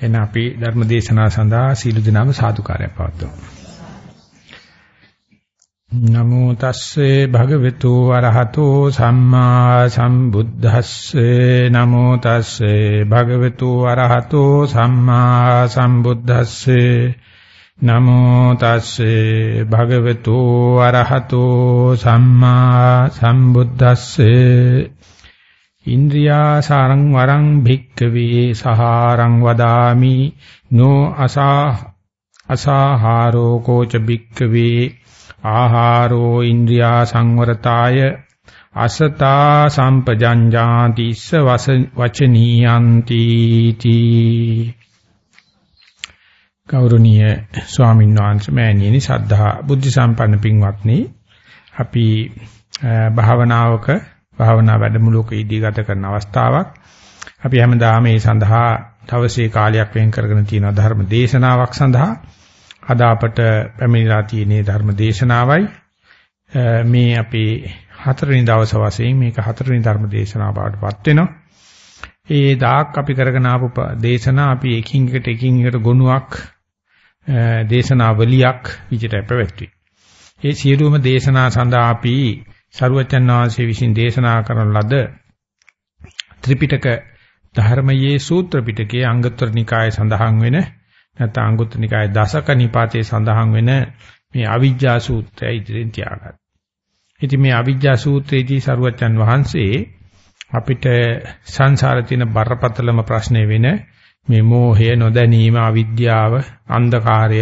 එන අපි ධර්ම දේශනාව සඳහා සීල දිනම සාදුකාරයක් පවත්වමු. නමෝ තස්සේ භගවතු වරහතෝ සම්මා සම්බුද්දස්සේ. නමෝ තස්සේ භගවතු වරහතෝ සම්මා සම්බුද්දස්සේ. නමෝ තස්සේ භගවතු වරහතෝ සම්මා සම්බුද්දස්සේ. ඉන්ද්‍රියා සාරං වරං භික්කවේ සහාරං වදාමි. නෝ අසා අසාහාරෝ කෝච භික්කවේ ආහාරෝ ඉන්ද්‍රියා සංවරතාය අසතා සම්පජඤ්ඤාති ස්ස වචනීයන්ති තී. ගෞරවනීය ස්වාමීන් වහන්සේ මෑණියනි සද්ධා බුද්ධ සම්පන්න පින්වත්නි අපි භාවනාවක භාවනා වැඩමුළුවකදී ගත කරන අවස්ථාවක්. අපි හැමදාම මේ සඳහා දවසේ කාලයක් වෙන් කරගෙන තියෙන ධර්ම දේශනාවක් සඳහා අද අපට පැමිණලා තියෙන ධර්ම දේශනාවයි මේ අපේ හතරවෙනි දවස් වශයෙන් මේක හතරවෙනි ධර්ම දේශනාව බවටපත් වෙනවා. ඒ දාක් අපි කරගෙන ආපු දේශනා අපි එකින් එකට එකින් එකට ගොනුවක් දේශනාවලියක් විදිහට පැවැත්වුවේ. ඒ සියලුම දේශනා සඳහා අපි සරුවචන් වහන්සේ විසින් දේශනා කරන ලද ත්‍රිපිටක ධර්මයේ සූත්‍ර පිටකයේ අංගුත්තර නිකායේ සඳහන් වෙන නැත්නම් අංගුත්තර නිකායේ දසක නිපාතයේ සඳහන් වෙන මේ අවිජ්ජා සූත්‍රය ඉදිරියෙන් තියාගන්න. ඉතින් මේ අවිජ්ජා සූත්‍රයේදී සරුවචන් වහන්සේ අපිට සංසාරේ තියෙන බරපතලම ප්‍රශ්නේ වෙන මේ මෝහය නොදැනීම අවිද්‍යාව අන්ධකාරය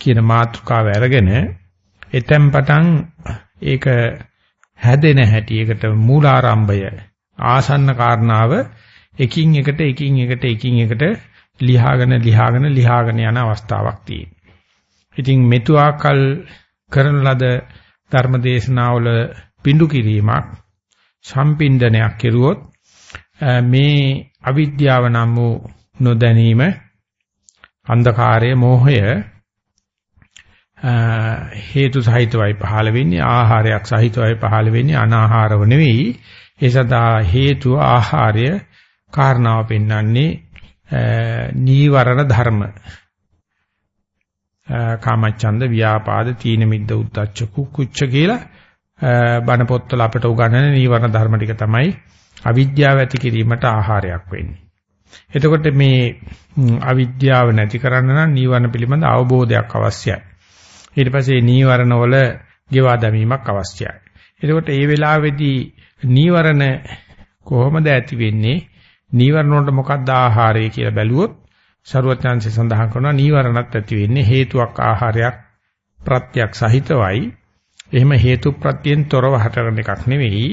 කියන මාතෘකාව අරගෙන එතෙන් පටන් ඒක හැදෙන හැටි ඒකට මූලාරම්භය ආසන්න කාරණාව එකින් එකට එකින් එකට එකින් එකට ලියාගෙන ලියාගෙන ලියාගෙන යන අවස්ථාවක් තියෙනවා. ඉතින් මෙතුආකල් කරන ලද ධර්මදේශනාවල පිඬු කිරීමක් සම්පින්දනයක් කෙරුවොත් මේ අවිද්‍යාව නම් වූ නොදැනීම අන්ධකාරය මෝහය හේතු සහිතවයි පහළ වෙන්නේ ආහාරයක් සහිතවයි පහළ වෙන්නේ අනාහාරව නෙවෙයි ඒ සදා හේතු ආහාරය කාරණාව පෙන්වන්නේ නීවරණ ධර්ම කාමච්ඡන්ද ව්‍යාපාද තීන මිද්ද උද්දච්ච කුක්කුච්ච කියලා බණ පොත්වල අපට උගන්වන නීවරණ ධර්ම ටික තමයි අවිද්‍යාව ඇති කිරීමට ආහාරයක් වෙන්නේ. එතකොට මේ අවිද්‍යාව නැති කරන්න නම් නීවරණ පිළිබඳ අවබෝධයක් අවශ්‍යයි. ඊට පස්සේ නීවරණ වල ගෙවා දැමීමක් අවශ්‍යයි. එතකොට මේ වෙලාවේදී නීවරණ කොහොමද ඇති වෙන්නේ? නීවරණ වලට මොකක්ද ආහාරය කියලා බැලුවොත් ਸਰුවත්‍යංශය සඳහන් කරනවා නීවරණත් ඇති වෙන්නේ හේතුවක් ආහාරයක් ප්‍රත්‍යක් සහිතවයි. එහෙම හේතු ප්‍රත්‍යයෙන් තොරව හටගන්න එකක් නෙවෙයි.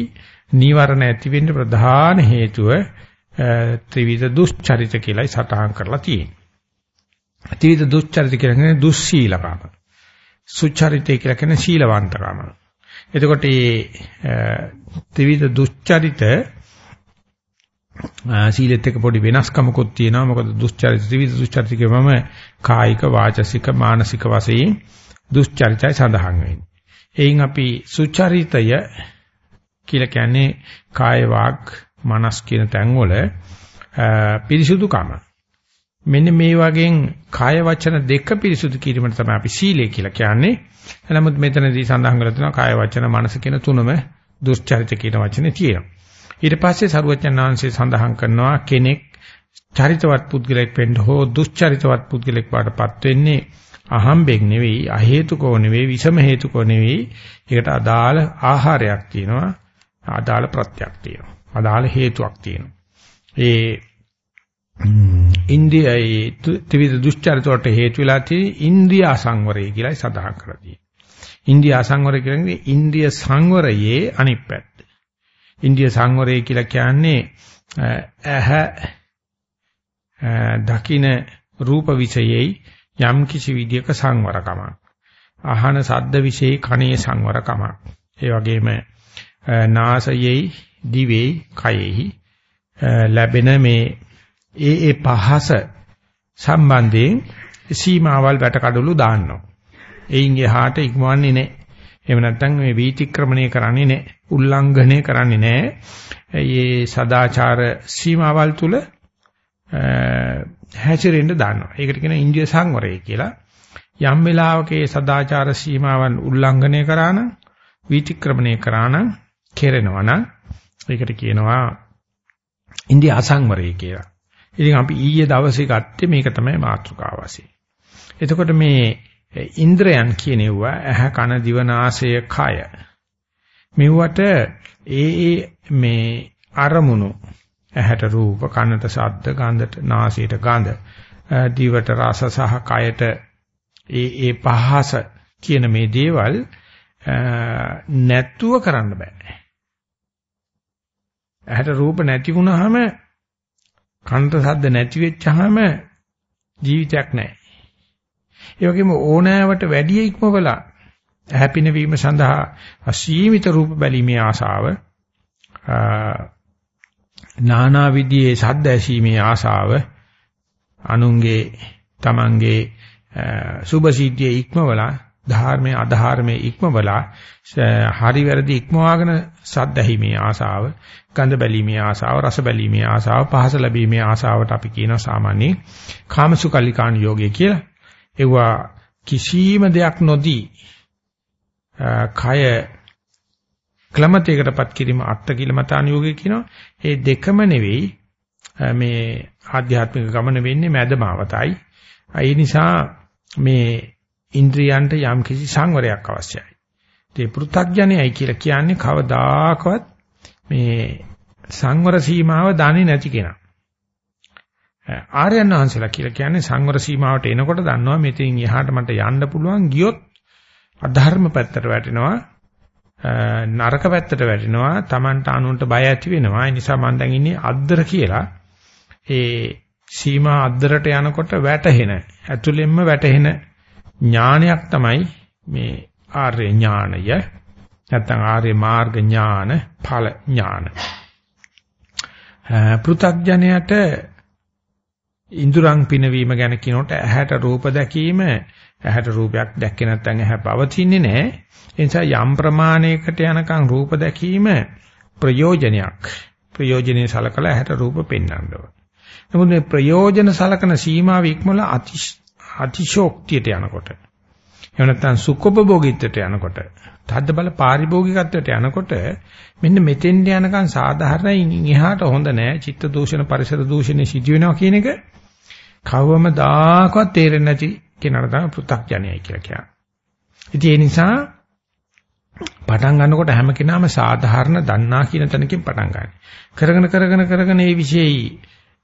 නීවරණ ඇති වෙන්න ප්‍රධාන හේතුව ත්‍රිවිධ දුෂ්චරිත කියලායි සටහන් කරලා තියෙන්නේ. ත්‍රිවිධ දුෂ්චරිත කියන්නේ දුස්සීලකම. සුචරිතය කියලා කියන ශීලවන්තකම. එතකොට මේ ත්‍රිවිධ දුස්චරිත සීලෙත් එක පොඩි වෙනස්කමකුත් තියෙනවා. මොකද දුස්චරිත ත්‍රිවිධ දුස්චරිත කියවම කායික වාචසික මානසික වශයෙන් දුස්චරිතය සඳහන් වෙන්නේ. එයින් අපි සුචරිතය කියලා කියන්නේ කාය වාග් මනස් කියන තැන්වල පිරිසුදුකම. මෙන්න මේ වගේ කාය වචන දෙක පිරිසුදු කිරීමට තමයි අපි සීලය කියලා කියන්නේ. නමුත් මෙතනදී සඳහන් කරලා තියෙනවා කාය වචන මනස කියන තුනම දුස්චරිත කියන වචනේ තියෙනවා. ඊට පස්සේ සරුවචනාංශය සඳහන් කරනවා කෙනෙක් චරිතවත් පුද්ගලෙක් වෙන්න හෝ දුස්චරිතවත් පුද්ගලෙක් වඩපත් වෙන්නේ අහම්බෙන් නෙවෙයි අහේතුකෝ නෙවෙයි විෂම හේතුකෝ නෙවෙයි ඒකට අදාළ ආහාරයක් තියෙනවා අදාළ ප්‍රත්‍යක් තියෙනවා අදාළ හේතුවක් තියෙනවා ඒ ඉන්ද්‍රියයි ත්‍රිවිධ දුෂ්චරිත වලට හේතු වෙලා තියෙන ඉන්ද්‍රිය අසංවරය කියලා සඳහන් කරලා තියෙනවා. ඉන්ද්‍රිය අසංවරය කියන්නේ ඉන්ද්‍රිය සංවරයේ අනිත් පැත්ත. ඉන්ද්‍රිය සංවරය කියලා කියන්නේ ඇහ දකින රූප විෂයෙහි යම් කිසි විදියක සංවරකමක්. අහන ශබ්ද විෂයේ කණේ සංවරකමක්. ඒ වගේම නාසයෙහි දිවේ කයෙහි ලැබෙන මේ ඒ ඒ පහස සම්බන්ධයෙන් සීමාවල් වැටකඩලු දාන්නවා. එයින් එහාට ඉක්මවන්නේ නැහැ. එහෙම නැත්නම් මේ වීතික්‍රමණය කරන්නේ නැහැ. උල්ලංඝනය කරන්නේ නැහැ. මේ සදාචාර සීමාවල් තුල හැසිරෙන්න දානවා. ඒකට කියන ඉන්ද්‍රිය සංවරය කියලා. යම් වෙලාවක ඒ සදාචාර සීමාවන් උල්ලංඝනය කරා නම් විතික්‍රමණය කරා නම් කෙරෙනවා නම් ඒකට කියනවා ඉන්දිය අසංවරය කියලා. ඉතින් අපි ඊයේ දවසේ ගත්තේ මේක තමයි මාතෘකාව වශයෙන්. එතකොට මේ ඉන්ද්‍රයන් කියනෙවුවා ඇහ කන දිව නාසය කය. මෙව්වට ඒ ඒ මේ අරමුණු ඇහැට රූප කනට ශබ්ද ගන්ධට නාසයට ගඳ දිවට රස සහ කයට ඒ ඒ පහස කියන මේ දේවල් නැත්තුව කරන්න බෑ. ඇහැට රූප නැති වුනහම කනට ශබ්ද නැති වෙච්චාම ජීවිතයක් නැහැ. ඒ වගේම ඕනෑවට වැඩි ඉක්මවලා හැපින වීම සඳහා අසීමිත රූප බැලීමේ ආශාව නානා විදියේ ශබ්ද ඇසීමේ ආශාව අනුන්ගේ තමන්ගේ සුභ සිද්ධියේ ඉක්මවලා ධර්මයේ අධර්මයේ ඉක්මවලා හරි වැරදි ඉක්මවාගෙන සද්ද ඇහිමේ ආසාව ගඳ බැලීමේ ආසාව රස බැලීමේ ආසාව පහස ලැබීමේ ආසාවට අපි කියනවා සාමාන්‍ය කාමසුකල්ලිකාණ යෝගය කියලා. ඒවා කිසිම දෙයක් නොදී කය ක්ලමතයකටපත් කිරීම අත්ති කිලමතාන යෝගය කියනවා. ඒ දෙකම නෙවෙයි මේ ආධ්‍යාත්මික ගමන වෙන්නේ මැදමාවතයි. ඒ නිසා මේ ඉන්ද්‍රියන්ට යම් කිසි සංවරයක් අවශ්‍යයි. ඒ පෘථග්ජනයයි කියලා කියන්නේ කවදාකවත් මේ සංවර සීමාව දන්නේ නැති කෙනා. ආර්යයන් වහන්සේලා කියලා කියන්නේ සංවර සීමාවට එනකොට දන්නවා මෙතෙන් එහාට මට යන්න පුළුවන් ගියොත් අධර්ම පැත්තට වැටෙනවා නරක පැත්තට වැටෙනවා Tamanට අනුන්ට බය ඇති වෙනවා ඒ නිසා මම දැන් ඉන්නේ අද්දර කියලා ඒ සීමා අද්දරට යනකොට වැටහෙන ඇතුළෙන්ම වැටහෙන ඥානයක් තමයි මේ ආර්ය ඥානය. නැත්නම් ආර්ය මාර්ග ඥාන ඵල ඥාන. පෘථග්ජනයට ඉඳුරන් පිනවීම ගැන කියනකොට ඇහැට රූප දැකීම ඇහැට රූපයක් දැක්කේ නැත්නම් ඇහැ පවතින්නේ නැහැ. ඒ නිසා යම් ප්‍රමාණයකට යනකම් රූප දැකීම ප්‍රයෝජනයක්. ප්‍රයෝජනේ සලකලා ඇහැට රූප පෙන්වන්න ඕන නමුත් මේ ප්‍රයෝජන සලකන සීමාව ඉක්මවල අතිශ අතිශෝක්තියට යනකොට එහෙම නැත්නම් සුඛෝපභෝගීත්වයට යනකොට තද්ද බල පාරිභෝගිකත්වයට යනකොට මෙන්න මෙතෙන්ට යනකම් සාධාරණයි එහාට හොඳ නෑ චිත්ත දූෂණ පරිසර දූෂණේ සිදු වෙනවා කියන එක කවවම දායකවත් තේරෙන්නේ නැති කෙනාට තමයි පෘථග්ජනයයි කියලා කියන්නේ. ඉතින් ඒ නිසා පටන් ගන්නකොට හැම කෙනාම සාධාරණ දන්නා කියන තැනකින් පටන් ගන්න. කරගෙන කරගෙන කරගෙන මේ විශේෂයි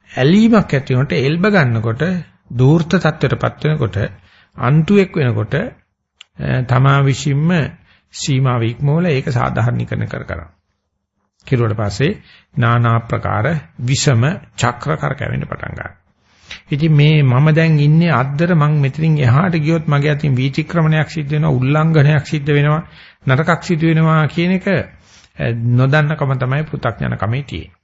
ඇලීමක් ඇති වෙනකොට එල්බ ගන්නකොට දූර්ත තත්ත්වයටපත් වෙනකොට අන්තුෙක් වෙනකොට තමා විශ්ින්ම සීමාව ඉක්මවල ඒක සාධාරණීකරණ කර කරා. කිරුවට පස්සේ নানা ප්‍රකාර විෂම චක්‍ර කරකැවෙන්න පටන් ගන්නවා. ඉතින් මේ මම දැන් ඉන්නේ අද්දර මං මෙතනින් එහාට ගියොත් මගේ අතින් වීතික්‍රමණයක් සිද්ධ වෙනවා උල්ලංඝනයක් සිද්ධ වෙනවා නරකක් සිදු වෙනවා කියන එක නොදන්නකම තමයි පෘථග්ජන කමේ තියෙන්නේ.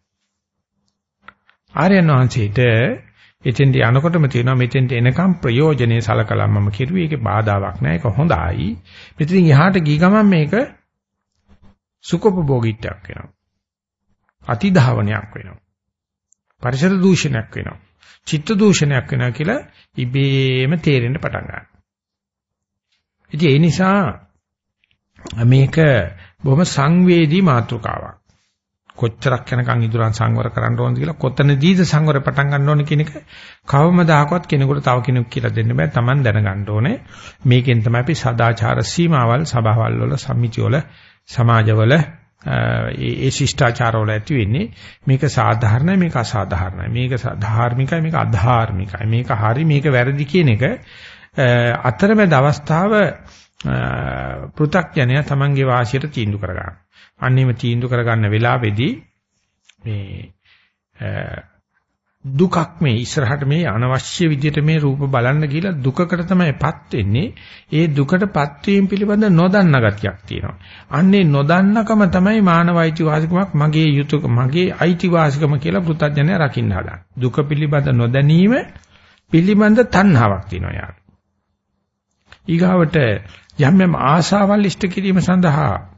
ආර්යයන් වහන්සේට එතෙන්ට යනකොටම තියෙනවා මෙතෙන්ට එනකම් ප්‍රයෝජනේ සලකලා මම කිරුවේ ඒකේ බාධාවක් නැහැ ඒක හොඳයි. මෙතනින් එහාට ගිය ගමන් මේක සුඛෝපභෝගීත්වයක් වෙනවා. අතිධාවනයක් වෙනවා. පරිසර දූෂණයක් වෙනවා. චිත්ත දූෂණයක් වෙනවා කියලා ඉබේම තේරෙන්න පටන් ගන්නවා. ඉතින් ඒ නිසා මේක බොහොම සංවේදී මාතෘකාවක්. කොච්චරක් යනකම් ඉදurang සංවර කරන්න ඕනද කියලා කොතනදීද සංවර පටන් ගන්න ඕන කියන එක කවමදාකවත් කෙනෙකුට තව කෙනෙක් කියලා දෙන්න බෑ. Taman දැනගන්න ඕනේ. මේකෙන් තමයි අපි සදාචාර සීමාවල් සභාවල් වල සමිතිවල සමාජවල ඒ ශිෂ්ටාචාරවල ඇති වෙන්නේ. මේක සාධාරණයි මේක අසාධාරණයි. මේක ධාර්මිකයි මේක අධාර්මිකයි. මේක හරි මේක වැරදි කියන එක අතරමැද අවස්ථාව පෘ탁ජනය තමන්ගේ වාසියට තීන්දුව කරගන්න. අන්නේම තීන්දුව කරගන්න වෙලාවේදී මේ දුකක් මේ ඉස්සරහට මේ අනවශ්‍ය විදිහට මේ රූප බලන්න කියලා දුකකට තමයිපත් වෙන්නේ. ඒ දුකටපත් වීම පිළිබඳ නොදන්න ගතියක් තියෙනවා. අන්නේ නොදන්නකම තමයි මානව අයිතිවාසිකමක් මගේ යුතුයක මගේ අයිතිවාසිකම කියලා පෘථජ්ජනය රකින්න හදන. දුක පිළිබඳ නොදැනීම පිළිබඳ තණ්හාවක් තියෙනවා යාර. ඊගාවට යම් යම් ආශාවල් ඉෂ්ට කිරීම සඳහා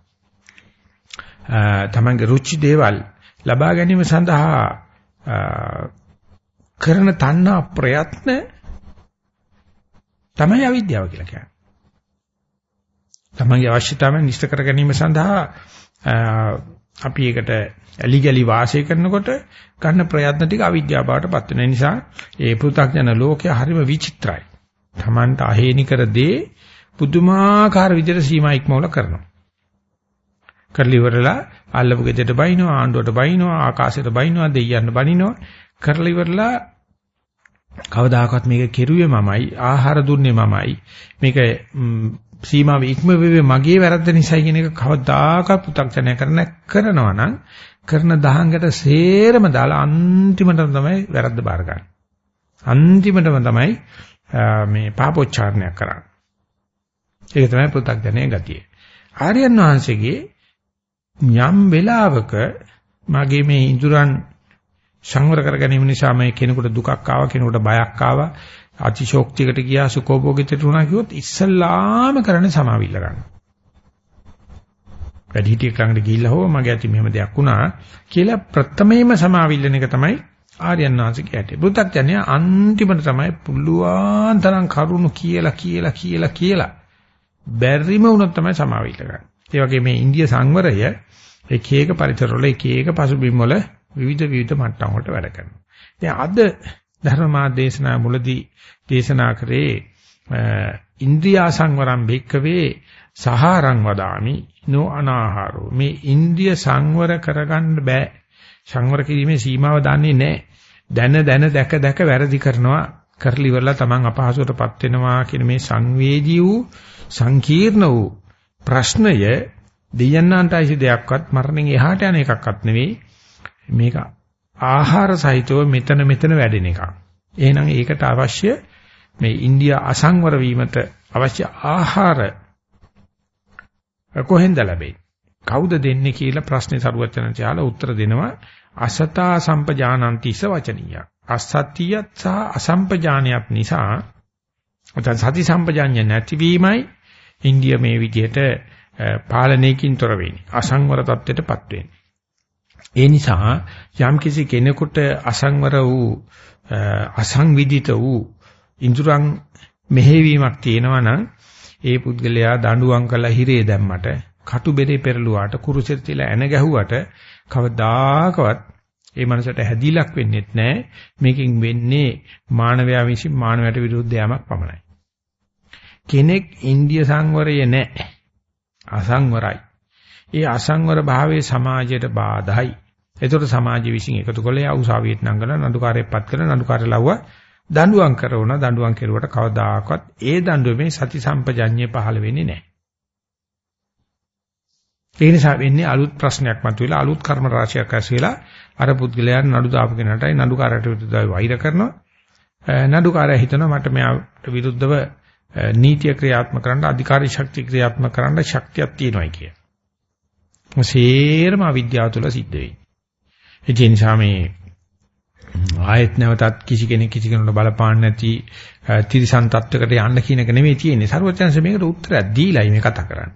තමන්ගේ රුචි දේවල් ලබා ගැනීම සඳහා කරන තණ්හා ප්‍රයත්න තමයි අවිද්‍යාව කියලා කියන්නේ. තමන්ගේ අවශ්‍යතාවයන් ඉෂ්ට කර ගැනීම සඳහා අපි ඒකට ඇලි ගලි වාසය කරනකොට ගන්න ප්‍රයත්න ටික අවිද්‍යාව බවට පත් වෙන නිසා ඒ පෘථග්ජන ලෝකය හරිම විචිත්‍රයි. තමන්ට අහේනි කර දේ පුදුමාකාර විදිහට සීමා ඉක්මවල කරනවා. කරලි ඉවරලා අල්ලපු ගෙදරට බයිනවා ආණ්ඩුවට බයිනවා ආකාශයට බයිනවා දෙයියන්න බනිනවා කරලි ඉවරලා කවදාකවත් මේක කෙරුවේ මමයි ආහාර දුන්නේ මමයි මේක සීමාව ඉක්ම වෙවේ මගේ වැරද්ද නිසා කියන එක කවදාකවත් පු탁ජනය කරන කරනවා නම් කරන දහංගට සේරම දාලා අන්තිමටම තමයි වැරද්ද බාර ගන්න. අන්තිමටම තමයි මේ පාපෝච්චාරණයක් කරන්නේ. ඒක තමයි පු탁ජනයේ ගතිය. ආර්යයන් වහන්සේගේ යම් වෙලාවක මගේ මේ ඉඳුරන් සංවර කර ගැනීම නිසා මේ කෙනෙකුට දුකක් ආවා කෙනෙකුට බයක් ආවා අතිශෝක්තියකට ගියා සුකෝභෝගිතට උනා කිව්වොත් ඉස්සල්ලාම කරන්නේ සමාවිල්ල ගන්න. වැඩිහිටිය ළඟට ගිහිල්ලා හෝ මගේ ඇති මෙහෙම දෙයක් වුණා කියලා ප්‍රථමයෙන්ම සමාවිල්ලන එක තමයි ආර්යයන් වහන්සේගේ ඇටේ. බුද්ධඥය අන්තිමට තමයි පුළුවන් තරම් කරුණු කියලා කියලා කියලා කියලා බැරිම වුණොත් තමයි සමාවිල්ල ගන්න. ඒ වගේ මේ ඉන්දිය සංවරය එක එක පරිසරවල එක එක පසුබිම් වල විවිධ විවිධ මට්ටම් වලට වැඩ කරනවා. දැන් අද ධර්මමා දේශනා මුලදී දේශනා කරේ ඉන්ද්‍රියා සංවරම් භික්කවේ සහාරං වදාමි නෝ අනාහාරෝ. මේ ඉන්ද්‍රිය සංවර කරගන්න බෑ. සංවර කිරීමේ සීමාව දන්නේ නැහැ දැන දැන දැක දැක වැරදි කරනවා. කරලි ඉවරලා Taman අපහසුවටපත් වෙනවා කියන මේ සංවේදී වූ සංකීර්ණ වූ ප්‍රශ්නය දෙයයන්ාන්ටයිසි දෙයක්වත් මරණයෙන් එහාට යන එකක්වත් නෙවෙයි මේක ආහාර සහිතව මෙතන මෙතන වැඩෙන එකක්. එහෙනම් ඒකට අවශ්‍ය මේ ඉන්දියා අසංවර වීමට අවශ්‍ය ආහාර කොහෙන්ද ලැබෙන්නේ? කවුද දෙන්නේ කියලා ප්‍රශ්නේ සරුවචන චාලා උත්තර දෙනවා අසතා සම්පජානಂತಿ වචනීය. අසත්‍යයත් සහ අසම්පජානියත් නිසා නැත්නම් සති සම්පජාඤ්ඤ නැතිවීමයි ඉන්දියා මේ විදිහට පාලනයකින් තොර වෙන්නේ. අසංවර තත්ත්වයටපත් වෙන්නේ. ඒ නිසා යම් කිසි කෙනෙකුට අසංවර වූ අසංවිධිත වූ ඉන්ද්‍රයන් මෙහෙවීමක් තියෙනවා නම් ඒ පුද්ගලයා දඬුවම් කළා හිරේ දැම්මට කටු බෙරේ පෙරළුවාට කුරුසෙත් තියලා එන ගැහුවට කවදාකවත් ඒ මනසට හැදිලක් වෙන්නේත් නැහැ මේකෙන් වෙන්නේ මානවයා විසින් මානවයට විරුද්ධ යමක් පමණයි කෙනෙක් ඉන්දිය සංවරය නැහැ අසංවරයි ඒ අසංවර භාවයේ සමාජයට බාධායි එතකොට සමාජය විසින් එකතු කළේ උසාවියට නංගන නඩුකාරයෙක්පත් කරන නඩුකාරය ලව්ව දඬුවම් කරන දඬුවම් කෙරුවට කවදාකවත් ඒ දඬුවමේ සති සම්පජඤ්ඤය පහළ වෙන්නේ නැහැ. ඒ නිසා වෙන්නේ අලුත් ප්‍රශ්නයක් මතුවෙලා අලුත් කර්ම රාශියක් ඇසෙලා අර පුද්ගලයන් නඩු දාපු කෙනාටයි නඩුකාරයට විරුද්ධව වෛර කරනවා. නඩුකාරයා හිතනවා මට මෙයාට විරුද්ධව නීතිය ක්‍රියාත්මක කරන්න අධිකාරී ශක්තිය ක්‍රියාත්මක කරන්න ශක්තියක් තියෙනවා කිය. මොසේරම අවිද්‍යාව තුළ සිද්ධ වෙයි. ඒ නිසා මේ ආයත් නැවතත් කිසි කෙනෙක් කිසි කෙනෙකුට බලපාන්න නැති තිරිසන් තත්වයකට යන්න කියන එක නෙමෙයි තියෙන්නේ. සර්වඥාන්සේ මේකට උත්තරයක් දීලායි මේ කතා කරන්නේ.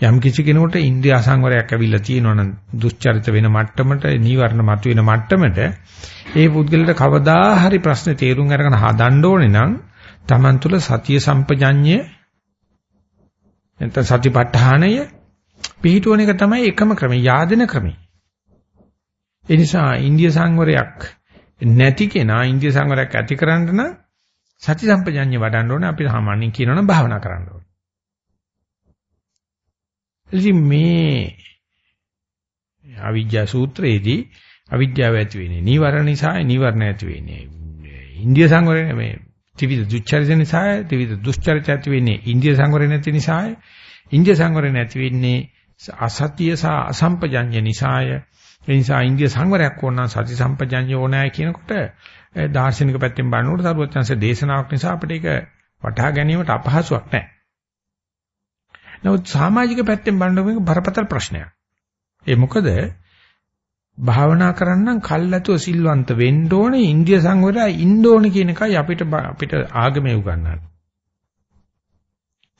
යම් කිසි කෙනෙකුට ඉන්ද්‍රිය අසංවරයක් ඇවිල්ලා තියෙනවා නම් දුස්චරිත වෙන මට්ටමට, නීවරණ මතුවෙන මට්ටමට ඒ පුද්ගලයාට කවදා හරි ප්‍රශ්නේ තේරුම් අරගෙන හදන්න ඕනේ නම් Taman තුල සතිය සම්පජඤ්ඤය නැත්නම් සතිපට්ඨානය පිහිටුවන එක තමයි එකම ක්‍රමය, yaadena ක්‍රමය. ඒ නිසා ඉන්දිය සංවරයක් නැති කෙනා ඉන්දිය සංවරයක් ඇති කරන්න නම් සති සම්පජඤ්ඤය වඩන්න ඕනේ අපි සාමාන්‍යයෙන් කියනවනම් භාවනා කරන්න ඕනේ. ඉතින් මේ අවිජ්ජා සූත්‍රයේදී අවිද්‍යාව ඇති වෙන්නේ නීවරණ නිසා නීවරණ ඇති වෙන්නේ ඉන්දිය සංවරය මේ ත්‍රිවිධ දුච්චරිත නිසා ත්‍රිවිධ දුෂ්චරිත ඇති වෙන්නේ ඉන්දිය සංවරය නැති නිසා ඉන්දිය සංවරය නැති වෙන්නේ අසත්‍ය සහ අසම්පජඤ්ඤ නිසාය ඒ නිසා ඉන්දිය සංවරයක් ඕන නම් සති සම්පජඤ්ඤය ඕනෑ කියනකොට දාර්ශනික පැත්තෙන් බලනකොට සරුවත්‍යංශ දේශනාවක් නිසා අපිට ඒක වටහා ගැනීමට අපහසුයක් නැහැ. නමුත් සමාජික පැත්තෙන් බලනකොට මේක බරපතල ප්‍රශ්නයක්. ඒ මොකද භාවනා කරන්නම් කල්ැතුව සිල්වන්ත වෙන්න ඕනේ ඉන්දිය සංවරය ඉන්න ඕනේ කියන එකයි අපිට අපිට ආගමේ උගන්වන්නේ.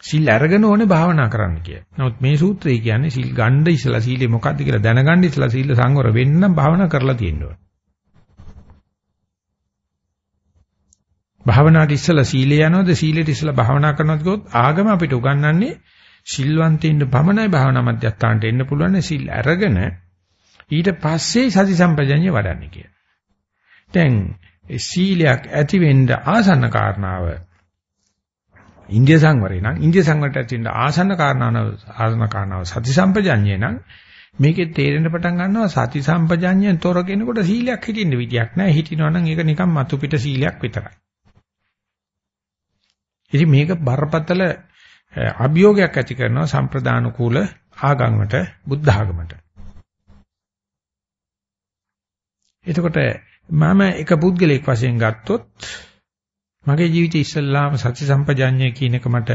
සිල් අරගෙන ඕනේ භාවනා කරන්න කිය. නමුත් මේ සූත්‍රය කියන්නේ සිල් ගන්න ඉස්සලා සීලේ මොකද්ද කියලා දැනගන්න ඉස්සලා සීල සංවර වෙන්න නම් භාවනා කරලා තියෙන්න ඕනේ. භාවනාවට ඉස්සලා සීලය යනවද සීලයට ඉස්සලා භාවනා කරනවද කිව්වොත් ආගම අපිට උගන්වන්නේ සිල්වන්තින්න පමණයි භාවනා මධ්‍යස්ථානට එන්න පුළුවන් සිල් අරගෙන ඊට පස්සේ සති සම්පජඤ්ඤය වඩන්නේ කියලා. දැන් සීලයක් ඇති වෙන්න ආසන්න කාරණාව ඉන්දිය සංවරේ නම් ඉන්දිය සංවරට ඇති වෙන්න ආසන්න කාරණාව ආසන්න කාරණාව සති සම්පජඤ්ඤය නම් මේකේ තේරෙන්න පටන් ගන්නවා සති සම්පජඤ්ඤයෙන් තොර කෙනෙකුට සීලයක් හිටින්න විදියක් නැහැ. හිටිනවා නම් ඒක නිකන් මතු පිට සීලයක් විතරයි. ඉතින් මේක බරපතල අභියෝගයක් ඇති කරනවා සම්ප්‍රදාන කූල ආගමකට බුද්ධ ආගමකට. එතකොට මම එක පුද්ගලයෙක් වශයෙන් ගත්තොත් මගේ ජීවිතේ ඉස්සල්ලාම සත්‍ය සම්පජාඤ්ඤය කියන එක මට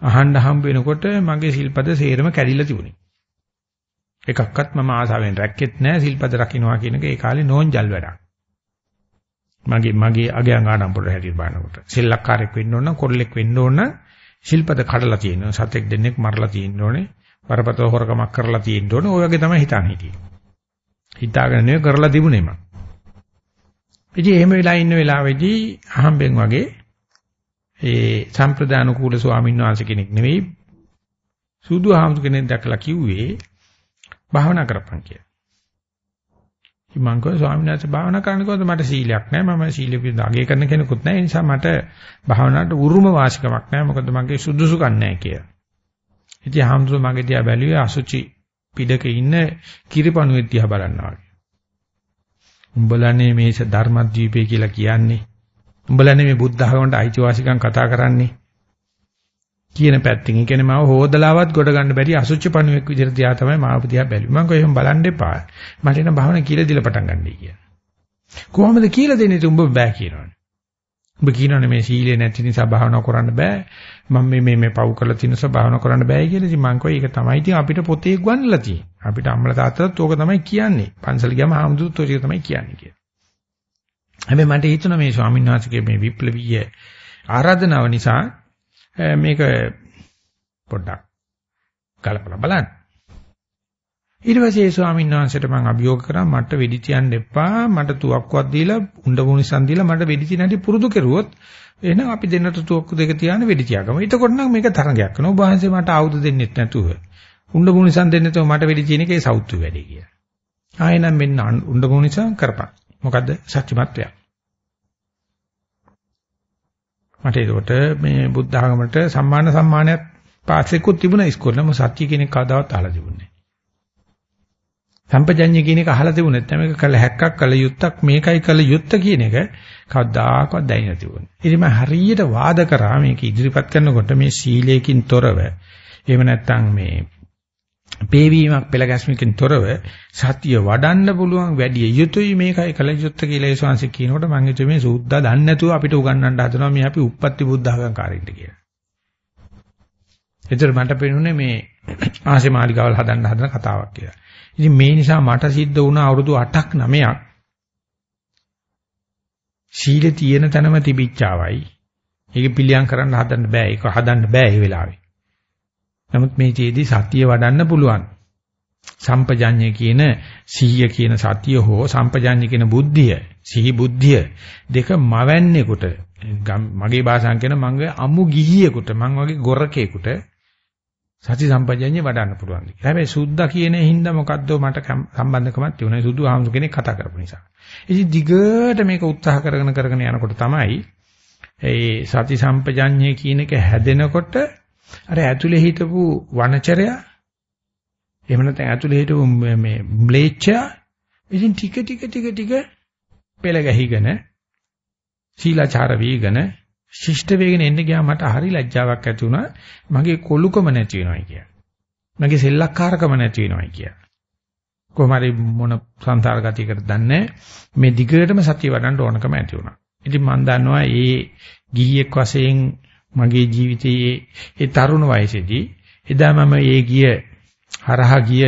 අහන්න හම්බ වෙනකොට මගේ සිල්පද සේරම කැඩිලා තිබුණේ. එකක්වත් මම ආසාවෙන් රැක්කෙත් නැහැ සිල්පද රකින්නවා කියන එක ඒ කාලේ නෝන්ජල් වැඩක්. මගේ මගේ අගයන් ආඩම්බර හැටියට බලනකොට සෙල්ලක්කාරයෙක් වෙන්න ඕන කොල්ලෙක් වෙන්න ඕන ශිල්පද කඩලා තියෙනවා සතෙක් දෙන්නෙක් මරලා තියෙන්න ඕනේ වරපතල හොරකමක් කරලා තියෙන්න ඕනේ ඔය වගේ තමයි හිතන් හිටියේ හිතාගෙන නෙවෙයි කරලා තිබුණේ මම ඉතින් එහෙම වෙලා ඉන්න වෙලාවේදී අහම්බෙන් වගේ ඒ සම්ප්‍රදාන කූල ස්වාමීන් වහන්සේ කෙනෙක් නෙවෙයි සුදු ආමතු කෙනෙක් දැකලා කිව්වේ භාවනා කරපන් කියලා. මං කිව්වා ස්වාමීන් වහන්සේ භාවනා කරන්න කිව්වද මට සීලයක් නැහැ මම සීල පිළිබඳ අගය කරන කෙනෙකුත් නැහැ ඒ නිසා මට භාවනාවට උරුම වාසිකමක් නැහැ මොකද මගේ සුදුසුකම් නැහැ කියලා. ඉතින් හාමුදුරුවෝ මගේ දිහා බැලුවේ අසුචි පිටක ඉන්න කිරිපණුවෙක් දිහා බලනවා වගේ. උඹලනේ මේ ධර්මද්වීපය කියලා කියන්නේ. උඹලනේ මේ බුද්ධ ධර්මයට අයිතිවාසිකම් කතා කරන්නේ. කියන පැත්තකින්. ඒ කියන්නේ මාව හොදලාවත් ගොඩ ගන්න බැරි අසුචි පණුවෙක් විදිහට දිහා තමයි මාව දිහා බැලුවේ. මම කොහොම බලන්න එපා. මට එන භාවන කියලා දීලා පටන් ගන්නයි කියලා. කොහොමද කියලා දෙන්නේ උඹ බෑ කියනවනේ. උඹ කියනවනේ මේ සීලේ නැති නිසා භාවනා කරන්න බෑ. මම මේ මේ මේ පව් කරලා තියෙන නිසා භාවනා කරන්න බෑ කියලා. ඉතින් මං කිව්වා ඒක තමයි ඉතින් අපිට පොතේ ගවන්නලා තියෙන්නේ. අපිට අම්මලා තාත්තලාත් ඕක තමයි කියන්නේ. පන්සල ගියාම ආමුදුත් ඔය තමයි කියන්නේ කියලා. හැබැයි මට හිතුණා මේ ස්වාමීන් වහන්සේගේ මේ විප්ලවීය ආරාධනාව නිසා මේක පොඩ්ඩක් කලපලා බලන්න. ඊට පස්සේ ඒ ස්වාමීන් වහන්සේට මම අභියෝග කරා මට වෙඩි තියන්න එපා මට තුවක්කුවක් දීලා උණ්ඩ මුනිසන් දීලා මට වෙඩි තියන්න හැටි පුරුදු කෙරුවොත් එහෙනම් අපි දෙන්නට තුවක්කු දෙක තියාන වෙඩි තියාගමු. එතකොට නම් මේක තරගයක් වෙනවා. ඔබ වහන්සේ මට ආයුධ දෙන්නෙත් නැතුව උණ්ඩ මුනිසන් දෙන්න නැතුව මට වෙඩි තියෙන එකේ සෞතු වැඩි කියලා. ආයෙනම් මෙන්න උණ්ඩ මුනිසන් කරපන්. මොකද්ද සත්‍යමත් වෙයක්. මට ඒකට මේ බුද්ධ ආගමට සම්මාන සම්මානයක් පාස්ෙකුත් තිබුණා ඉස්කෝලේ. නමුත් සත්‍ය කියන එක කවදාවත් අහලා තිබුණේ නැහැ. සම්පජඤ්ඤ කියන එක අහලා තිබුණේ නැත්නම් මේක කළ හැක්කක් කළ යුත්තක් මේකයි කළ යුත්ත කියන එක කවදාකවත් දැනෙන්නේ තිබුණේ. ඉතින් මම හරියට වාද කරා මේක ඉදිරිපත් කරනකොට මේ සීලයෙන් තොරව එහෙම නැත්නම් මේ පේවීමක් පෙළ ගැස්මකින් තොරව සතිය වඩන්න පුළුවන් වැඩි යුතුයි මේකයි කල යුත්තේ කියලා ඒ ශාංශ කියනකොට මම හිතුවේ මේ සූද්දා දන්නේ නැතුව අපිට උගන්වන්න හදනවා මේ අපි උප්පත්ති බුද්ධඝංකාරින්ට කියලා. ඒතර මට පේනුනේ මේ ආසේ මාලිකාවල් හදන්න හදන කතාවක් කියලා. ඉතින් මේ නිසා මට සිද්ධ වුණ අවුරුදු 8ක් 9ක් සීලේ තියෙන තැනම තිබිච්චාවයි. ඒක පිළියම් කරන්න හදන්න බෑ. ඒක හදන්න බෑ ඒ වෙලාවේ. නමුත් මේ ජීදී සතිය වඩන්න පුළුවන්. සම්පජඤ්ඤය කියන සිහිය කියන සතිය හෝ සම්පජඤ්ඤය කියන බුද්ධිය, සිහි බුද්ධිය දෙක මවන්නේකට මගේ භාෂාවෙන් කියන මගේ අමු ගිහියෙකුට මං වගේ ගොරකේකට සති සම්පජඤ්ඤය වඩන්න පුළුවන්. හැබැයි සුද්ධා කියන හින්දා මොකද්ද මට සම්බන්ධකමක් තියුණා. සුදු ආමතු කෙනෙක් කතා කරපු නිසා. ඉතින් දිගට මේක උත්සාහ කරගෙන කරගෙන යනකොට තමයි ඒ සති සම්පජඤ්ඤය කියන එක හැදෙනකොට අර ඇතුලේ හිටපු වනචරය එහෙම නැත්නම් ඇතුලේ හිටපු මේ ම්ලේච්ඡා ඉතින් ටික ටික ටික ටික පෙළ ගැහිගෙන සීලාචාර වීගෙන ශිෂ්ට වේගෙන එන්න ගියා මට හරි ලැජ්ජාවක් ඇති වුණා මගේ කොලුකම නැති වෙනවයි කිය. මගේ සෙල්ලක්කාරකම නැති වෙනවයි කිය. කොහොමරි මොන සංසාර ගතියකට දන්නේ මේ දිගටම සතිය වඩන්න ඕනකම ඇති වුණා. ඉතින් මම දන්නවා මේ ගිහියෙක් වශයෙන් මගේ ජීවිතයේ ඒ තරුණ වයසේදී එදා මම ඒ ගිය හරහා ගිය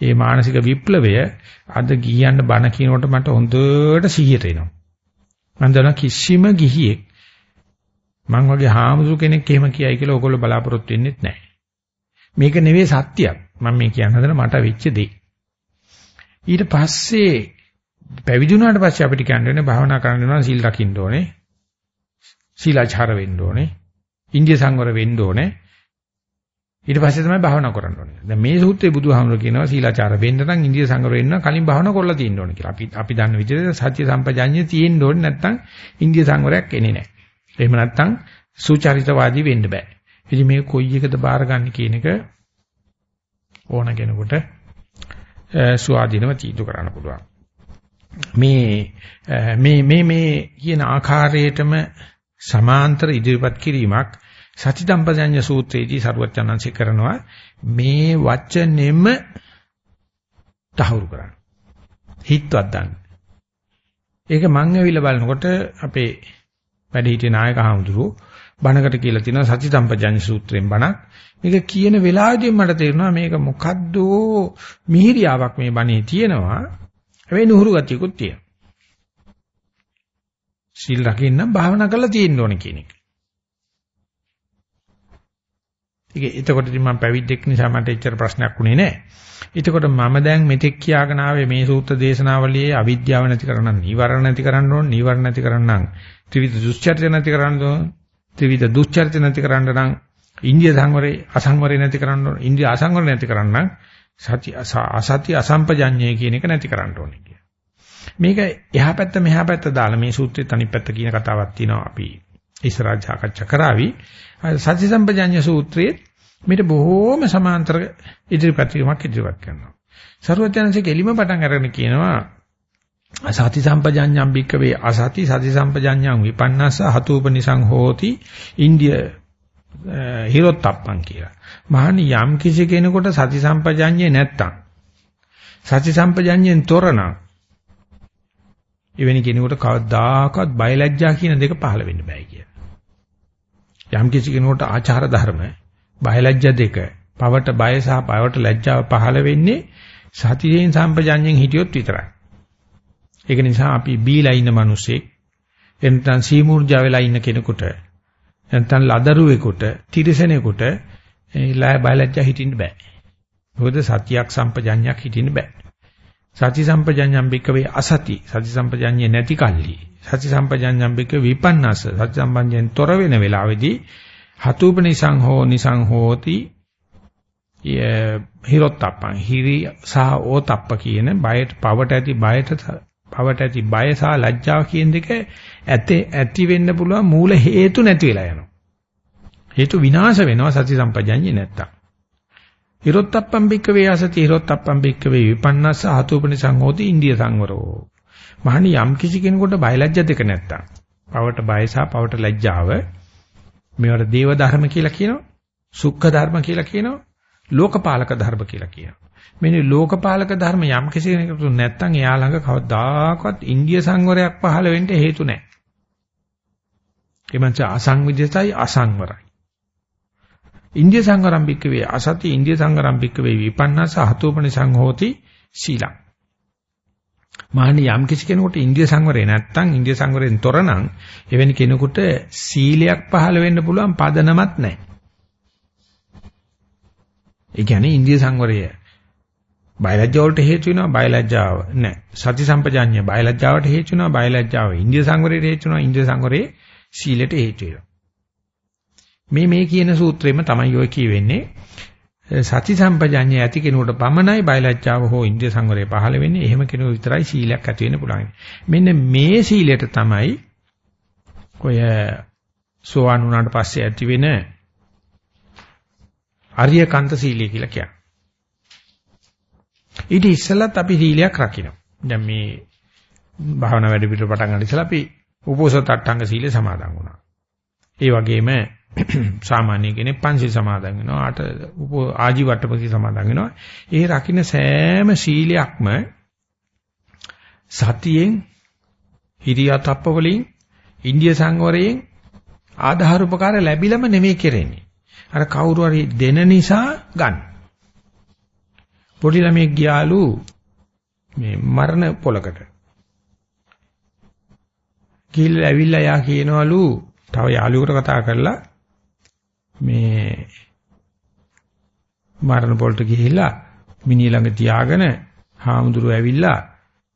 ඒ මානසික විප්ලවය අද ගියන්න බණ කියනකොට මට හොඳට සිහියට එනවා. මම දන්න කිසිම ගිහියෙක් මං වගේ හාමුදුරු කෙනෙක් එහෙම කියයි කියලා ඕගොල්ලෝ බලාපොරොත්තු වෙන්නේ නැහැ. මේක නෙවෙයි සත්‍යයක්. මම මේ කියන්න හදන මට වෙච්ච දේ. ඊට පස්සේ පැවිදි වුණාට පස්සේ අපිට කියන්න වෙන්නේ භාවනා කරන්න වෙනවා සීල් රකින්න ඕනේ. සීලාචාර වෙන්න ඕනේ. ඉන්දිය සංවර වෙන්න ඕනේ. ඊට පස්සේ තමයි භාවනා කරන්න ඕනේ. දැන් මේ සූත්‍රයේ බුදුහාමුදුරු කියනවා සීලාචාර වෙන්න නම් ඉන්දිය සංවර වෙන්න කලින් භාවනා කරලා තියෙන්න ඕනේ කියලා. අපි අපි දන්න විදිහට සත්‍ය සම්පජාඤ්ඤය තියෙන්න ඕනේ නැත්නම් ඉන්දිය සංවරයක් එන්නේ නැහැ. එහෙම නැත්නම් සුචරිතවාදී වෙන්න බෑ. ඉතින් මේ කොයි එකද බාරගන්නේ කියන එක ඕන කෙනෙකුට ස්වාධීනව තීන්දුව කරන්න පුළුවන්. මේ මේ මේ මේ කියන ආකාරයටම සමාන්තර ඉදිරිපත් කිරීමක් සතිදම්පජඤ්ඤ සූත්‍රයේදී සරුවචනංශ කරනවා මේ වචනෙම තහවුරු කරන්න. හිතවත් ගන්න. ඒක මං ඇවිල්ලා බලනකොට අපේ වැඩ හිටිය නායක හඳුරු බණකට කියලා තියෙනවා සතිදම්පජඤ්ඤ සූත්‍රයෙන් බණක්. මේක කියන වෙලාවදී මට තේරුණා මේක මොකද්ද මිහිරියාවක් මේ බණේ තියෙනවා. හැබැයි නුහුරු ගතියකුත් තියෙනවා. සීල් රකින්න භාවනා කරලා තියෙන්න ඕනේ කියන එක. ඒක එතකොට ඉතින් මම පැවිද්දෙක් නිසා මට එච්චර ප්‍රශ්නයක් උනේ නැහැ. එතකොට මම දැන් මෙතෙක් කියාගෙන ආවේ මේ සූත්‍ර දේශනාවලියේ අවිද්‍යාව නැති කරන්න, නීවරණ නැති කරන්න ඕන, නීවරණ නැති කරන්න, ත්‍රිවිධ දුස්චරිත නැති කරන්න ඕන, ත්‍රිවිධ දුස්චරිත නැති කරන්න නම් ඉන්දිය සංවරේ අසංවරේ නැති කරන්න ඕන, ඉන්දිය අසංවර නැති කරන්න සති අසති අසම්පජඤ්ඤය කියන එක නැති කරන්න ඕනේ කිය. මේක එහා පැත්ත මෙහා පැත්ත දාලා මේ සූත්‍රයේ තනි පැත්ත කියන කතාවක් තියෙනවා අපි ඉස්සරහ සාකච්ඡා කරાવી. සති සම්පජඤ්ඤ සූත්‍රයේ මේට බොහෝම සමාන්තර ඉදිරිපත් වීමක් ඉදිරිපත් කරනවා. සරුවචනන්සේ කෙලිම පටන් අරගෙන කියනවා අසති සම්පජඤ්ඤම් බික්කවේ අසති සති සම්පජඤ්ඤම් විපන්නස්ස හතුපනිසං හෝති ඉන්දිය හිරොත්ප්පං කියලා. මහණි යම් කිසි කෙනෙකුට සති සම්පජඤ්ඤේ නැත්තම් සති සම්පජඤ්ඤෙන් තොරනම් එවැනි කෙනෙකුට කවදාකවත් බයලජ්ජා කියන දෙක පහළ වෙන්න බෑ කියලා. යම් කිසි කෙනෙකුට ආචාර ධර්ම බයලජ්ජා දෙක පවට බය සහ පවට ලැජ්ජාව පහළ වෙන්නේ සතියෙන් සම්පජඤ්ඤයෙන් හිටියොත් විතරයි. ඒක නිසා අපි බීලා ඉන්න මිනිස්සෙක් එනතන් සීමුර්ජා වෙලා ඉන්න කෙනෙකුට නැත්නම් ලදරුවෙකුට තිරසනෙකුට ඒ බයලජ්ජා හිටින්න බෑ. මොකද සතියක් සම්පජඤ්ඤයක් හිටින්න බෑ. සති සම්පජඤ්ඤම් බික්කවේ අසති සති සම්පජඤ්ඤේ නැති කල්ලි සති සම්පජඤ්ඤම් බික්ක විපන්නස සති සම්පජඤ්ඤෙන් තොර වෙන වෙලාවේදී හතුපනිසං හෝ නිසං හෝති. හිරොත්ප්පං හිරි සහ ඕතප්ප කියන බයට පවට ඇති බයට පවට ඇති බය සහ ලැජ්ජාව කියන දෙක ඇති ඇති වෙන්න පුළුවන් මූල හේතු නැති වෙලා යනවා. හේතු විනාශ වෙනවා සති සම්පජඤ්ඤේ නැත්තම්. හිරොත්ප්පං බික්කවේ ආසති. හිරොත්ප්පං බික්කවේ විපන්නස්ස. හතුපනිසං හෝති. ඉන්දිය සංවරෝ. මහණි යම් කිසි කෙනෙකුට බයලජ්ජ දෙක නැත්තම්. පවට බය සහ පවට ලැජ්ජාව මේවට දේව ධර්ම කියලා කියනවා. සුඛ ධර්ම කියලා කියනවා. ලෝකපාලක ධර්ම කියලා කියනවා. මෙන්න ලෝකපාලක ධර්ම යම් කෙනෙකුට නැත්නම් එයා ළඟ කවදාකවත් ඉන්දිය සංවරයක් පහළ වෙන්න හේතු නැහැ. එමන්ච අසංවිධිතයි අසංවරයි. ඉන්දිය සංවරම් බික්කවේ අසති ඉන්දිය සංවරම් බික්කවේ විපන්නස හතෝපනි සංහෝති සීලං මහණි යම් කිසි කෙනෙකුට ඉන්දිය සංවරය නැත්තම් ඉන්දිය සංවරයෙන් තොර නම් එවැනි කෙනෙකුට සීලයක් පහළ වෙන්න පුළුවන් පදනමක් නැහැ. ඒ කියන්නේ ඉන්දිය සංවරය බයලජ්ජා වලට හේතු වෙනවා බයලජ්ජාව නැහැ. සති සම්පජාඤ්ඤය බයලජ්ජාවට හේතු වෙනවා බයලජ්ජාව ඉන්දිය සංවරයට හේතු වෙනවා ඉන්දිය සංවරයේ සීලයට හේතු වෙනවා. මේ මේ කියන සූත්‍රෙම තමයි ඔය කියවෙන්නේ සති සම්පජාඤ්ඤය ඇති කෙනෙකුට පමණයි බයලජ්ජාව හෝ ඉන්ද්‍රිය සංවරය පහළ වෙන්නේ. එහෙම කෙනෙකු විතරයි සීලයක් ඇති වෙන්න පුළුවන්. මෙන්න මේ සීලයට තමයි ඔය සෝවාන් වුණාට පස්සේ ඇති වෙන ආර්යකාන්ත සීලය කියලා කියන්නේ. ඊට ඉස්සෙල්ලත් අපි සීලයක් රකින්න. දැන් මේ භාවනා වැඩ පිටු පටන් ගන්න ඉස්සෙල්ලා අපි උපෝසත අට්ඨංග සීලය සමාදන් වුණා. ඒ වගේම සාමාන්‍ය කෙනෙක් පංචශීල සමාදන් වෙනවා ආට ආජීවට්ටපති සමාදන් වෙනවා. ඒ රකින්න සෑම සීලයක්ම සතියෙන් හිරියතප්ප වලින් ඉන්දිය සංවරයෙන් ආධාර උපකාර ලැබිලම නෙමෙයි කෙරෙන්නේ. අර කවුරු හරි දෙන නිසා ගන්න. පොඩි ළමෙක් ගියාලු මේ මරණ පොලකට. ගිහිල්ලා ඇවිල්ලා යා කියනවලු තව යාළුවෙකුට කතා කරලා මේ මරණ පොළට ගිහිල්ලා මිනිහ ළඟ තියාගෙන හාමුදුරුවෝ ඇවිල්ලා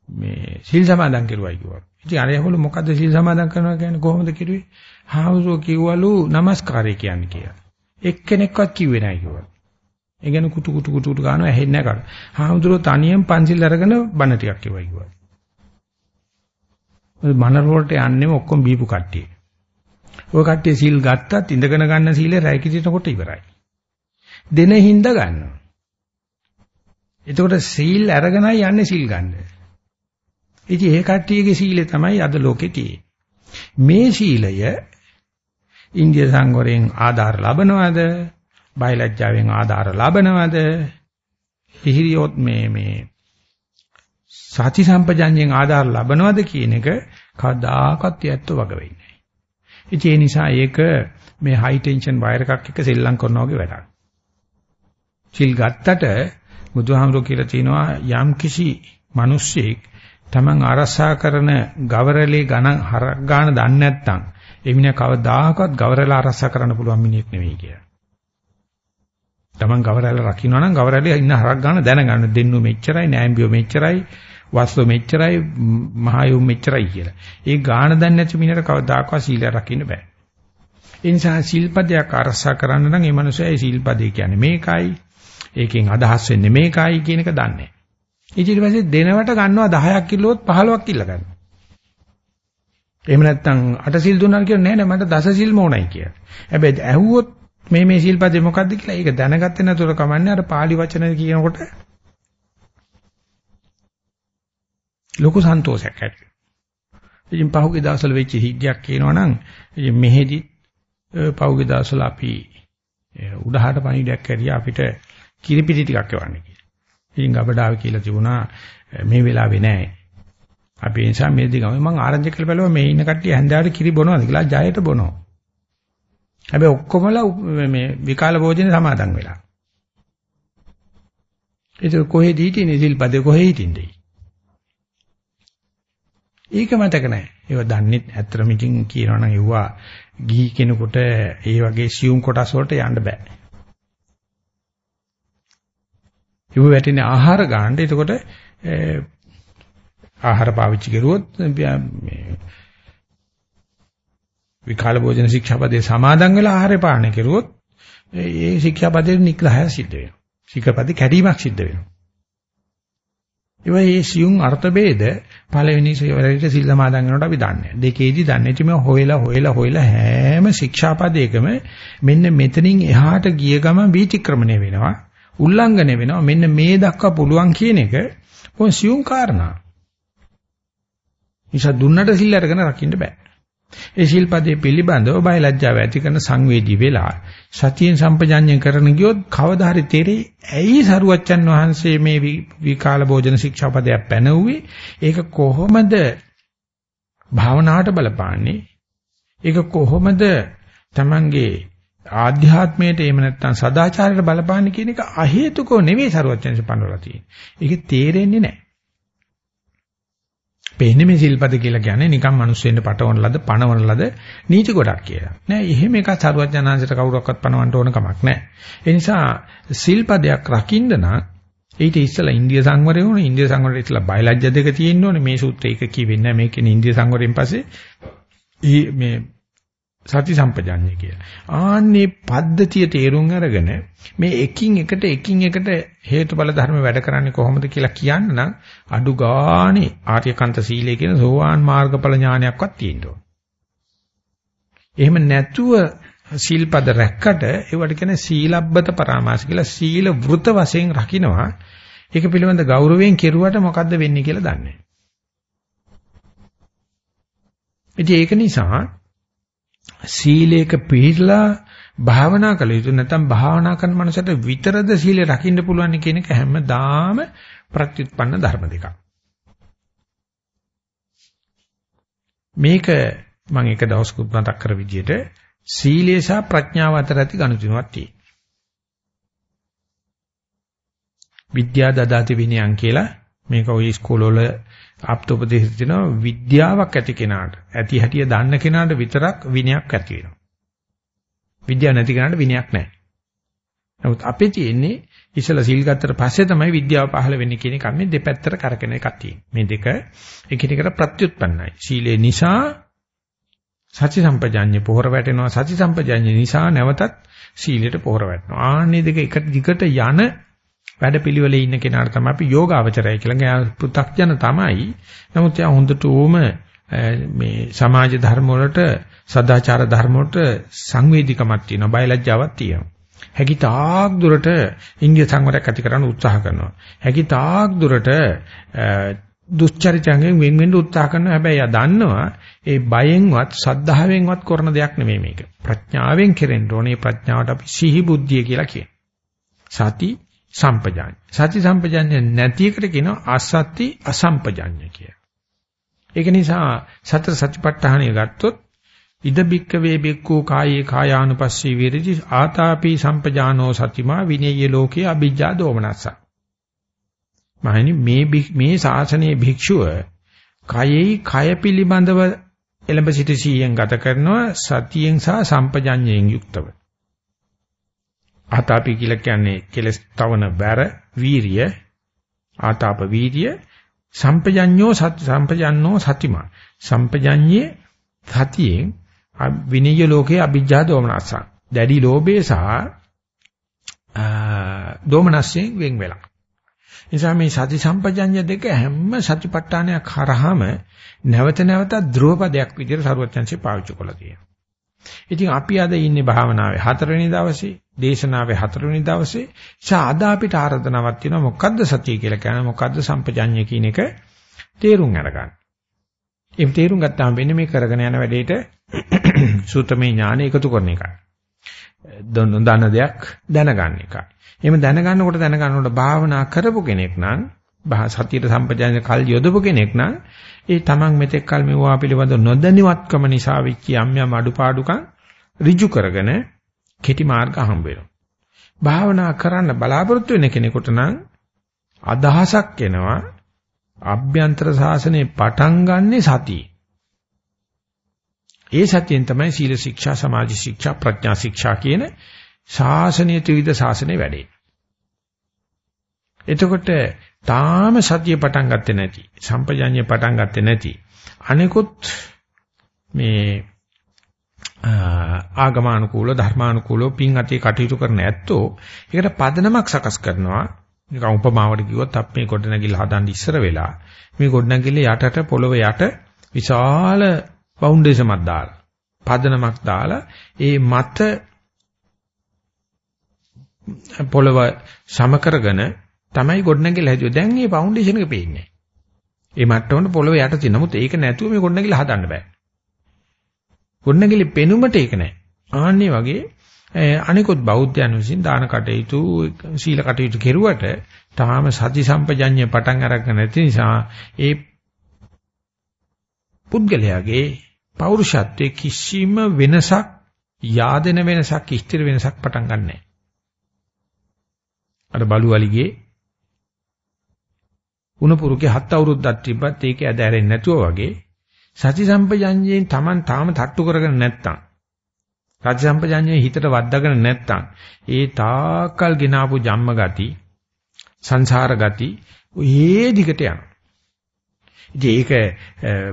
මේ සිල් සමාදන් කෙරුවයි කිව්වා. ඉතින් අර යහළු මොකද්ද සීල් සමාදන් කරනවා කියන්නේ කොහොමද කිරුවේ? හාමුදුරුවෝ කිව්වලු নমස්කාරය කියන්නේ කියලා. එක්කෙනෙක්වත් කිව්වේ නැහැ කිව්වා. ඒ කියන්නේ කුටු කුටු කුටු කුටු ගන්නවා ඇහෙන්නේ නැහැ කර. හාමුදුරුවෝ තනියෙන් පන්සිල් අරගෙන බණ ටිකක් කිව්වා කිව්වා. ඔය මනර වලට යන්නේ ඔක්කොම බීපු කට්ටිය. ඔය කට්ටිය සීල් ගත්තත් ඉඳගෙන ගන්න සීලේ රැය කිදිනකොට ඉවරයි. දෙන හින්දා ගන්නවා. එතකොට සීල් අරගෙනයි යන්නේ සීල් ගන්න. ඉතින් ඒ කට්ටියගේ සීලය තමයි අද ලෝකේ තියෙන්නේ. මේ සීලය ඉන්දිය සංවරයෙන් ආධාර ලබනවද? බයලජ්ජාවෙන් ආධාර ලබනවද? හිහිරියොත් මේ මේ සති සම්පජඤ්ඤයෙන් ආධාර ලබනවද කියන එක කවදාකවත් යැත්තු වග වෙන්නේ නැහැ. ඒ නිසා ඒක මේ හයි ටෙන්ෂන් වයර් එකක් එක්ක සෙල්ලම් කරනවා වගේ වැඩක්. සිල් ගත්තට බුදුහාමුදුරුවෝ කියලා තියෙනවා යම් කිසි මිනිස්සෙක් Taman ආරසා කරන ගවරලේ ගණන් හරක් ගන්න දන්නේ නැත්නම් එමින කවදාකවත් ගවරලා ආරසා කරන්න පුළුවන් මිනිහෙක් නෙවෙයි කියලා. Taman ගවරල රකින්නවා නම් ගවරලේ ඉන්න හරක් ගන්න දැනගන්න දෙන්නු මෙච්චරයි නෑම්බියෝ මෙච්චරයි වස්තු මෙච්චරයි මහයු මෙච්චරයි කියලා. ඒ ගාණ දන්නේ නැති මිනිහට කවදාකවත් සීලය රකින්න බෑ. ඒ නිසා සීල්පදයක් අරසා කරන්න නම් ඒ මනුස්සයා ඒ සීල්පදේ කියන්නේ මේකයි. ඒකෙන් අදහස් වෙන්නේ මේකයි කියන එක දන්නේ නැහැ. ඊට පස්සේ දෙනවට ගන්නවා 10ක් කිල්ලුවොත් 15ක් කිල්ල ගන්නවා. එහෙම නැත්නම් අට සිල් දුන්නා කියලා නෑ නෑ මට දස සිල් මොණයි කියලා. හැබැයි ඇහුවොත් මේ මේ සිල්පදේ මොකද්ද කියලා ඒක දැනගත්තේ නැතුව කමන්නේ අර pāli වචන කියනකොට ලොකු සන්තෝෂයක් ඇති වෙනවා. ඉතින් පහුගිය දවස්වල වෙච්ච හිද්දයක් කියනවා නම් ඉතින් මෙහෙදි පහුගිය දවස්වල අපි උඩහාට පණිඩයක් ඇරියා අපිට කිරිපිටි ටිකක් එවන්න කියලා. ඉතින් ගබඩාව කියලා තිබුණා මේ වෙලාවේ නෑ. අපි ඒ නිසා මේ දිගම මම ආරංචි කරලා බලුවා මේ ඉන්න කට්ටිය හැන්දෑවට කිරි බොනවද කියලා ජයයට බොනවා. හැබැයි ඔක්කොමලා මේ විකාල භෝජනේ සමාදන් වෙලා. ඒක කොහෙද හිටින්නේ සිල්පදේ කොහෙ හිටින්නේ? ඒක මතක නැහැ. ඒව දන්නේ ඇත්තටම ඉතින් කියනවනම් ඒවා ගිහි කෙනෙකුට ඒ වගේ සියුම් කොටස් වලට යන්න බෑ. ඉව වැටෙන ආහාර ගන්න. එතකොට ආහාර පාවිච්චි කරුවොත් මේ විකාල භෝජන ශික්ෂාපදේ සමාදන් වෙලා ආහාරය පාලනය කරුවොත් ඒ ශික්ෂාපදේ නිග්‍රහය සිද්ධ වෙනවා. ශික්ෂාපදේ කැඩීමක් සිද්ධ වෙනවා. ඒ වගේ සියුම් අර්ථ ભેද පළවෙනි සෙවරේට සිල් සමාදන් වෙනකොට අපි දන්නේ. දෙකේදී දන්නේ ඉතින් හොයලා හොයලා හොයලා හැම ශික්ෂාපදයකම මෙන්න මෙතනින් එහාට ගිය ගමන් වීතික්‍රමණය වෙනවා. උල්ලංඝනය වෙනවා. මෙන්න මේ දක්වා පුළුවන් කියන එක කොහොම සියුම් කාරණා. නිසා දුන්නට සිල් අරගෙන රකින්න බෑ. ඒ ශිල්පදේ පිළිබඳව බයලජ්ජාව ඇති කරන සංවේදී වෙලා සතියෙන් සම්පජාඤ්ඤය කරන ගියොත් කවදා හරි තේරෙයි ඇයි සරුවච්චන් වහන්සේ මේ විකාල භෝජන ශික්ෂාපදයක් පැනවුවේ ඒක කොහොමද භාවනාවට බලපාන්නේ ඒක කොහොමද Tamange ආධ්‍යාත්මයට එහෙම නැත්නම් සදාචාරයට බලපාන්නේ කියන එක අහේතුකව නෙවෙයි සරුවච්චන්සේ පනවලා තියෙන්නේ. ඒක තේරෙන්නේ නැහැ. පේන්නේ මේ සිල්පද කියලා කියන්නේ නිකන් මිනිස්සුෙන්න පටවන ලද පණවන ලද නීති ගොඩක් කියලා. නෑ එහෙම එකක් සරුවඥාන්සේට කවුරක්වත් පණවන්න ඕන කමක් නෑ. ඒ නිසා සිල්පදයක් රකින්න නම් ඊට ඉස්සලා ඉන්දිය සංවරය වුණා. ඉන්දිය සංවරය ඉස්සලා බයලජ්‍ය දෙක තියෙන්න ඕනේ. මේ සූත්‍රය එක කියෙන්නේ නෑ. මේකේ ඉන්දිය සංවරයෙන් පස්සේ මේ සති සම්පජාඤ්ඤය කියලා. ආන්නේ පද්ධතිය තේරුම් අරගෙන මේ එකින් එකට එකින් එකට හේතුඵල ධර්ම වැඩ කරන්නේ කොහොමද කියලා කියන්න නම් අඩු ගානේ ආර්යකන්ත සීලය කියන සෝවාන් මාර්ගඵල ඥානයක්වත් තියෙන්න ඕන. එහෙම නැතුව සීල්පද රැක්කට ඒවට කියන්නේ සීලබ්බත පරාමාස කියලා සීල වෘත වශයෙන් රකින්නවා. ඒක පිළිබඳ ගෞරවයෙන් කෙරුවට මොකද්ද වෙන්නේ කියලා දන්නේ නැහැ. ඒක නිසා සීලයක පිළිලා භාවනා කළ යුතු නැත්නම් භාවනා කරන මනසට විතරද සීලය රකින්න පුළුවන් කියන එක හැමදාම ප්‍රත්‍යুৎপন্ন ධර්ම දෙකක්. මේක මම එක දවසකුත් මතක් කර විදිහට සීලය සහ ප්‍රඥාව අතර ඇති ගනුදෙනුවක් තියෙනවා. විද්‍යා දදාති විනයන් කියලා මේක ওই ස්කෝල වල ආප්තෝපදේශ දෙනවා විද්‍යාවක් ඇති කෙනාට ඇති හැටිය දන්න කෙනාට විතරක් විනයක් ඇති වෙනවා. විද්‍යාව නැති කෙනාට විනයක් නැහැ. නමුත් අපේ තියෙන්නේ ඉස්සලා සීල් ගත්තට පස්සේ තමයි විද්‍යාව පහළ වෙන්නේ කියන එක මේ දෙපැත්තට කරකෙන එකක් තියෙන්නේ. මේ දෙක එකිනෙකට ප්‍රත්‍යুৎපන්නයි. සීලේ නිසා සති සම්පජාඤ්ඤ පොහොර වැටෙනවා. සති සම්පජාඤ්ඤ නිසා නැවතත් සීලයට පොහොර වැටෙනවා. ආන්නේ දෙක එක දිගට යන වැඩපිළිවෙලේ ඉන්න කෙනාට තමයි අපි යෝගාවචරය කියලා. එයා පෘ탁ජන තමයි. නමුත් එයා හොඳට ඕම මේ සමාජ ධර්ම වලට සදාචාර ධර්ම වලට සංවේදීකමක් තියෙනවා. බයලජ්ජාවක් තියෙනවා. හැකි තාක් දුරට ඉන්දිය සංවරයක් ඇති කරන්න උත්සාහ කරනවා. හැකි තාක් දුරට දුස්චරිතයෙන් වෙන් වෙන්න උත්සාහ කරනවා. හැබැයි එයා දන්නවා ඒ බයෙන්වත් සද්ධාවෙන්වත් කරන දෙයක් නෙමෙයි මේක. ප්‍රඥාවෙන් කෙරෙන්න ඕනේ. ප්‍රඥාවට අපි සිහි බුද්ධිය කියලා කියනවා. සති සම්පජාඤ්ඤ. සති සම්පජාඤ්ඤ නැති එකට කියනවා අසති අසම්පජාඤ්ඤ කියලා. ඒක නිසා සතර සතිපට්ඨානය ගත්තොත් ඉද බික්ක වේ බික්කෝ කායේ කායානුපස්සී විරති ආතාපි සම්පජානෝ සතිමා විනේය ලෝකේ අ비ජ්ජා දෝමනස්ස. මහණනි මේ මේ ශාසනයේ භික්ෂුව කයෙහි කය පිළිබඳව එළඹ සිට සීයෙන් ගත කරනවා සතියෙන් සහ සම්පජඤ්ඤයෙන් යුක්තව. ආතාපි කියලා කියන්නේ කෙලස් තවන බැර වීරිය ආතාප වීරිය සම්පජඤ්ඤෝ සම්පජඤ්ඤෝ සතිමා සම්පජඤ්ඤේ සතියෙන් විනීය ලෝකයේ අභිජ්ජා දෝමනස්ස. දැඩි ලෝභය සහ දෝමනස්යෙන් වෙන් වෙලා. නිසා මේ සති සම්පජඤ්ඤ දෙක හැම සතිපට්ඨානයක් කරාම නැවත නැවත ධ්‍රුවපදයක් විදිහට සරුවචන්සේ පාවිච්චි කළා තියෙනවා. ඉතින් අපි අද ඉන්නේ භාවනාවේ හතරවෙනි දවසේ, දේශනාවේ හතරවෙනි දවසේ. ඡාද අපිට ආරාධනාවක් තියෙනවා මොකද්ද සතිය කියලා කියන්නේ මොකද්ද සම්පජඤ්ඤ කියන එක තේරුම් අරගන්න. ඒ තේරුම් ගත්තාම වෙන්නේ මේ කරගෙන යන වැඩේට සූතමේ ඥාන එකතු කරන එකයි. දන්න දෙයක් දැනගන්න එකයි. එහෙම දැනගන්නකොට දැනගන්නකොට භාවනා කරපු කෙනෙක් නම් සතියට සම්පජාන කල් යොදපු කෙනෙක් නම් ඒ තමන් මෙතෙක් කල මෙවුවා පිළිබඳ නොදැනුවත්කම නිසා වෙච්ච යම් යම් අඩුපාඩුකම් ඍජු කරගෙන කෙටි මාර්ග හම්බ වෙනවා. භාවනා කරන්න බලාපොරොත්තු වෙන කෙනෙකුට නම් අදහසක් එනවා අභ්‍යන්තර සාසනේ පටන් ගන්නෙ සතිය. ඒ සතියෙන් තමයි සීල ශික්ෂා, සමාධි ශික්ෂා, ප්‍රඥා ශික්ෂා කියන ශාසනීය ත්‍රිවිධ ශාසනේ වැඩේ. එතකොට තාම සතිය පටන් ගත්තේ නැති, සම්පජාඤ්ඤය පටන් ගත්තේ නැති. අනිකුත් මේ ආගමානුකූල ධර්මානුකූල පින් අතේ කටයුතු කරන ඇත්තෝ ඒකට පදනමක් සකස් කරනවා නිකන් උපමාවට කිව්වොත් අපි මේ ගොඩනැගිල්ල හදන්න ඉස්සර වෙලා මේ ගොඩනැගිල්ල යටට පොළව යට විශාල ෆවුන්ඩේෂන්ක් දාලා පදනමක් දාලා ඒ මත පොළව සම කරගෙන තමයි ගොඩනැගිල්ල හැදුවේ. දැන් මේ ෆවුන්ඩේෂන් එක පේන්නේ. ඒ මට්ටමට පොළව යට තියෙන. නමුත් ඒක නැතුව මේ ගොඩනැගිල්ල හදන්න බෑ. ගොඩනැගිලි පෙනුමට ඒක නෑ. ආන්නේ වගේ අනිකුත් බෞද්ධයන් විසින් දාන කටයුතු සීල කටයුතු කෙරුවට තාම සති සම්පජඤ්ඤය පටන් අරගෙන නැති නිසා ඒ පුද්ගලයාගේ පෞරුෂත්වයේ කිසිම වෙනසක් yaadena වෙනසක් ස්ථිර වෙනසක් පටන් ගන්නෑ. අර බලුවලිගේ උණපුරුකේ හත් අවුරුද්දක් තිබ්බත් ඒකේ ඇද ඇරෙන්නේ නැතුව වගේ සති සම්පජඤ්ඤයෙන් Taman තාම තට්ටු කරගෙන නැත්තම් සති සම්පජඤ්ඤයේ හිතට වද්දාගෙන නැත්තම් ඒ තාකල් ගෙනාවු ජම්ම ගති සංසාර ගති ඔයේ දිගට යනවා. ඉතින් ඒක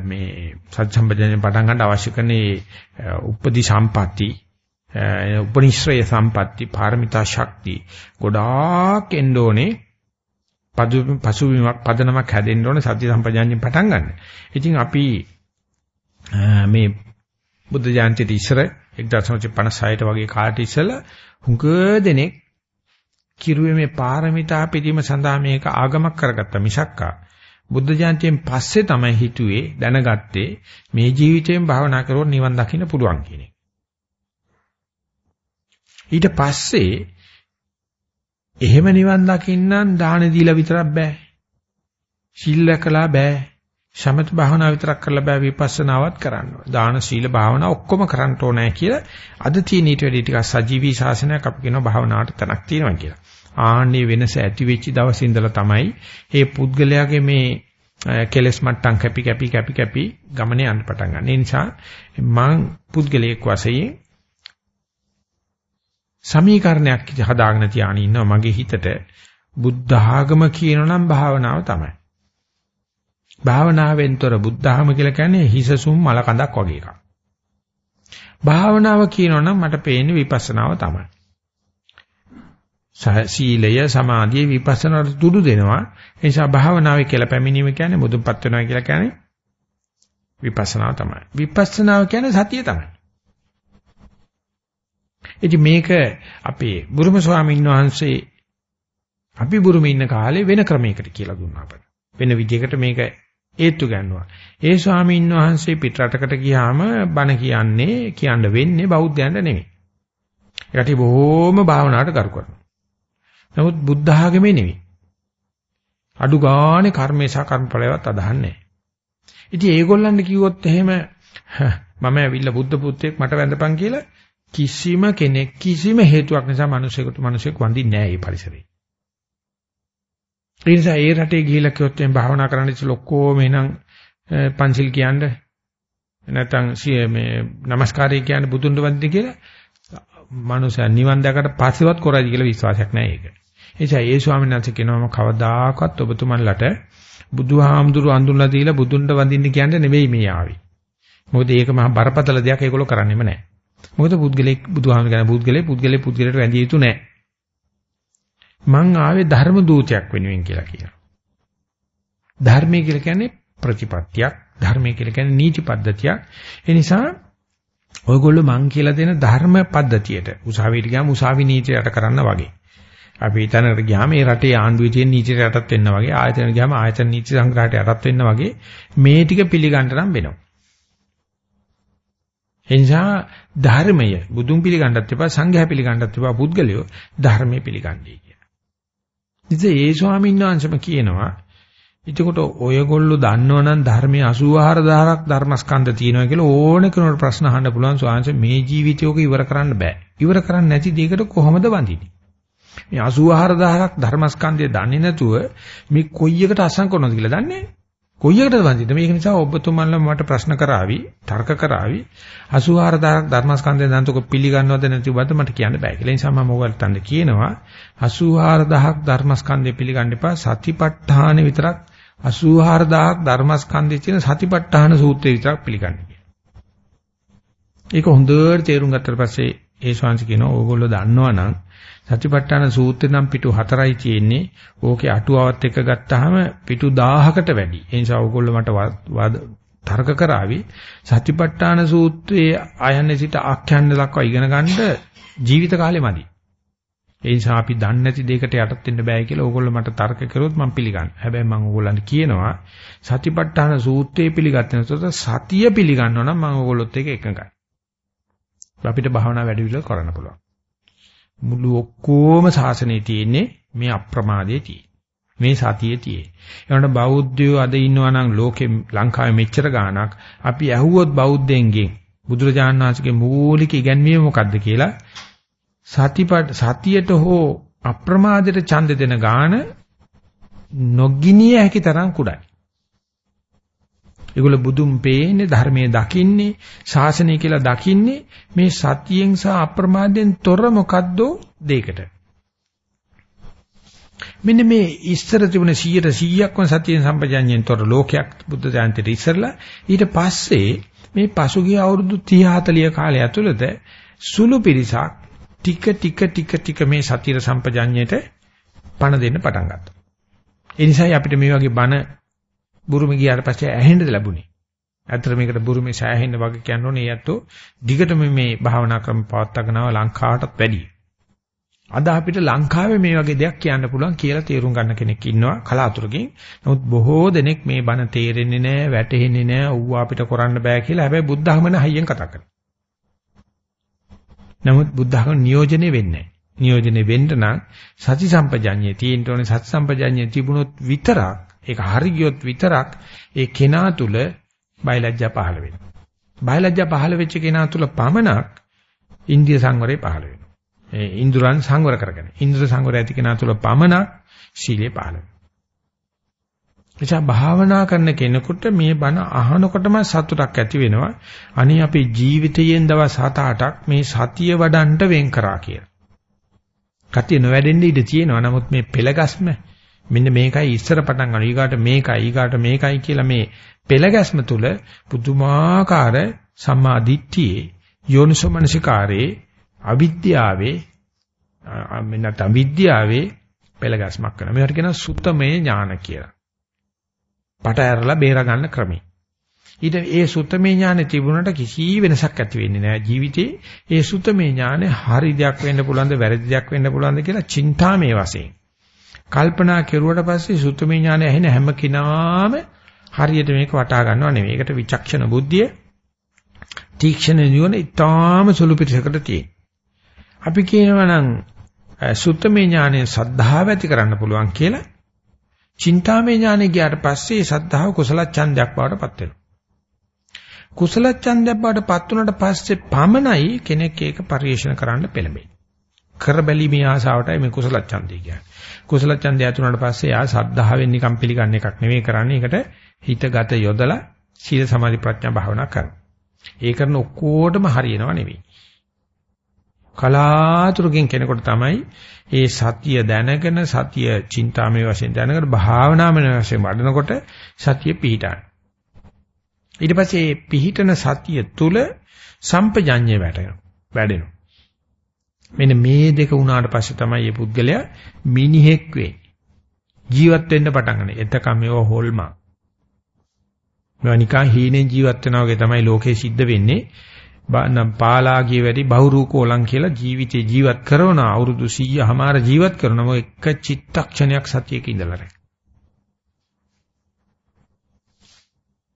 මේ සති සම්පජඤ්ඤයෙන් පටන් ගන්න අවශ්‍ය කරන උපදි සම්පatti උපනිශ්‍රය සම්පatti පාරමිතා ශක්ති ගොඩාක් එන්න ඕනේ පසුබිමක් පදනමක් හැදෙන්න ඕනේ සති සම්පජඤ්ඤයෙන් පටන් ගන්න. ඉතින් අපි මේ බුද්ධ ජයන්තිට ඉස්සර 1956ට වගේ කාලට ඉස්සෙල්ලා හුඟ දෙනෙක් කිරුවේ මේ පාරමිතා පිළිම සඳහා මේක ආගමක් කරගත්ත මිසක්කා බුද්ධ ජයන්තියෙන් පස්සේ තමයි හිතුවේ දැනගත්තේ මේ ජීවිතයෙන් භාවනා කරුවොත් නිවන් දකින්න පුළුවන් කියන එක. ඊට පස්සේ එහෙම නිවන් දකින්නම් දාන දීලා විතරක් බෑ. සිල් රැකලා බෑ. සමත භාවනා විතරක් කරලා බෑ විපස්සනාවත් කරන්න ඕනේ. දාන සීල භාවනා ඔක්කොම කරන්න ඕනේ කියලා අද තියෙන ඊට වැඩි ටිකක් සජීවී ශාසනයක් අපි කියනවා භාවනාවට තනක් තියෙනවා කියලා. ආන්නේ වෙනස ඇති වෙච්ච දවසේ ඉඳලා තමයි මේ පුද්ගලයාගේ මේ කෙලස් මට්ටම් කැපි කැපි කැපි කැපි ගමනේ යන්න පටන් ගන්න. ඒ නිසා මං පුද්ගලයෙක් වශයෙන් සමීකරණයක් හදාගෙන තියාගෙන ඉන්නවා මගේ හිතට බුද්ධ ආගම කියනනම් භාවනාව තමයි. භාවනාවෙන්තර බුද්ධ ආගම කියලා කියන්නේ හිසසුම් මල කඳක් වගේ එකක්. භාවනාව කියනනම් මට පේන්නේ විපස්සනාව තමයි. සීලය සමාධිය විපස්සනාට තුඩු දෙනවා. ඒ නිසා භාවනාවේ කියලා පැමිණීම කියන්නේ මුදුන්පත් වෙනවා කියලා කියන්නේ විපස්සනාව තමයි. විපස්සනාව කියන්නේ සතිය තමයි. ඉතින් මේක අපේ බුරුම ස්වාමීන් වහන්සේ අපි බුරුමේ ඉන්න කාලේ වෙන ක්‍රමයකට කියලා දුන්නා අපට. වෙන විදිහකට මේක ඒත්තු ගන්නවා. ඒ ස්වාමීන් වහන්සේ පිටරටකට ගියාම බණ කියන්නේ කියන්න වෙන්නේ බෞද්ධයන්ට නෙමෙයි. ඒකට බොහෝම භාවනාවට කරු කරනවා. නමුත් බුද්ධ ආගමේ නෙමෙයි. අඩු ගානේ කර්මේ සහ කර්මඵලයවත් අදහන්නේ නැහැ. ඉතින් ඒගොල්ලන්ට කිව්වොත් එහෙම මම ඇවිල්ලා බුද්ධ පුත්‍රයෙක් මට වැඳපන් කියලා කිසිම කෙනෙක් කිසිම හේතුවක් නිසා මිනිසෙකුට මිනිසෙක් වඳින්නේ නැහැ මේ පරිසරේ. ඒ නිසා ඒ රටේ ගිහිල්ලා කිව්වොත් එම් භාවනා කරන්න ඉස්සෙල්ලා ඔක්කොම එනං පන්සිල් කියන්නේ නැත්නම් මේ নমස්කාරය කියන්නේ බුදුන්ව වන්දි කියලා මනුස්සයා නිවන් දැකට පස්සෙවත් කරයිද කියලා විශ්වාසයක් නැහැ ඒක. ඒ නිසා ඒ ස්වාමීන් වහන්සේ කියනවා කවදාකවත් ඔබතුමන්ලට බුදුහාමුදුරු අඳුන්ලා දීලා බුදුන්ට වඳින්න කියන්නේ නෙවෙයි මේ ආවේ. මොකද ඒක මහා බරපතල දෙයක් ඒගොල්ලෝ කරන්නේම නැහැ. මොකද පුද්ගලෙක් බුදුහාමුදුරු කියන පුද්ගලෙ පුද්ගලෙ පුද්ගලට වැඳිය යුතු නැහැ. මං ආවේ ධර්ම දූතයක් වෙනුවෙන් කියලා කියනවා. ධර්මය කියලා කියන්නේ ප්‍රතිපත්තියක්, ධර්මය කියලා කියන්නේ නීති පද්ධතියක්. ඒ නිසා ඔයගොල්ලෝ මං කියලා දෙන ධර්ම පද්ධතියට උසාවියට ගියාම උසාවි නීතිය යට කරන්න වගේ. අපි ඊතනකට ගියාම මේ රටේ ආණ්ඩුවේ තියෙන නීතියට යටත් වෙන්න වගේ, ආයතන ගියාම ආයතන නීති සංග්‍රහයට යටත් වෙන්න වගේ මේ ටික පිළිගන්න නම් වෙනවා. එනිසා ධර්මය බුදුන් පිළිගන්නත් එපා සංඝයා පිළිගන්නත් එපා පුද්ගලයෝ ධර්මයේ පිළිගන්නේ. ඉතින් ඒ ස්වාමීන් වහන්සේම කියනවා එතකොට ඔයගොල්ලෝ දන්නවනම් ධර්මයේ 84000ක් ධර්මස්කන්ධ තියෙනවා කියලා ඕන කෙනෙකුට ප්‍රශ්න අහන්න පුළුවන් ස්වාමීන් මේ ජීවිතයක ඉවර කරන්න බෑ. ඉවර කරන්න නැති දෙයකට කොහොමද වඳින්නේ? මේ 84000ක් ධර්මස්කන්ධය දන්නේ නැතුව මේ කොයි එකට අසං කරනවද කියලා දන්නේ කොයි එකටද වඳින්නේ? මේක නිසා ඔබතුමන්ලා මට ප්‍රශ්න කරાવી, තර්ක කරાવી 84000ක් ධර්මස්කන්ධය දන්තක පිළිගන්නවද නැතිවද මට කියන්න බෑ කියලා. ඒ නිසා මම ඔයගලට කියනවා 84000ක් ධර්මස්කන්ධය පිළිගන්න එපා. සතිපට්ඨාන විතරක් 84000ක් ධර්මස්කන්ධයේ තියෙන සතිපට්ඨාන සූත්‍රය විතරක් පිළිගන්න ඒක හොඳට තේරුම් ගත්තට පස්සේ ඒ ශාන්ති කියනවා ඕගොල්ලෝ දන්නවනම් සතිපට්ඨාන සූත්‍රේ නම් පිටු 4යි තියෙන්නේ. ඕකේ අටුවාවත් එක ගත්තාම පිටු 1000කට වැඩි. ඒ නිසා ඕගොල්ලෝ මට තර්ක කරાવી සතිපට්ඨාන සූත්‍රයේ ආයන්නේ සිට ආඛ්‍යාන දක්වා ඉගෙන ගන්න ජීවිත කාලෙ මදි. ඒ නිසා අපි දන්නේ නැති දෙයකට යටත් වෙන්න බෑ කියලා ඕගොල්ලෝ මට තර්ක කරොත් මම පිළිගන්නවා. හැබැයි මම ඕගොල්ලන්ට කියනවා සතිපට්ඨාන සූත්‍රයේ පිළිගත්තේ නැත්නම් සතිය පිළිගන්නවා නම් මම ඕගොල්ලොත් එක එකඟයි. අපිට භාවනා වැඩි විදිහට කරන්න පුළුවන්. මුළු ඔක්කොම ශාසනයේ තියෙන්නේ මේ අප්‍රමාදයේ තියෙන්නේ. මේ සතියේ තියෙන්නේ. ඒකට බෞද්ධයෝ අද ඉන්නවා නම් ලෝකේ ලංකාවේ මෙච්චර ගාණක් අපි ඇහුවොත් බෞද්ධෙන්ගෙන් බුදුරජාණන් වහන්සේගේ මූලික ඉගැන්වීම මොකද්ද කියලා සතිපට සතියට හෝ අප්‍රමාදයට ඡන්ද දෙන ගාණ නොගිනිය හැකි තරම් කුඩායි. ඒගොල්ල බුදුන් පේන්නේ ධර්මයේ දකින්නේ ශාසනය කියලා දකින්නේ මේ සතියෙන් සහ අප්‍රමාදයෙන් තොර මොකද්ද දෙයකට මෙන්න මේ ඉස්තර තිබුණ 100ට 100ක්ම සතියෙන් සම්පජඤ්ඤයෙන් තොර ලෝකයක් බුද්ධ ජයන්තිට ඉස්සරලා ඊට පස්සේ මේ පසුගිය අවුරුදු 30 40 කාලය ඇතුළත සුළු පිරිසක් ටික ටික ටික ටික මේ සතිය සම්පජඤ්ඤයට පණ දෙන්න පටන් ගත්තා. ඒ නිසායි අපිට මේ වගේ බණ බුරුම ගියාට පස්සේ ඇහෙන්න ලැබුණේ. ඇත්තට මේකට බුරුමේ සෑහෙන්න වගේ කියන්න ඕනේ යැත්තෝ දිගටම මේ භාවනා ක්‍රම පවත්වාගෙනව ලංකාවටත් වැඩි. අද අපිට ලංකාවේ මේ වගේ දෙයක් කියන්න පුළුවන් කියලා තේරුම් ගන්න කෙනෙක් ඉන්නවා කලාතුරකින්. නමුත් බොහෝ දෙනෙක් මේ බණ තේරෙන්නේ නැහැ, වැටහෙන්නේ නැහැ, ඌව අපිට කරන්න බෑ කියලා. හැබැයි බුද්ධ ධර්මන හයියෙන් කතා කරනවා. නමුත් බුද්ධ ධර්ම නියෝජනය වෙන්නේ නැහැ. නියෝජනය වෙන්න නම් සති සම්පජඤ්ඤය තියෙන්න ඕනේ. සති සම්පජඤ්ඤය තිබුණොත් විතරක් ඒක හරි ගියොත් විතරක් ඒ කෙනා තුල බයලජ්ජා පහළ වෙනවා. බයලජ්ජා පහළ වෙච්ච කෙනා තුල පමණක් ඉන්දිය සංවරය පහළ වෙනවා. ඒ ඉන්ද්‍රයන් සංවර කරගෙන. ඉන්ද්‍ර සංවරය ඇති කෙනා තුල පමණක් සීලය පහළ වෙනවා. එචා භාවනා කරන කෙනෙකුට මේ බණ අහනකොටම සතුටක් ඇති වෙනවා. අනේ අපේ ජීවිතයෙන් දවස් 7-8ක් මේ සතිය වඩන්න වෙන් කරා කියලා. කතිය නොවැඩෙන්න ඉඩ තියෙනවා. නමුත් මේ පෙළගස්ම මෙන්න මේකයි ඉස්සර පටන් ගන්න. ඊගාට මේකයි ඊගාට මේකයි කියලා මේ පෙළගැස්ම තුල පුදුමාකාර සම්මා දිට්ඨියේ යෝනිසෝමනසිකාරේ අවිද්‍යාවේ මෙන්නත් අවිද්‍යාවේ පෙළගැස්මක් කරනවා. මේකට කියනවා සුත්තමේ ඥාන කියලා. පට ඇරලා බේර ගන්න ක්‍රමී. ඊට ඒ සුත්තමේ ඥානෙ තිබුණට කිසි වෙනසක් ඇති වෙන්නේ නැහැ ජීවිතේ. ඒ සුත්තමේ ඥානෙ හරි දෙයක් වෙන්න පුළුවන්ද වැරදි දෙයක් වෙන්න පුළුවන්ද කියලා චින්තාමේ වශයෙන්. කල්පනා කෙරුවට පස්සේ සුත්තමේ ඥානෙ ඇහෙන හැම කෙනාම හරියට මේක වටහා ගන්නව නෙවෙයි. ඒකට විචක්ෂණ බුද්ධිය තීක්ෂණ නුවණ ඊටාම සුළු පිටසකට තියෙන. අපි කියනවා නම් සුත්තමේ ඥානෙ සද්ධාව ඇති කරන්න පුළුවන් කියලා. චින්තාමේ ඥානෙ ගියාට පස්සේ සද්ධාව කුසල ඡන්දයක් බවට පත් වෙනවා. කුසල ඡන්දයක් බවට පත් වුණාට පස්සේ පමණයි කෙනෙක් ඒක පරිශන කරන්න පෙළඹෙන්නේ. කර බැලීමේ ආසාවටයි මේ කුසල ඡන්දය කියන්නේ. කුසල ඡන්දය ඇතුණාට පස්සේ ආ සද්ධාවෙන් නිකම් පිළිගන්න එකක් නෙවෙයි කරන්නේ. ඒකට හිතගත යොදලා සීල සමාධි ප්‍රඥා භාවනා කරනවා. ඒ කරන ඔක්කොටම හරියනව නෙවෙයි. කලාතුරකින් කෙනෙකුට තමයි ඒ සතිය දැනගෙන සතිය චින්තාමය වශයෙන් දැනගෙන භාවනාමය වශයෙන් වඩනකොට සතිය පිහිටාන. ඊට පස්සේ පිහිටන සතිය තුල සම්පජඤ්ඤය වැටෙනවා. වැඩෙනවා. මෙන්න මේ දෙක වුණාට පස්සේ තමයි මේ පුද්ගලයා මිනිහෙක් වෙන්නේ. ජීවත් වෙන්න පටන් ගන්න. එතකම මේව හොල්මා. මේවා නිකන් හීනෙන් ජීවත් වෙනා වගේ තමයි ලෝකේ සිද්ධ වෙන්නේ. නම් පාලාගිය වැඩි බහුරූකෝලං කියලා ජීවිතේ ජීවත් කරන අවුරුදු 100 හමාර ජීවත් කරනම එක චිත්තක්ෂණයක් සතියක ඉඳලා නැහැ.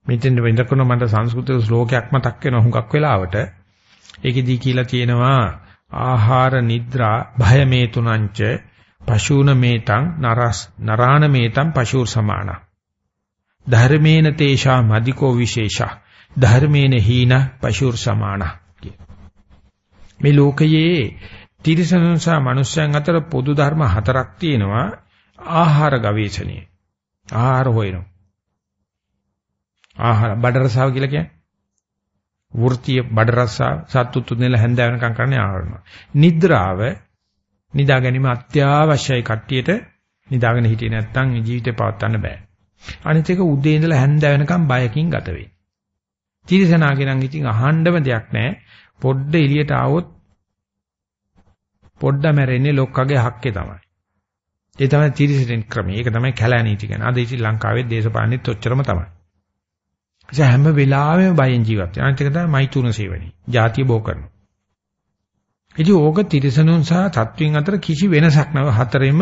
මෙතෙන් වෙනකන මට සංස්කෘත ශ්ලෝකයක් මතක් වෙනවා හුඟක් වෙලාවට. ඒකෙදී කියලා තියෙනවා ආහාර නිද්‍රා භය මේ තුනංච පශූන මේතං නරස් නරාණ මේතං පශූර් සමාන. ධර්මේන තේෂා මදිකෝ විශේෂා ධර්මේන හීන පශූර් සමාන. මේ ලෝකයේ තිරිසනුන් සහ මනුෂ්‍යයන් අතර පොදු ධර්ම හතරක් තියෙනවා ආහාර ගවේෂණය. ආහාර හොයනවා. ආහාර බඩ රසාව කියලා කියන්නේ. වෘත්තීය බඩ රසාව සත්තු තුනෙල හැඳ වෙනකම් කරන්නේ ආහාරම. නිද්‍රාව නිදා ගැනීම අත්‍යවශ්‍යයි කට්ටියට නිදාගෙන හිටියේ නැත්නම් ජීවිතේ පවත්වන්න බෑ. අනිත් එක උදේ ඉඳලා හැන්ද වෙනකම් බයකින් ගත වෙයි. තිරසනාගේ නම් ඉතින් අහන්නම දෙයක් නැහැ. පොඩ්ඩ එළියට ආවොත් පොඩ්ඩ මැරෙන්නේ ලොක්කගේ හක්කේ තමයි. ඒ තමයි තිරසනෙන් ක්‍රමය. ඒක තමයි කැලණීටි කියන්නේ. අද ඉතින් ලංකාවේ දේශපාලනෙත් ඔච්චරම තමයි. ඒ හැම වෙලාවෙම බයෙන් ජීවත් වෙනවා. අනිත් එක තමයි මෛතුන සේවනයි. ಜಾතිය බෝ කරනවා. ඉතින් ඕක තිරසනුන් සහ තත්වින් අතර කිසි වෙනසක් නැව හතරෙම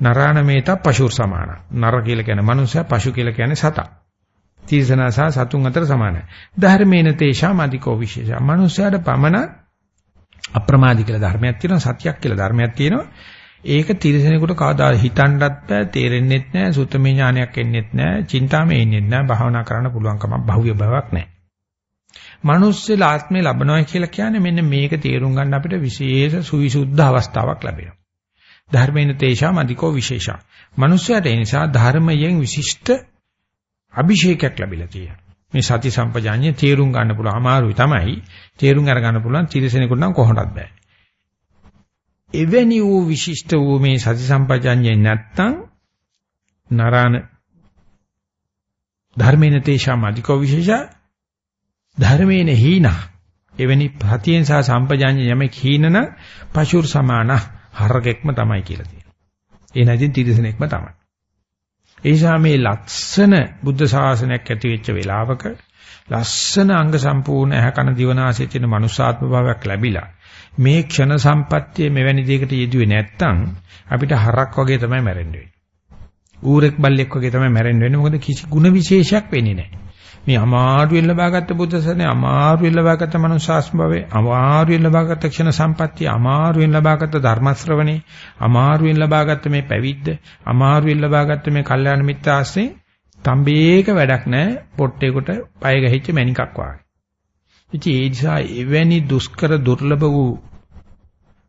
නරාණමේත පශුර් සමාන. නර කියලා කියන්නේ මනුස්සයා, පශු කියලා කියන්නේ සතා. තිරසනා සහ සතුන් අතර සමානයි. ධර්මේන තේෂාම අධිකෝ විශේෂ. මනුස්සයාට පමණ අප්‍රමාදී කියලා ධර්මයක් තියෙනවා, සත්‍යයක් කියලා ධර්මයක් තියෙනවා. ඒක තිරසනෙකුට කවදා හිතන්නත් බෑ තේරෙන්නෙත් නෑ සුත්තමේ ඥානයක් එන්නෙත් නෑ චින්තාමේ එන්නෙත් නෑ භාවනා කරන්න පුළුවන් කමක් බහුව බවක් නෑ. මනුස්ස ආත්මේ ලැබනවා කියලා කියන්නේ මෙන්න මේක තේරුම් ගන්න අපිට විශේෂ සුවිසුද්ධ අවස්ථාවක් ලැබෙනවා. ධර්මේන තේෂාම අධිකෝ විශේෂා. මනුස්සයට ඒ නිසා ධර්මයෙන් විශිෂ්ට අභිෂේකයක් ලැබිලා තියෙනවා. මේ සති සම්පජාඤ්ඤය තේරුම් ගන්න පුළුවන් අමාරුයි තමයි. තේරුම් අරගන්න පුළුවන් තිරසනෙකුට නම් කොහොමවත් බෑ. එවැනි වූ විශිෂ්ට වූ මේ සති සම්පජඤ්ඤය නැත්තම් නරාන ධර්මේන තේෂාම අධිකෝ විශේෂ ධර්මේන හීන එවැනි ප්‍රතියෙන් සහ සම්පජඤ්ඤය යමෙක් හීනන පශුර් සමාන හරකෙක්ම තමයි කියලා තියෙනවා. ඒ නැතිනම් තිරිසනෙක්ම තමයි. ඒ නිසා මේ ලක්ෂණ බුද්ධ ශාසනයක් ඇති වෙච්ච වෙලාවක ලස්සන අංග සම්පූර්ණ ඇහ කන දිවනාසය තියෙන මනුෂ්‍යාත්ම භාවයක් ලැබිලා මේ ක්ෂණ සම්පත්තිය මෙවැනි දෙයකට යෙදුවේ නැත්තම් අපිට හරක් වගේ තමයි මැරෙන්න වෙන්නේ. ඌරෙක් බල්ලෙක් වගේ තමයි මැරෙන්න වෙන්නේ. මොකද කිසි ಗುಣ විශේෂයක් වෙන්නේ නැහැ. මේ අමාරුවෙන් ලබාගත් බුද්ධ සසනේ අමාරුවෙන් ලබාගත් මනුෂ්‍යාස්ම භවේ අමාරුවෙන් ලබාගත් ක්ෂණ සම්පත්තිය අමාරුවෙන් ලබාගත් ධර්ම ශ්‍රවණේ අමාරුවෙන් ලබාගත් මේ පැවිද්ද අමාරුවෙන් ලබාගත් මේ කල්යාණ මිත්‍ර ආශ්‍රේ තඹේක වැඩක් නැහැ පොට්ටේකට පය ගහිච්ච මණිකක් වාගේ ඉතින් ඒ නිසා එවැනි දුෂ්කර දුර්ලභ වූ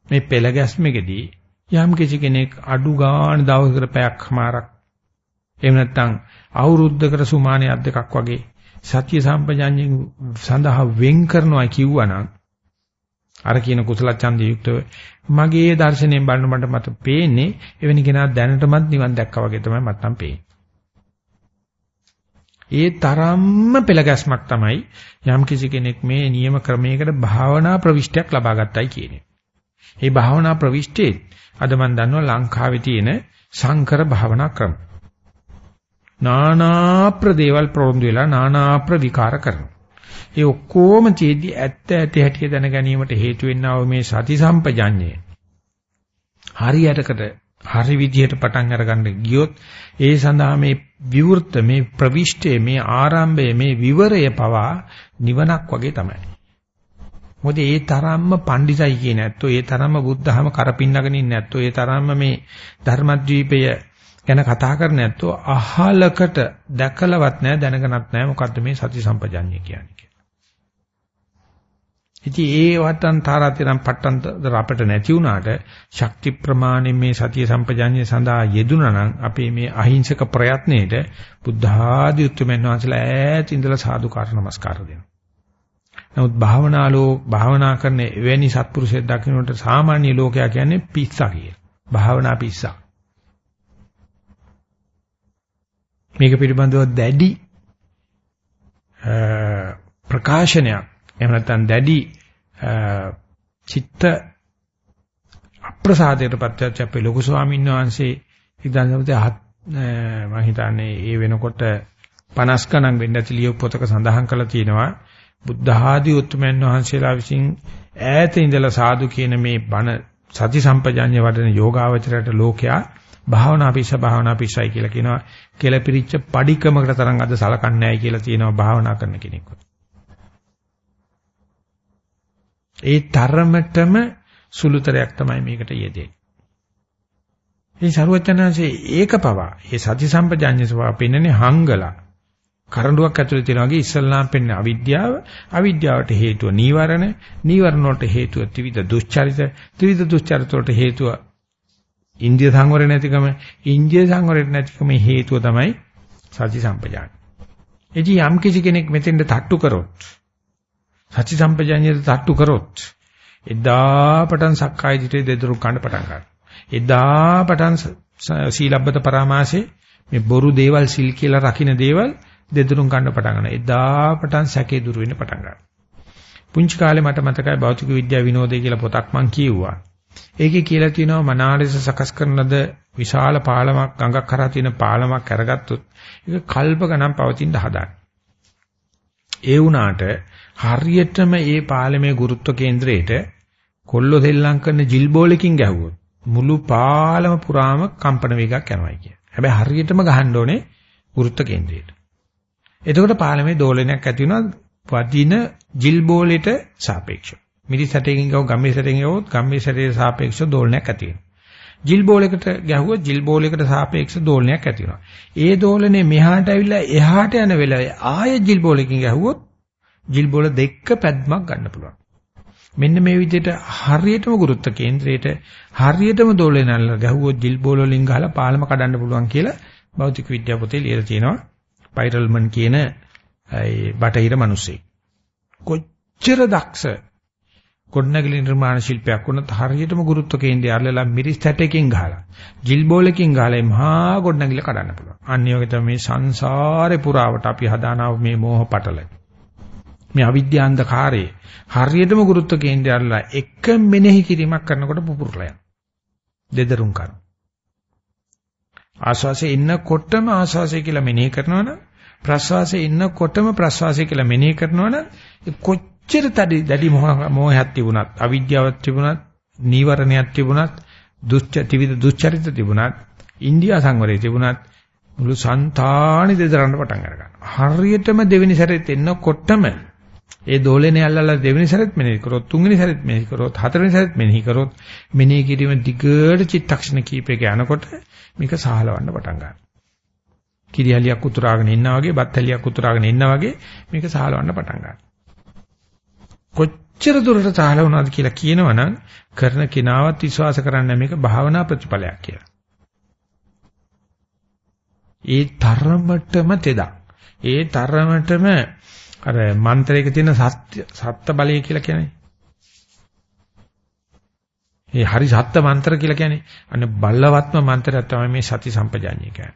මේ පෙළ ගැස්මකදී යම් කිසි කෙනෙක් අඩු ගාණ දවසකට පැයක් මාරක් එහෙම නැත්නම් අවුරුද්දකට සුමානයක් දෙකක් වගේ සත්‍ය සම්පජාඤ්ඤයෙන් සඳහා වෙන් කරනවා කිව්වනම් අර කියන කුසල ඡන්ද යුක්තව මගේ දර්ශනයෙන් බලන මට මත පේන්නේ එවැනි කෙනා දැනටමත් නිවන් දැක්කා වගේ තමයි මටනම් පේන්නේ. ඒ තරම්ම පෙළගැස්මක් තමයි යම් කිසි කෙනෙක් මේ නියම ක්‍රමයකට භාවනා ප්‍රවිෂ්ටයක් ලබා ගත්තයි කියන්නේ. මේ භාවනා ප්‍රවිෂ්ටේ අද මම දන්නවා ලංකාවේ තියෙන සංකර භාවනා ක්‍රම. නානා ප්‍රදේවල් ප්‍රොන්දු වෙලා නානා ප්‍රවිකාර කරනවා. ඒ ඔක්කොම චේදී ඇත්ත ඇති හැටි දැන ගැනීමට හේතු වෙන්නා වූ මේ සති සම්පජඤ්ඤය. හරියටකට හරි විදිහට පටන් අරගන්න ගියොත් ඒ සඳහා මේ විවෘත මේ ප්‍රවිෂ්ඨයේ මේ ආරම්භයේ මේ විවරය පවා නිවනක් වගේ තමයි. මොකද ඒ තරම්ම පඬිසයි කියන ඇත්තෝ ඒ තරම්ම බුද්ධහම කරපින්නගෙන ඉන්නේ නැත්තෝ ඒ තරම්ම මේ ධර්මද්වීපය ගැන කතා කරන ඇත්තෝ අහලකට දැකලවත් නැහැ දැනගනත් නැහැ මොකද්ද මේ සති සම්පජඤ්ඤය කියන්නේ. ඉතින් ඒ වටන් තාරාතිරම් පට්ටන් අපිට නැති වුණාට ශක්ති ප්‍රමාණය මේ සතිය සම්පජාඤ්ඤය සඳහා යෙදුණා නම් අපේ මේ අහිංසක ප්‍රයත්නයේද බුද්ධ ආදී උතුම්යන් වහන්සේලා ඈත ඉඳලා සාදුකාර නමස්කාර දෙනවා. නමුත් භාවනාලෝ භාවනා කරන එවැනි සත්පුරුෂයෙක් දකින්නට සාමාන්‍ය ලෝකයා කියන්නේ පිස්සා කියලා. භාවනා පිස්සා. මේක පිළිබඳව දැඩි ප්‍රකාශනයක් එහෙම නැත්නම් දැඩි චිත්ත අප්‍රසාදයට පත්වෙච්ච අපේ ලොකු ස්වාමීන් වහන්සේ ඉදන්සමතේ මම හිතන්නේ ඒ වෙනකොට 50 ගණන් වෙන්න ඇති ලියපු පොතක සඳහන් කරලා තියෙනවා බුද්ධ ආදී උතුම්යන් වහන්සේලා විසින් ඈත ඉඳලා සාදු කියන මේ බණ සති සම්පජාඤ්ඤ වඩන යෝගාවචරයට ලෝකයා භාවනා පිස්ස භාවනා පිස්සයි කියලා කියනවා කියලා පිරිච්ච padikamaකට තරම් අද සලකන්නේ නැහැ කියලා තියෙනවා භාවනා කරන කෙනෙකුට. ඒ තරමටම සුළුතරයක් තමයි මේකට යෙදෙන්නේ. මේ ਸਰුවචනanse ඒක පවා ඒ සති සම්පජාඤ්ඤ සවා පෙන්නනේ හංගලා කරඬුවක් ඇතුලේ තියෙන වගේ ඉස්සල්ලාම් පෙන්න අවිද්‍යාව අවිද්‍යාවට හේතුව නීවරණ නීවරණ වලට හේතුව ත්‍රිවිධ දුස්චරිත ත්‍රිවිධ දුස්චරිත වලට හේතුව ඉන්දිය සංවරය නැතිකම ඉන්දිය සංවරය නැතිකම හේතුව තමයි සති සම්පජාඤ්ඤ. එදී යම් කිසි කෙනෙක් මෙතෙන්ට තට්ටු කරොත් සති සම්පජඤ්ඤයට තට්ටු කරොත් එදා පටන් සක්කාය දිටේ දෙදරු කන්න පටන් ගන්නවා. එදා පටන් සීලබ්බත පරාමාසේ මේ බොරු දේවල් සිල් කියලා රකින්න දේවල් දෙදරුම් කන්න පටන් ගන්නවා. එදා පටන් සැකේ දුර වෙන්න පටන් ගන්නවා. පුංචි කාලේ මට මතකයි භෞතික විද්‍යාව විනෝදය කියලා පොතක් මං කියෙව්වා. ඒකේ කියලා තියෙනවා මනාලෙස සකස් කරන ලද විශාල පාලමක් ගඟක් කරා තියෙන පාලමක් අරගත්තොත් ඒක කල්ප ගණන් පවතින හදාගන්න. ඒ වුණාට හරියටම ඒ පාලමේ ගුරුත්ව කේන්ද්‍රයට කොල්ලෝ සෙල්ලම් කරන ජිල් බෝලකින් ගැහුවොත් මුළු පාලම පුරාම කම්පන වේගයක් යනවායි කිය. හැබැයි හරියටම ගහන්න ඕනේ ගුරුත්ව කේන්ද්‍රයට. එතකොට පාලමේ දෝලනයක් ඇති වෙනවා වදින ජිල් බෝලෙට සාපේක්ෂව. මිරිස් සැටයකින් ගව ගම්මේ සැටයකින් ගවොත් ගම්මේ සැටයට සාපේක්ෂව දෝලනයක් ඇති වෙනවා. ජිල් බෝලයකට ගැහුවොත් ජිල් බෝලයකට සාපේක්ෂව දෝලනයක් ඇති වෙනවා. ඒ දෝලනේ මෙහාට ඇවිල්ලා එහාට යන වෙලාවේ ආයෙ ජිල් බෝලකින් ගැහුවොත් ජිල් බෝල දෙක පැද්මක් ගන්න පුළුවන්. මෙන්න මේ විදිහට හරියටම ගුරුත්ව කේන්ද්‍රයට හරියටම දෝලනල්ල ගැහුවොත් ජිල් බෝල වලින් ගහලා පාලම කඩන්න පුළුවන් කියලා භෞතික විද්‍යාව පොතේ ලියලා තියෙනවා. පයිරල්මන් කියන ඒ බටහිර මිනිස්සෙක්. කොච්චර දක්ෂ ගොඩනැගිලි නිර්මාණ ශිල්පයක් වුණත් හරියටම ගුරුත්ව කේන්ද්‍රය අල්ලලා මිරිස් හැටකින් ගහලා ජිල් බෝලකින් ගහලා මහා ගොඩනැගිල්ල කඩන්න පුළුවන්. අන්න ඒ වගේ තමයි මේ සංසාරේ පුරාවට අපි හදානාව මේ මෝහ පටල. මේ අවිද්‍යාන්ධකාරයේ හරියටම ගුරුත්ව කේන්ද්‍රය අල්ලලා එක මෙනෙහි කිරීමක් කරනකොට පුපුරලා යනවා. දෙදරුම් කරන. ආස්වාසේ ඉන්නකොටම ආස්වාසේ කියලා මෙනෙහි කරනවනම් ප්‍රස්වාසේ ඉන්නකොටම ප්‍රස්වාසේ කියලා මෙනෙහි කරනවනම් කොච්චර තඩි දැඩි මොහයක් තිබුණත් අවිද්‍යාවක් තිබුණත් නීවරණයක් තිබුණත් දුච්ච ත්‍රිවිධ දුච්චරිත තිබුණත් ඉන්දියා සංවරය තිබුණත් මුළු సంతානි දෙදරන්න පටන් ගන්නවා. හරියටම දෙවෙනි සැරේත් එන්නකොටම ඒ දෝලනේ අල්ලලා දෙවෙනි සැරේත් මෙනෙහි කරොත් තුන්වෙනි සැරේත් මෙනෙහි කරොත් හතරවෙනි සැරේත් මෙනෙහි කරොත් මෙනෙහි කිරීම දිගට චිත්තක්ෂණ කීපයක යනකොට මේක සහලවන්න පටන් ගන්නවා. කිරියලියක් උතුරාගෙන ඉන්නා වගේ බත් හැලියක් උතුරාගෙන ඉන්නා වගේ මේක සහලවන්න පටන් ගන්නවා. කොච්චර දුරට සහල වුණාද කියලා කියනවනම් කරන කෙනාවත් විශ්වාස කරන්නේ මේක භාවනා ප්‍රතිඵලයක් කියලා. ඒ තරමටම තෙදා. ඒ තරමටම අර මන්ත්‍රයක තියෙන සත්‍ය සත්ත්‍ය බලය කියලා කියන්නේ. ඒ හරි සත්ත්ව මන්ත්‍ර කියලා කියන්නේ අනේ බල්ලවත්ම මන්ත්‍රයක් තමයි මේ සති සම්පජාඤ්ඤය කියන්නේ.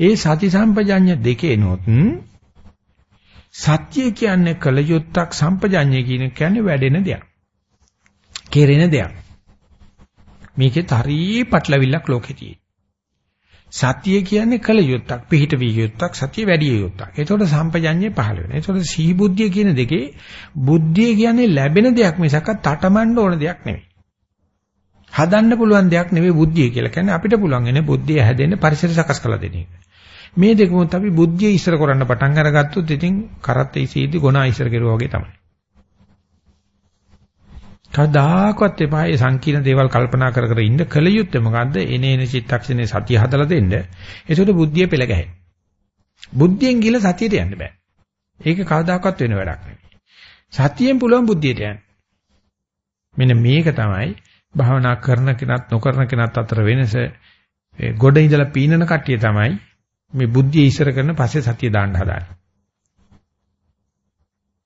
ඒ සති සම්පජාඤ්ඤ දෙකේ නොත් සත්‍ය කියන්නේ කලයුත්තක් සම්පජාඤ්ඤය කියන කියන්නේ වැඩෙන දෙයක්. කෙරෙන දෙයක්. මේකේ හරි පටලවිල්ලක් ලෝකේ තියෙයි. සතිය කියන්නේ කල යුත්තක් පිහිට විය යුත්තක් සතිය වැඩි යුත්තක්. ඒතකොට සම්පජඤ්ඤේ පහළ වෙනවා. ඒතකොට සිහි බුද්ධිය කියන දෙකේ බුද්ධිය කියන්නේ ලැබෙන දෙයක් මිසක් තටමඬ ඕන දෙයක් නෙවෙයි. හදන්න පුළුවන් දෙයක් නෙවෙයි බුද්ධිය කියලා කියන්නේ අපිට පුළුවන් එනේ බුද්ධිය හැදෙන්න පරිසර සකස් කරලා දෙන එක. මේ දෙකමත් අපි බුද්ධිය ඉස්සර කරන්න පටන් අරගත්තොත් ඉතින් කරත් ඉසීදි ගුණා ඉස්සර කෙරුවා වගේ තමයි. කවදාකවත් එපා මේ සංකීර්ණ දේවල් කල්පනා කර කර ඉන්න කල යුත්තේ මොකද්ද? එනේන චිත්තක්ෂණේ සතිය හදලා දෙන්න. ඒකට බුද්ධිය පෙළ ගැහෙන. බුද්ධියෙන් ගිල සතියට යන්න බෑ. ඒක කවදාකවත් වෙන වැඩක් නෙවෙයි. සතියෙන් පුළුවන් බුද්ධියට යන්න. මෙන්න මේක තමයි භාවනා කරන කෙනත් නොකරන කෙනත් අතර වෙනස. ගොඩ ඉඳලා පීනන කට්ටිය තමයි මේ බුද්ධිය ඉස්සර කරන පස්සේ සතිය දාන්න හදාන්නේ.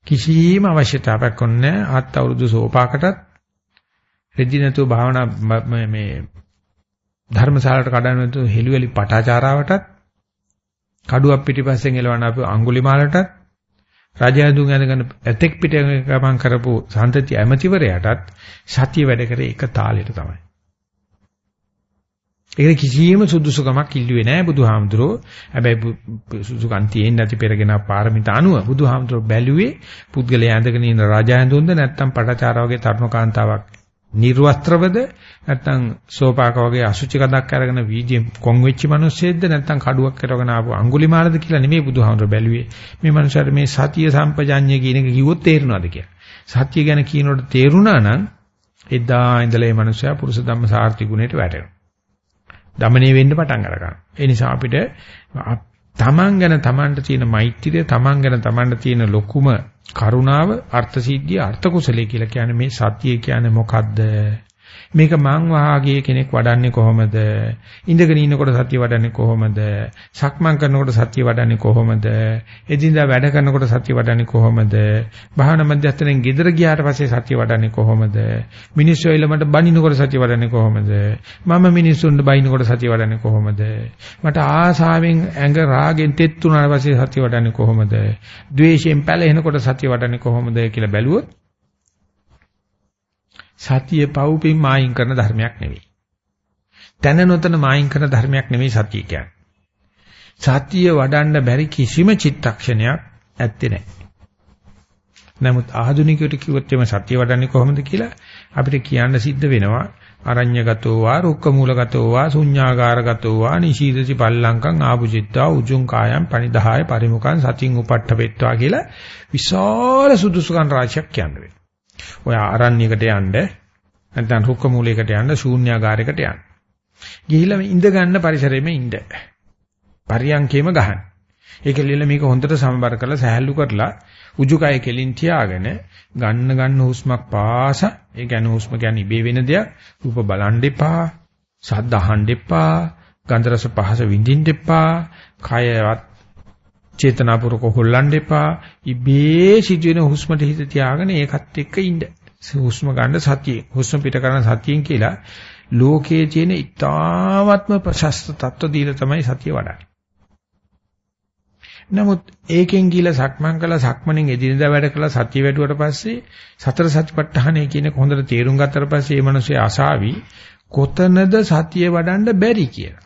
කිසිම අවශ්‍යතාවයක් නැහැ ආත් අවුරුදු සෝපාකටත් රෙදි නැතුව භාවනා මේ ධර්මශාලාවට කඩන්න නැතුව හෙළුවෙලි පටාචාරාවටත් කඩුවක් පිටිපස්සෙන් එලවන අපේ අඟුලිමාලටත් රාජයාදුන් යනගෙන ඇතෙක් පිට ගමන් කරපු සම්තති ඇමතිවරයාටත් සතිය වැඩ කරේ එක තාලෙට තමයි. ඒකට කිසියම් සුදුසුකමක් ඉල්ලුවේ නැහැ බුදුහාමුදුරෝ. හැබැයි සුදුසුකම් තියෙන්නේ නැති පෙරගෙන පාරමිතා අනුව බුදුහාමුදුරෝ බැලුවේ පුද්ගලයා ඇඳගෙන ඉන්න රජා ඇඳුම්ද නැත්නම් පටචාරා වගේ තරුණ කාන්තාවක් නිර්වස්ත්‍රවද නැත්නම් සෝපාක වගේ අසුචි කඩක් අරගෙන වීදියෙන් කොන් වෙච්ච මිනිස්සෙක්ද නැත්නම් කඩුවක් කරගෙන ආපු අඟුලිමාලද කියලා නෙමෙයි බුදුහාමුදුරෝ බැලුවේ. මේ මනුස්සයාට මේ සතිය සම්පජාඤ්ඤය කියන එක කිව්වොත් තේරෙනවද කියලා. සත්‍ය ගැන කියනකොට තේරුණා නම් එදා ඉඳලා මේ මනුස්සයා පුරුෂ ධම්ම සාර්ථි ගුණයට වැටෙනවා. දමණය වෙන්න පටන් අරගන්නවා. ඒ නිසා අපිට තමන් ගැන තමන්ට තියෙන මෛත්‍රිය, තමන් ගැන තමන්ට තියෙන ලොකුම කරුණාව, අර්ථ සිද්ධිය, අර්ථ කුසලයේ කියලා කියන්නේ මේ සතිය කියන්නේ මොකද්ද? මේක මං වාගේ කෙනෙක් වඩන්නේ කොහොමද? ඉඳගෙන ඉන්නකොට සතිය වඩන්නේ කොහොමද? සක්මන් කරනකොට සතිය වඩන්නේ කොහොමද? එදිනදා වැඩ කරනකොට සතිය වඩන්නේ කොහොමද? භාවනා මධ්‍යස්ථානෙන් ගෙදර ගියාට පස්සේ සතිය වඩන්නේ කොහොමද? මිනිස්සු ඇවිල්ලා මට බනිනකොට සතිය වඩන්නේ කොහොමද? මම මිනිස්සුන්ට බනිනකොට සතිය වඩන්නේ කොහොමද? මට ආසාවෙන් ඇඟ රාගෙන් තෙත් උනාට පස්සේ සතිය වඩන්නේ කොහොමද? ද්වේෂයෙන් පැලෙනකොට සතිය වඩන්නේ කොහොමද කියලා බැලුවොත් සතිය පවුපින් මායින් කරන ධර්මයක් නෙවෙයි. තන නොතන මායින් කරන ධර්මයක් නෙවෙයි සතිය කියන්නේ. සතිය වඩන්න බැරි කිසිම චිත්තක්ෂණයක් ඇත්තේ නැහැ. නමුත් ආධුනිකයට කිව්වොත් එimhe සතිය වඩන්නේ කොහොමද කියලා අපිට කියන්න සිද්ධ වෙනවා. අරඤ්‍යගතෝ වා රුක්කමූලගතෝ වා ශුඤ්ඤාගාරගතෝ වා නිශීදති පල්ලංකං ආභුජිත්වා උජුං කායං පනිදාය පරිමුඛං සතින් උපට්ඨපෙත්වා කියලා විශාල සුදුසුකම් රාශියක් කියන්නේ. ඔය ආරණ්‍යයකට යන්න නැත්නම් රුක්ක මූලයකට යන්න ශූන්‍යාගාරයකට යන්න. ගිහිල්ලා ඉඳ ගන්න පරිසරෙම ඉන්න. පරියන්කේම ගහන්න. ඒක ලියලා මේක හොඳට සමබර කරලා සහැල්ලු කරලා උජුකය කෙලින් තියාගෙන ගන්න ගන්න හුස්මක් පාස ඒ කියන්නේ හුස්ම කියන්නේ ඉබේ වෙන දෙයක් රූප බලන් දෙපා ශබ්ද අහන්න එපා ගන්ධ රස පහස විඳින්න එපා කයවත් චේතනාපූර්වක හොල්ලන්න එපා. ඉබේ සිදුවෙන හුස්මට හිත තියාගෙන ඒකත් එක්ක ඉන්න. හුස්ම ගන්න සතියේ. හුස්ම පිට කරන සතියෙන් කියලා ලෝකයේ තියෙන ඊ타ත්ම ප්‍රශස්ත තත්ත්ව දීලා තමයි සතිය වඩන්නේ. නමුත් ඒකෙන් ගිහලා සක්මන් කළා සක්මණෙන් එදිනදා වැඩ කළා සතිය වැටුවට පස්සේ සතර සතිපට්ඨානය කියන හොඳට තේරුම් ගත්තට පස්සේ මේ මිනිස්සේ අසාවි කොතනද සතිය වඩන්න බැරි කියලා.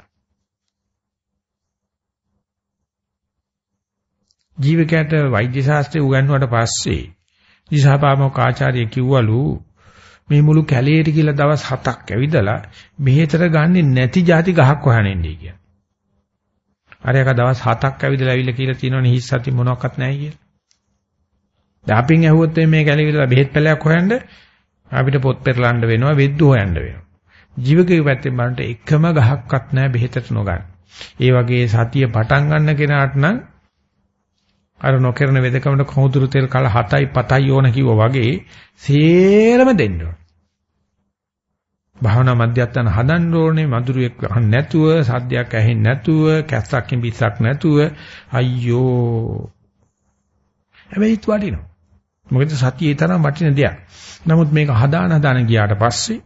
ජීවකයට වෛද්‍ය ශාස්ත්‍රය උගන්වුවට පස්සේ දිසාපාමොක් ආචාර්ය කිව්වලු මේ මුළු කැලේට කියලා දවස් 7ක් ඇවිදලා මෙහෙතර ගන්නෙ නැති જાති ගහක් හොයන්න ඉන්නේ කියලා. අර එක දවස් 7ක් ඇවිදලා ඇවිල්ලා කියලා තියෙනවනේ හිස් සති මොනවත් නැහැ කියලා. දාපින් ඇහුවොත් මේ කැලේ විතර බෙහෙත් පැලයක් හොයන්න අපිට පොත් පෙරලන්න වෙනවා වෙද්දු හොයන්න වෙනවා. ජීවකයේ පැත්තෙන් බලනට එකම ගහක්වත් නැහැ බෙහෙතට නොගන්න. ඒ වගේ සතිය පටන් ගන්න කෙනාට නම් අර නොකරන වෙදකමට කොහොදුරු තෙල් කල 7යි 7යි ඕන කිව්වා වගේ සේරම දෙන්න ඕන. භාවනා මධ්‍යස්ථාන හදන්න ඕනේ මధుරයක් අහන්න නැතුව සද්දයක් ඇහෙන්නේ නැතුව කැස්සක් කිඹිස්සක් නැතුව. අයියෝ. හැබැයි ඒත් වටිනවා. මොකද සතියේ තරම් වටින දෙයක්. නමුත් මේක හදාන හදාන ගියාට පස්සේ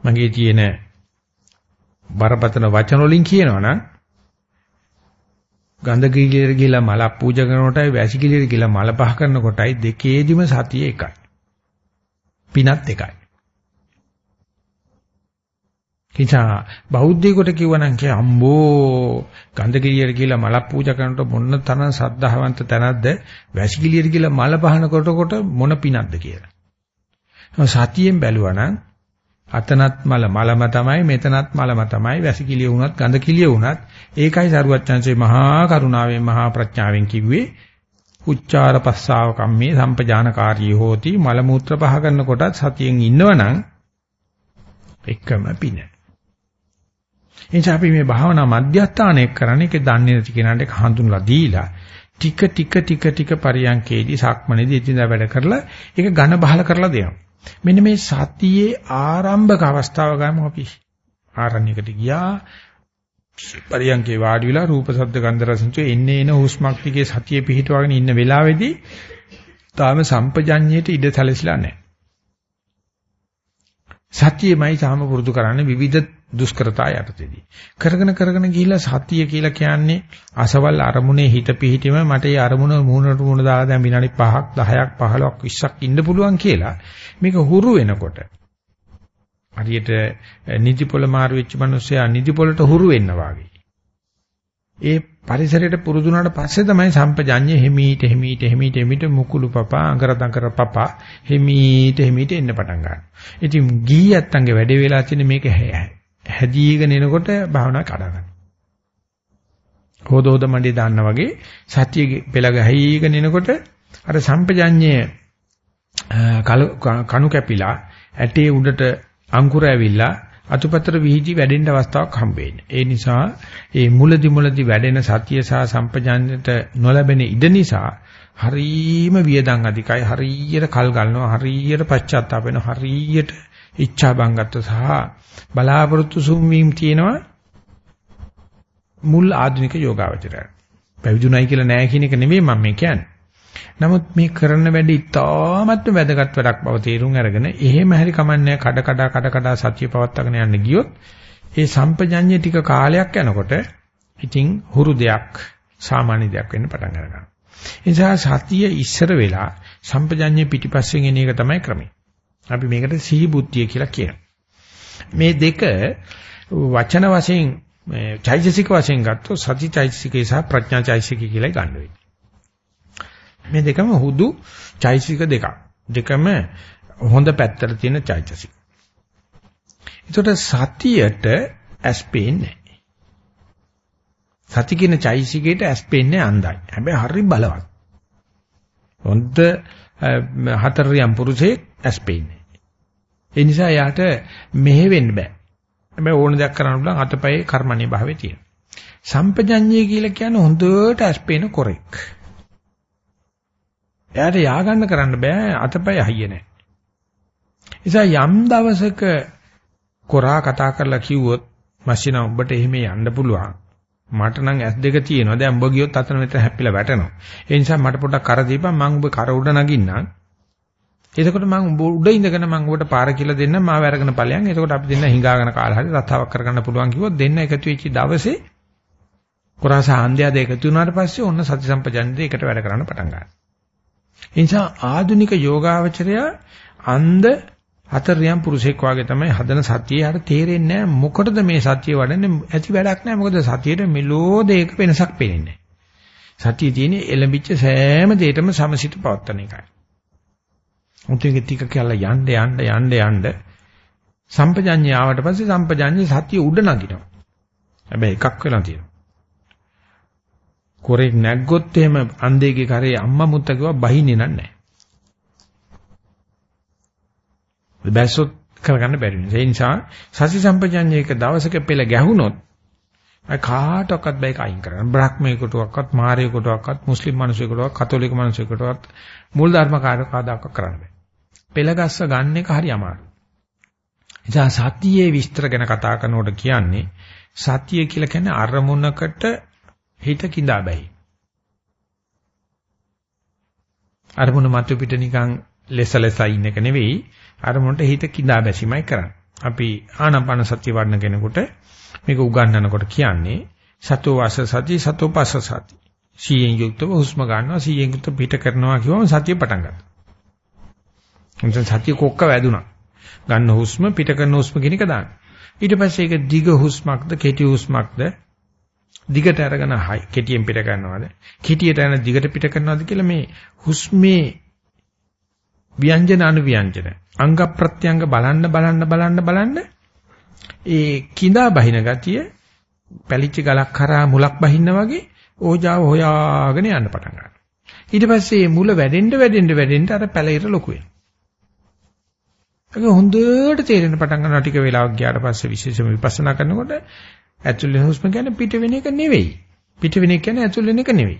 මගේ තියෙන බරපතල වචන වලින් කියනවනම් ගන්ධ කිලියට ගිහිලා මල පූජා කරනකොටයි වැසි කිලියට ගිහිලා මල පහ කරනකොටයි දෙකේදිම සතිය එකයි. පිනත් එකයි. කිචා බෞද්ධයෙකුට කිව්වනම් කිය අම්බෝ ගන්ධ කිලියට ගිහිලා මල පූජා කරනකොට මොන තරම් සද්ධාවන්ත තැනක්ද වැසි කිලියට ගිහිලා මල පහනකොට කොට මොන පිනක්ද කියලා. සතියෙන් බැලුවා නම් අතනත් මල මලම තමයි මෙතනත් මලම තමයි වැසිකිළිය වුණත් ගඳ කිලිය වුණත් ඒකයි සරුවච්චන්සේ මහා කරුණාවෙන් මහා ප්‍රඥාවෙන් කිව්වේ උච්චාර පස්සාව කම්මේ සම්පජානකාරී හෝති මල මූත්‍ර පහ කරනකොටත් සතියෙන් ඉන්නවනම් එකම පින. එනිසා අපි මේ භාවනා මධ්‍යස්ථානය කරන්නේ ඒක දන්නේ නැති කෙනාට ඒක හඳුන්ලා දීලා ටික ටික ටික ටික පරියන්කේදී සක්මනේදී ඉතින්දා වැඩ කරලා ඒක ඝන බහල කරලා දෙනවා. මෙන්න මේ සතියේ ආරම්භක අවස්ථාව ගමු අපි. ආරණ්‍යකට ගියා. පරියන්කේ වාඩි වෙලා රූප ශබ්ද ගන්ධ රස එන්නේ එන හුස්මක් ටිකේ සතියේ පිහිටවගෙන ඉන්න වෙලාවේදී තාම සම්පජඤ්ඤයට ඉඩ සැලසිලා නැහැ. සතියෙමයි තාම පුරුදු කරන්නේ විවිධ දුෂ්කරතා යටතේදී. කරගෙන කරගෙන ගිහිල්ලා සතිය කියලා කියන්නේ අසවල් අරමුණේ හිත පිහිටීම මට ඒ අරමුණ මූණට මූණ දාලා දැන් විනාඩි 5ක් 10ක් 15ක් 20ක් ඉන්න පුළුවන් කියලා මේක හුරු වෙනකොට හරියට නිදිපොළ මාරු වෙච්ච මිනිස්සයා නිදිපොළට හුරු වෙන්න වාගේ. ඒ පරිසරයට පුරුදු වුණාට පස්සේ තමයි සම්පජඤ්ඤ හිමීට හිමීට හිමීට හිමීට මුකුළු පපා අඟරදඟර පපා හිමීට හිමීට එන්න පටන් ගන්නවා. ඉතින් ගීයත්තන්ගේ වැඩේ වෙලා තියෙන මේක හැදීගෙන එනකොට භාවනා කඩගන්න. හොදෝද මණ්ඩේ දාන්න වගේ සතිය පෙළ ගහීගෙන එනකොට අර සම්පජඤ්ඤය කණු කැපිලා ඇටේ උඩට අංකුර ඇවිල්ලා අතුපතර විහිදි වැඩෙන්න අවස්ථාවක් හම්බ වෙන්නේ. ඒ නිසා ඒ මුලදි මුලදි වැඩෙන සතිය සහ සම්පජාන්නයට නොලැබෙන ඉඩ නිසා හරීම වියදම් අධිකයි හරියට කල් ගන්නවා හරියට පශ්චාත්තාප වෙනවා හරියට ඉච්ඡා බංගත්ව සහ බලාපොරොත්තු සුන්වීම තියෙනවා මුල් ආධුනික යෝගාවචරය. පැවිදුණයි කියලා නෑ කියන එක නෙමෙයි මම මේ කියන්නේ. නමුත් මේ කරන වැඩ ඉතාමත්ම වැදගත් වැඩක් බව තේරුම් අරගෙන එහෙම හරි කමන්නේ කඩ කඩ කඩ කඩ සතිය පවත්වාගෙන යන්න ගියොත් ඒ සම්පජඤ්ඤය ටික කාලයක් යනකොට ඉතින් හුරු දෙයක් සාමාන්‍ය දෙයක් වෙන්න පටන් ගන්නවා. ඒ නිසා සතිය ඉස්සර වෙලා සම්පජඤ්ඤය පිටිපස්සෙන් එන එක තමයි ක්‍රමය. අපි මේකට සිහි බුද්ධිය කියලා කියනවා. මේ දෙක වචන වශයෙන් චෛතසික වශයෙන් ගත්තොත් සති චෛතසිකේ සහ ප්‍රඥා චෛතසිකේ කියලා ගන්න වෙන්නේ. මේ දෙකම හුදු චෛතසික දෙකක්. දෙකම හොඳ පැත්තට තියෙන චෛතසික. ඒකට සතියට ඇස් පේන්නේ සති කියන චෛතසිකයට ඇස් පේන්නේ අන්දයි. හැබැයි හරි බලවත්. හොඳ හතරියම් පුරුෂේ ඇස් පේන්නේ. ඒ නිසා යාට මෙහෙ වෙන්න බෑ. හැබැයි ඕන දෙයක් කරන්න පුළුවන් අතපයේ කර්මණීය භාවයේ තියෙන. සම්පජඤ්ඤය කියලා කියන්නේ හොඳට ඇස් පේන කොරෙක්. එයාට ය아가න්න කරන්න බෑ අතපය හයිය නැහැ. නිසා යම් දවසක කොරා කතා කරලා කිව්වොත් මැෂින ඔබට එහෙම යන්න පුළුවන්. මට නම් ඇස් දෙක තියෙනවා. දැන් ඔබ ගියොත් අතන මෙතන හැප්පිලා වැටෙනවා. ඒ නිසා මට පොඩ්ඩක් කර දීපන් මම ඔබ කර උඩ නගින්නම්. එතකොට මම උඹ උඩ ඉඳගෙන මම ඔබට පාර කියලා දෙන්නම් මාව අරගෙන ඵලයන්. එතකොට අපි දෙන්න හිඟාගෙන කාලා හරි රතාවක් කරගන්න පුළුවන් කිව්වොත් දෙන්න එකතු වෙච්ච දවසේ කොරාස හන්දියාද එකතු වුණාට පස්සේ ඔන්න සති සම්පජන්දේ එකට වැඩ කරන්න පටන් ගන්නවා. ඒ නිසා ආධුනික යෝගාවචරය අන්ධ හතරියම් පුරුෂෙක් වාගේ තමයි හදන සතියේ හර තේරෙන්නේ නැහැ මොකටද මේ සතිය වඩන්නේ ඇති වැඩක් නැහැ මොකද සතියේ මෙලෝ දෙයක වෙනසක් පේන්නේ සතියේ තියෙන එලඹිච්ච සෑම දෙයකම සමසිත පවත්තන එකයි. උන්තික ටික කියලා යන්න යන්න යන්න යන්න සම්පජඤ්ඤය ආවට පස්සේ සම්පජඤ්ඤය සතිය උඩ නගිනවා. හැබැයි එකක් වෙලා තියෙනවා. කොරේ නැග්ගොත් එහෙම අන්දේගේ කරේ අම්මා මුත්තා කිව්වා බහින්නේ නැහැ. බැස්සොත් කරගන්න බැරි නිසා. ඒ නිසා සති සම්පජඤ්ඤයක දවසක පෙළ ගැහුනොත් අය කාටවත් බයික අයින් කරන්න. බ්‍රහ්මයෙකුටවත්, මාරයෙකුටවත්, මුස්ලිම් මිනිසෙකුටවත්, කතෝලික මිනිසෙකුටවත් මූල ධර්ම කාර්යයක් ආදාක කරන්න බෑ. පෙළ ගස්ස ගන්න එක හරි අමාරුයි. නිසා සතියේ විස්තර ගැන කතා කරනකොට කියන්නේ සතිය කියලා කියන්නේ අරමුණකට හිත කිඳා බැහි. අරමුණ මතු පිට නිකන් ලෙස ලෙස ඉන්න එක නෙවෙයි අරමුණට හිත කිඳා බැසීමයි කරන්නේ. අපි ආනාපාන සතිය වඩන කෙනෙකුට මේක උගන්වනකොට කියන්නේ සතෝ වාස සති සතෝ පස්ස සති. සීයෙන් යුක්තව හුස්ම ගන්නවා සීයෙන් යුක්තව පිට කරනවා කියවම සතිය පටන් ගන්නවා. එතන සතිය කොක්ක වැදුනා. ගන්න හුස්ම පිට කරන හුස්ම කියන එක දාන්න. ඊට පස්සේ ඒක දිග හුස්මක්ද කෙටි හුස්මක්ද දිගට අරගෙන හයි කෙටියෙන් පිට කරනවද කෙටියට යන දිගට පිට කරනවද කියලා මේ හුස්මේ ව්‍යංජන අනුව්‍යංජන අංග ප්‍රත්‍යංග බලන්න බලන්න බලන්න බලන්න ඒ කිඳා බහින ගතිය පැලිච්ච ගලක් කරා මුලක් බහින්න වගේ ඕජාව හොයාගෙන යන්න පටන් ගන්නවා. ඊට පස්සේ මේ මුල වැඩෙන්න වැඩෙන්න වැඩෙන්න අර පැලිර ලොකු වෙනවා. ඒක හොඳට තේරෙන පටන් ගන්නවා ටික වෙලාවක් ගියාට පස්සේ විශේෂම විපස්සනා කරනකොට ඇතුළේ හුස්ම කියන්නේ පිට වෙන එක නෙවෙයි. පිට වෙන එක කියන්නේ ඇතුළේ වෙන එක නෙවෙයි.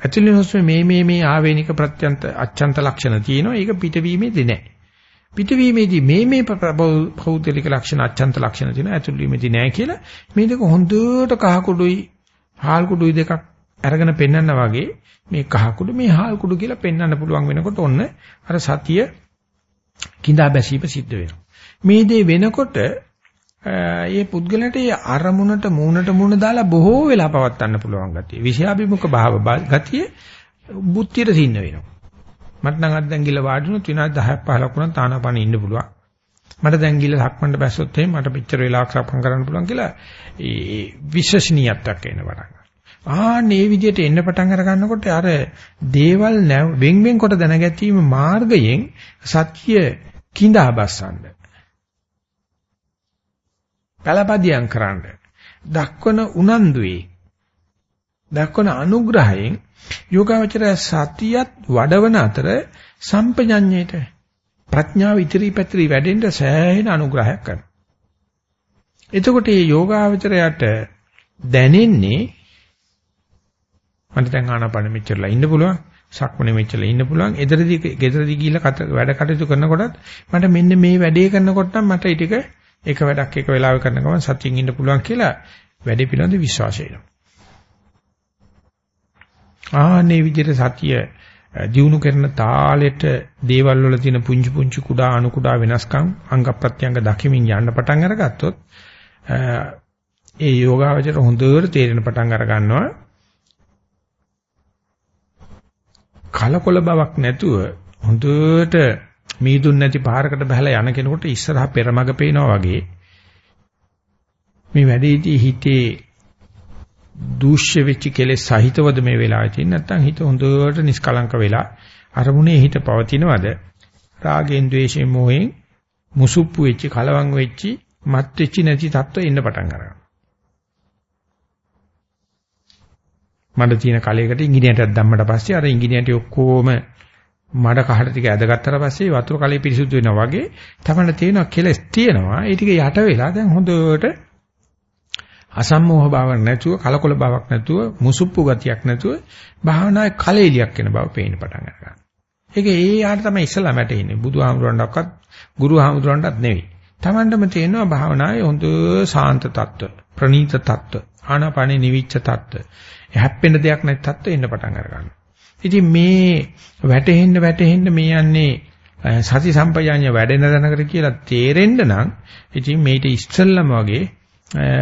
ඇතුළේ හුස්ම මේ මේ මේ ආවේනික ප්‍රත්‍යන්ත අච්ඡන්ත ලක්ෂණ තියෙනවා. ඒක පිටවීමේදී නෑ. පිටවීමේදී මේ මේ භෞතික ලක්ෂණ අච්ඡන්ත ලක්ෂණ තියෙනවා. ඇතුළේමේදී නෑ කියලා මේ දෙක හොඳට කහ කුඩුයි හාල් කුඩුයි දෙකක් අරගෙන පෙන්වන්න වගේ මේ කහ කුඩු මේ හාල් කුඩු කියලා පෙන්වන්න පුළුවන් වෙනකොට ඔන්න අර සතිය කිඳා බැසීම සිද්ධ වෙනවා. මේ දේ වෙනකොට ඒ පුද්ගලට ඒ අරමුණට මූණට මූණ දාලා බොහෝ වෙලා පවත්වන්න පුළුවන් ගතිය. විෂයාභිමුඛ භාව ගතිය බුද්ධියට සින්න වෙනවා. මට නම් අද දැන් ගිල වාඩිනුත් විනාඩි 10ක් 15ක් වුණා තානාපණ ඉන්න පුළුවන්. මට දැන් ගිල සක්මන්ට බැස්සොත් එහෙම මට පිටර වෙලාවක් සක්මන් කරන්න පුළුවන් කියලා ඒ විශ්වසනීයත්වයක් එන්න පටන් ගන්නවා. ආන්නේ විදිහට එන්න පටන් අර ගන්නකොට අර දේවල් වෙන් වෙන් කොට දැනගැනීම මාර්ගයෙන් සත්‍ය කිඳා බස්සන්න. පළපදියම් කරන්න. දක්වන උනන්දුවේ දක්වන අනුග්‍රහයෙන් යෝගාවචරය සතියත් වඩවන අතර සම්පජඤ්ඤයට ප්‍රඥාව ඉදිරි පැතිරි වැඩෙන්න සෑහෙන අනුග්‍රහයක් කරනවා. එතකොට මේ යෝගාවචරයට දැනෙන්නේ මට දැන් ආනාපාන මෙච්චරලා ඉන්න පුළුවන්. සක්මනේ මෙච්චරලා ඉන්න පුළුවන්. එදරදී ගෙදරදී ගිහිල්ලා වැඩ කටයුතු කරනකොටත් මට මෙන්න මේ වැඩේ කරනකොට නම් මට ඊටික එක වැඩක් එක වෙලාවෙ කරන ගමන් සතියින් ඉන්න පුළුවන් කියලා වැඩේ පිළිබඳ විශ්වාසය එනවා. ආන්නේ විදිහට සතිය දිනු කරන තාලෙට දේවල් වල තියෙන පුංචි පුංචි කුඩා අණු කුඩා වෙනස්කම් අංග ප්‍රත්‍යංග දකිමින් යන්න පටන් අරගත්තොත් ඒ යෝගාවචර හොඳට තේරෙන පටන් අර ගන්නවා කලකොල බවක් නැතුව හොඳට මීදුන් නැති පාරකට බහලා යන කෙනෙකුට ඉස්සරහා පෙරමග පේනවා වගේ මේ වැඩේදී හිතේ දූෂ්‍ය වෙච්ච කෙලෙස් සහිතවද මේ වෙලාවේ තියෙන නැත්නම් හිත හොඳට නිස්කලංක වෙලා අරමුණේ හිත පවතිනවද? රාගෙන් ද්වේෂයෙන් මොහෙන් මුසුප්පු වෙච්ච කලවම් වෙච්ච මත් වෙච්ච නැති තත්ත්වෙ ඉන්න පටන් ගන්නවා. මඩ තියෙන කලයකට ඉංගිනේටයක් දැම්මට පස්සේ අර ඉංගිනේටි ඔක්කොම මඩ කහට ටික ඇදගත්තට පස්සේ වතුර කලේ පිරිසුදු වෙනවා වගේ තමයි තියෙනවා කෙලස් තියෙනවා. ඒ ටික යට වෙලා දැන් හොඳට අසම්මෝහ භාවයක් නැතුව කලකොල භාවයක් නැතුව මුසුප්පු ගතියක් නැතුව භාවනායේ කලෙලියක් වෙන බව පේන්න පටන් ගන්නවා. ඒක ඒ යාට තමයි ඉස්සලා වැටෙන්නේ. බුදුහාමුදුරන්ටවත් ගුරුහාමුදුරන්ටවත් නෙවෙයි. Tamandම තියෙනවා භාවනාවේ හොඳ සාන්ත තත්ත්ව, ප්‍රණීත තත්ත්ව. ආනාපානේ නිවිච්ච තත්ත්ව. හැප්පෙන දෙයක් නැති තත්ත්ව එන්න පටන් අර ගන්නවා. ඉතින් මේ වැටෙහෙන්න වැටෙහෙන්න මේ යන්නේ සති සම්පජාඤ්ඤ වැඩෙන දැනකට කියලා තේරෙන්න නම් ඉතින් මේිට ඉස්සල්ලාම වගේ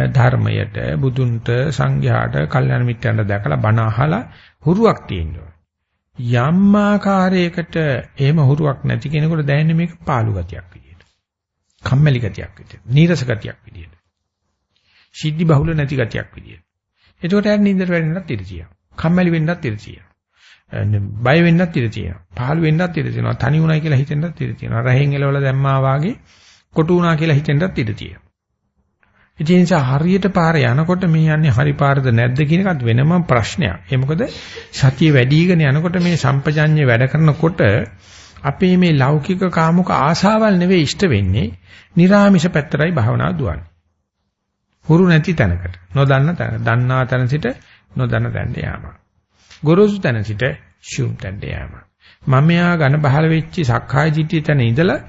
ධර්මයට බුදුන්ට සංඝයාට කල්යන මිත්‍රයන්ට දැකලා බණ අහලා හුරුවක් තියෙනවා. යම් ආකාරයකට එහෙම හුරුවක් නැති කෙනෙකුට දැනෙන්නේ මේක පාළු ගතියක් විදියට. කම්මැලි ගතියක් විදියට. නීරස ගතියක් විදියට. සිද්ධි බහුල නැති ගතියක් විදියට. එතකොට යන්නේ නින්දට වැටෙන්නත් ඉඩ තියෙනවා. කම්මැලි වෙන්නත් ඉඩ තියෙනවා. බය වෙන්නත් ඉඩ තියෙනවා. පහළ වෙන්නත් ඉඩ තියෙනවා. තනි වුණා කියලා හිතෙන්නත් ඉඩ තියෙනවා. රහෙන් එලවල දැම්මා වාගේ කොටු වුණා කියලා හිතෙන්නත් ඉඩ තියෙනවා. ඒ නිසා හරියට පාර යනකොට මේ යන්නේ හරි පාරද නැද්ද කියන එකත් වෙනම ප්‍රශ්නයක්. ඒ මොකද සතිය වැඩිගෙන යනකොට මේ සම්පජඤ්ඤය වැඩ කරනකොට අපේ මේ ලෞකික කාමුක ආශාවල් නෙවෙයි ඉෂ්ට වෙන්නේ. නිර්ාමිෂ පැත්තරයි භාවනාව දුවන්නේ. හුරු නැති තැනකට. නොදන්න තැන. දන්නා තැන සිට නොදන්න තැනට යාම. ගොරෝසු තැන සිට ශුම් තැනට යෑම. මම යා ඝන බහල වෙච්ච සක්කාය දිට්ඨිය තැන ඉඳලා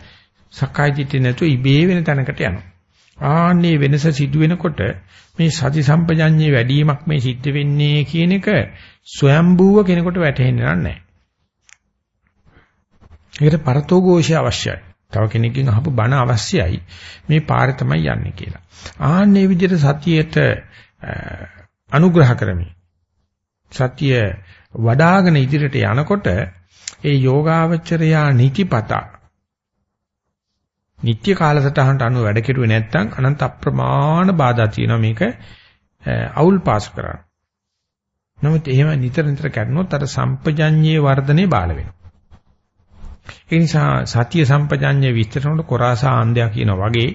සක්කාය දිට්ඨිය නැතුව ඉබේ වෙන තැනකට යනවා. ආන්නේ වෙනස සිදු වෙනකොට මේ සති සම්පජඤ්ඤේ වැඩිවීමක් මේ සිද්ධ වෙන්නේ කියන එක ස්වයම්බූව කෙනෙකුට වැටහෙන්නේ නැහැ. ඒකට පරතෝഘോഷය අවශ්‍යයි. තව කෙනෙක්ගෙන් අහපු බණ අවශ්‍යයි. මේ පාරේ තමයි යන්නේ කියලා. ආන්නේ විදිහට සතියේට අනුග්‍රහ කරමි. සතිය වඩාගෙන ඉදිරියට යනකොට ඒ යෝගාවචරයා නිතිපතා නිත්‍ය කාලසටහනට අනුව වැඩ කෙරුවේ නැත්නම් අනන්ත අප්‍රමාණ බාධා තියෙනවා මේක අවුල් පාස් කරන්න. නමුත් එහෙම නිතර නිතර කරනොත් අර සම්පජඤ්ඤයේ වර්ධනේ බාල වෙනවා. ඒ නිසා සතිය සම්පජඤ්ඤය විස්තර කරනකොට කොරාසා ආන්දයා කියන වගේ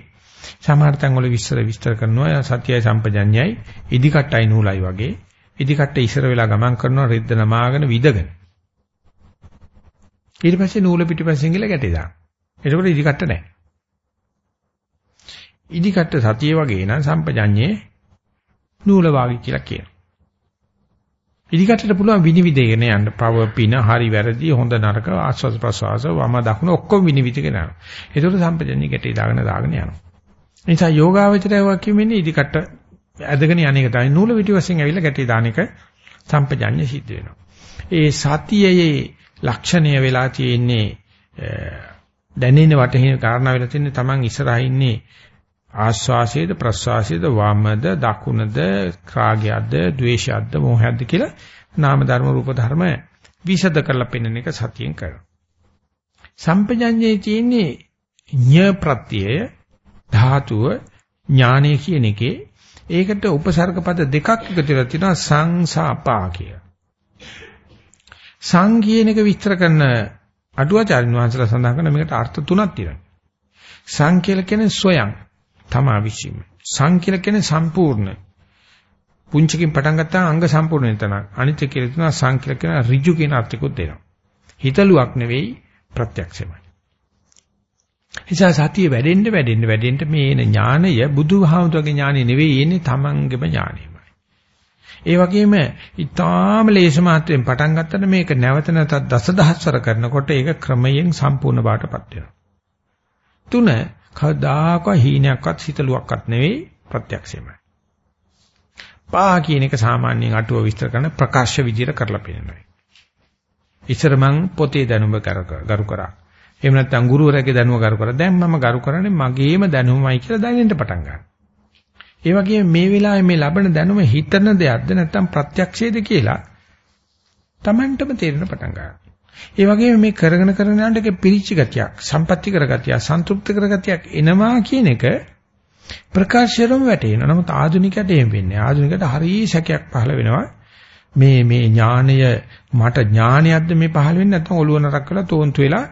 සමහර තැන් වල විස්තර විස්තර කරනවා සතියයි සම්පජඤ්ඤයයි ඉදිකට්ටයි නූලයි වගේ ඉදිකට්ට ඉස්සර වෙලා ගමන් කරනවා රෙද්ද නමාගෙන විදගෙන ඊට පස්සේ නූල පිටිපස්සෙන් ගිහලා ගැටේ දාන. එතකොට ඉදිකට්ට නැහැ. ඉදිකට්ට සතිය වගේ නම් සම්පජඤ්ඤේ නූල වාගේ කියලා කියනවා. ඉදිකටට පුළුවන් විනිවිදගෙන යන්න පව පින හරි වැරදි හොඳ නරක ආස්වාද ප්‍රසවාස වම දකුණ ඔක්කොම විනිවිදගෙන යනවා. ඒකට සම්පජඤ්ඤය ගැටේ දාගෙන දාගෙන යනවා. ඒ නිසා යෝගාවචරය වකියමින්නේ ඉදිකට ඇදගෙන යන එක තමයි නූල පිටි වශයෙන් ඇවිල්ලා ගැටේ දාන එක සම්පජඤ්ඤය සිද්ධ වෙනවා. ඒ සතියේ ලක්ෂණය වෙලා තියෙන්නේ දැනෙන වටහින කාරණා වෙලා තියෙන්නේ Taman ඉස්සරහා ඉන්නේ ආස්වාසයේද ප්‍රස්වාසයේද වමද දකුණද රාගයක්ද ද්වේෂයක්ද මොහයක්ද කියලා නාම ධර්ම රූප ධර්ම විෂද කරලා පෙන්වන එක සතියෙන් කරනවා. සම්පජඤ්ඤයේ තියෙන්නේ ඤ ප්‍රත්‍යය ධාතුව ඥානය කියන එකේ ඒකට උපසර්ග පද දෙකක් එකතු වෙලා තියෙනවා සංසාපා කිය. සං කියන එක විස්තර කරන අටුවාචාරින් වහන්සේලා සඳහන් කරන මේකට අර්ථ තුනක් තියෙනවා. සං කියලා කියන්නේ සොයන් තමා විශ්ීම. සං කියලා කියන්නේ සම්පූර්ණ. පුංචිකින් පටන් ගත්තා අංග සම්පූර්ණ වෙන තැන. අනිත් එක කියලා තියෙනවා සං කියලා කියන ඍජු කියන අර්ථිකුත් දෙනවා. හිතලුවක් නෙවෙයි ප්‍රත්‍යක්ෂමයි. නිසා සතිය වැඩෙන්න වැඩෙන්න වැඩෙන්න මේ එන ඥානය බුදුහාමුදුරගේ ඥානෙ නෙවෙයි එන්නේ තමන්ගේම ඥානෙමයි. ඒ වගේම ඊටාම ලේස මාත්‍රයෙන් පටන් ගත්තට මේක නැවත නැවතත් දසදහස්වර කරනකොට ඒක ක්‍රමයෙන් සම්පූර්ණ බාටපත් වෙනවා. තුන කවදාකවත් හීනයක්වත් හිතලුවක්වත් නෙවෙයි ප්‍රත්‍යක්ෂයමයි. පා කියන එක සාමාන්‍යයෙන් අටුව විස්තර කරන ප්‍රකාශ විදියට කරලා පෙන්නනවා. ඉස්සර මං පොතේ දැනුම කරු කරා. එහෙම නැත්නම් ගුරුවරයාගේ දැනුම කරු කරා. දැන් මම කරු කරන්නේ මගේම දැනුමයි කියලා දැනෙන්න පටන් ගන්නවා. ඒ වගේම මේ වෙලාවේ මේ ලබන දැනුම හිතන දෙයක්ද නැත්නම් ප්‍රත්‍යක්ෂයේද කියලා Tamanටම තේරෙන පටන් ගන්නවා. ඒ වගේම මේ කරගෙන කරගෙන යනකොට ඒක පිරිච්ච ගතියක්, සම්පත්‍ති කරගතියක්, සන්තුෂ්ත කරගතියක් එනවා කියන එක ප්‍රකාශයෙන්ම වැටෙනවා. නමුත් ආධුනිකයට එහෙම වෙන්නේ. ආධුනිකයට හරිය සැකයක් පහළ වෙනවා. මේ මේ ඥානය මට ඥානයක්ද මේ පහළ වෙන්නේ නැත්නම් ඔළුව නරක් කරලා තෝන්තු වෙලා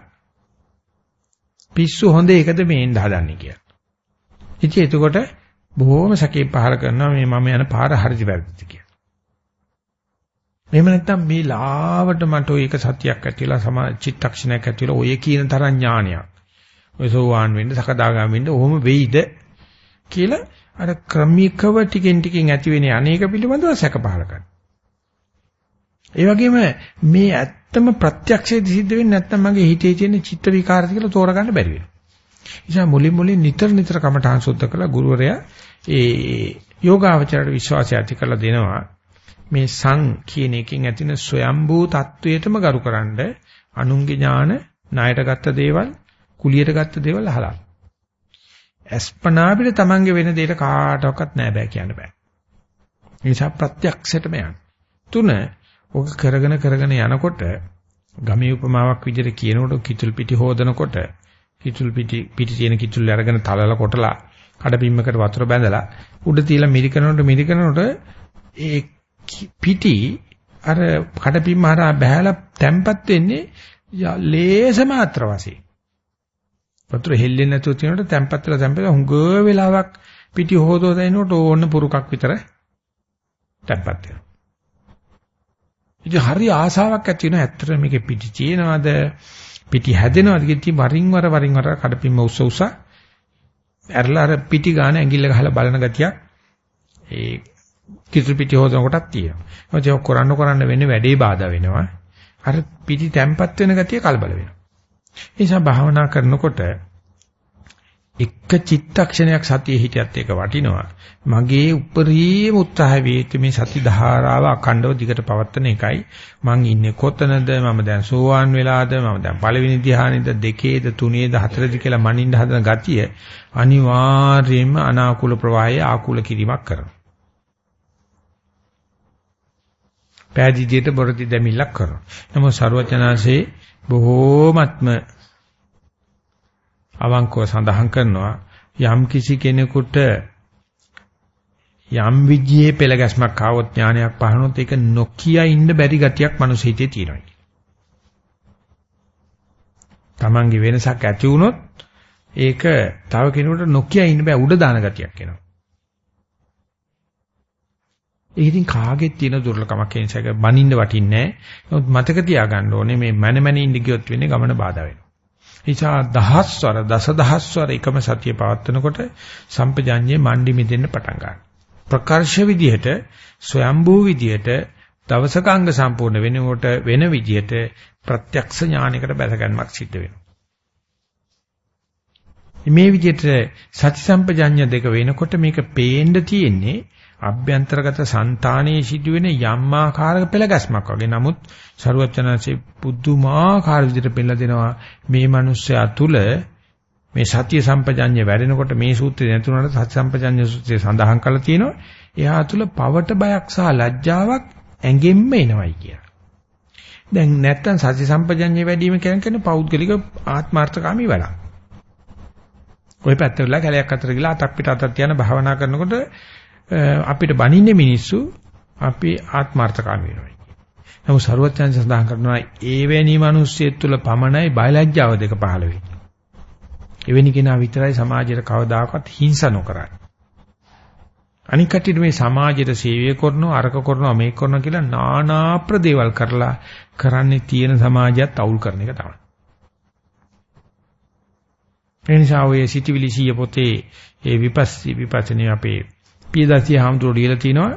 පිස්සු හොඳ එකද මේ ඉඳ හදන්නේ කියලා. ඉතින් එතකොට බොහොම සැකේ පහළ කරනවා මේ මම යන පාර හරිද වැරදිද කියලා. එහෙම නැත්නම් මේ ලාවට මට ඔය එක සතියක් ඇතිලා සම චිත්තක්ෂණයක් ඇතිලා ඔය කියන තරම් ඥානයක්. ඔය සෝවාන් වෙන්න සකදාගාම වෙන්න ඔහොම වෙයිද කියලා අර ක්‍රමිකව ටිකෙන් ටිකෙන් ඇති වෙන අනේක පිළිබඳව සැක පහල කරනවා. ඒ වගේම මේ ඇත්තම ප්‍රත්‍යක්ෂයේ සිද්ධ වෙන්නේ නැත්නම් මගේ හිතේ තියෙන චිත්ත විකාරද කියලා තෝරගන්න බැරි වෙනවා. නිසා මුලින් මුලින් නිතර නිතර කමඨාන් සුද්ධ කළා ගුරුවරයා ඒ යෝගාවචරයට විශ්වාසය ඇති කරලා දෙනවා. මේ සං කියන එකෙන් ඇතින ස්වයම්බූ තත්වයටම ගරුකරනද අනුන්ගේ ඥාන ණයට ගත්ත දේවල් කුලියට ගත්ත දේවල් අහලා. අස්පනා පිට තමන්ගේ වෙන දෙයක කාටවත් නෑ බෑ කියන්න බෑ. ඒ නිසා ප්‍රත්‍යක්ෂයටම යන්න. තුන ඔක කරගෙන කරගෙන යනකොට ගමේ උපමාවක් විදිහට කියනකොට කිතුල් පිටි හොදනකොට කිතුල් පිටි පිටි තියෙන කිතුල් අරගෙන තලලා කොටලා කඩපිම්මකට වතුර බැඳලා උඩ තියලා මිරිකනකොට මිරිකනකොට ඒ පිටි අර කඩපින්ම හරහා බහැලා තැම්පත් වෙන්නේ ලේස මාත්‍ර වශයෙන්. වතුර හෙල්ලෙන්නේ නැතුව තියෙනකොට තැම්පත් වෙලා තැම්පත් හුඟ වෙලාවක් පිටි හොදෝ දෙනකොට ඕන්න පුරුකක් විතර තැම්පත් වෙනවා. ඉතින් හරි ආසාවක් ඇති වෙනවා ඇත්තට මේකේ පිටි තියෙනවද පිටි හැදෙනවද කිව්ටි වරින් වර වරින් වර කඩපින්ම උස උස ඇරලා අර පිටි ගාන ඇඟිල්ල ගහලා බලන ගතියක් ඒ කිසු පිටි හොදන කොටක් තියෙනවා. මොකද ඒක කරන්න කරන්න වෙන්නේ වැඩේ බාධා වෙනවා. අර පිටි තැම්පත් වෙන ගතිය කලබල වෙනවා. ඒ නිසා භාවනා කරනකොට එක චිත්තක්ෂණයක් සතියේ හිටියත් ඒක වටිනවා. මගේ උපරිම උත්සාහය වේත් මේ සති ධාරාව අඛණ්ඩව දිගට පවත්වන එකයි. මං ඉන්නේ කොතනද? මම දැන් සෝවාන් වෙලාද? මම දැන් පළවෙනි ධ්‍යානෙද දෙකේද තුනේද හතරේද කියලා මනින්න හදන ගතිය අනිවාර්යයෙන්ම අනාකූල ප්‍රවාහය ආකූල කිරීමක් කරනවා. පෑදීදියට බොරදි දෙමිල්ලක් කරනවා. නමුත් ਸਰවචනාසේ බොහෝමත්ම අවංකව සඳහන් කරනවා යම් කිසි කෙනෙකුට යම් විජ්ජේ පෙළ ගැස්මක් ආවොත් ඥානයක් පහනොත් ඒක නොකිය ඉන්න බැරි ගතියක් මනුස්ස හිතේ තියෙනවා. Tamange වෙනසක් ඇති වුණොත් ඒක තව කෙනෙකුට නොකිය ඉන්න බෑ උඩ දාන ගතියක් එනවා. ඒක ඉතින් කාගෙත් තියෙන දුර්ලකමක් ඒ නිසා බනින්න වටින්නේ නැහැ. නමුත් මතක තියාගන්න ඕනේ මේ මනමන ඉඳ ගියොත් වෙන්නේ ගමන බාධා වෙනවා. නිසා දහස්වර දසදහස්වර එකම සතිය පවත්වනකොට සම්පජාඤ්ඤේ මණ්ඩි මිදෙන්න පටන් ගන්නවා. ප්‍රකර්ෂ විදිහට ස්වයම්බූ විදිහට දවසක අංග සම්පූර්ණ වෙනකොට වෙන විදිහට ප්‍රත්‍යක්ෂ ඥානයකට බැසගැන්මක් සිද්ධ වෙනවා. මේ විදිහට සති සම්පජාඤ්ඤ දෙක වෙනකොට මේක පේන්න තියෙන්නේ අභ්‍යන්තරගත సంతානයේ සිදුවෙන යම් ආකාරයක පෙළගැස්මක් වගේ. නමුත් ਸਰුවචනanse පුදුමාකාර විදිහට පෙළ දෙනවා මේ මිනිස්සයා තුල මේ සතිය සම්පජඤ්ඤය වැඩෙනකොට මේ සූත්‍රය නැතුණාට සති සම්පජඤ්ඤය සූත්‍රය සඳහන් කරලා තියෙනවා. එයා තුල පවට බයක් සහ ලැජ්ජාවක් ඇඟෙන්න එනවයි කියලා. දැන් නැත්තම් සති සම්පජඤ්ඤය වැඩි වීම කියන්නේ පෞද්ගලික ආත්මార్థකාමී වැඩක්. ওই පැත්තට කැලයක් අතර ගිලා අතක් පිට අතක් තියන භාවනා කරනකොට අපිට බනින්නේ මිනිස්සු අපි ආත්මార్థකාමී වෙනවා. නමුත් ਸਰුවත්යන් සඳහන් කරනවා ඒවැනි මිනිස්සෙක් තුළ පමණයි බයලජ්ජාව දෙක පහළ වෙන්නේ. එවැනි කෙනා විතරයි සමාජයට කවදාකවත් හිංසා නොකරන්නේ. අනික කටිට මේ සමාජයට සේවය කරනවා අරක කරනවා මේක කරනවා කියලා নানা ප්‍රදේවල් කරලා කරන්නේ තියෙන සමාජයත් අවුල් කරන එක තමයි. එනිසා ඔය සිටිවිලි සිය පොතේ ඒ විපස්සී විපස්සනේ අපේ පියදසිය හාමුදුරුවෝ ලියලා තිනවා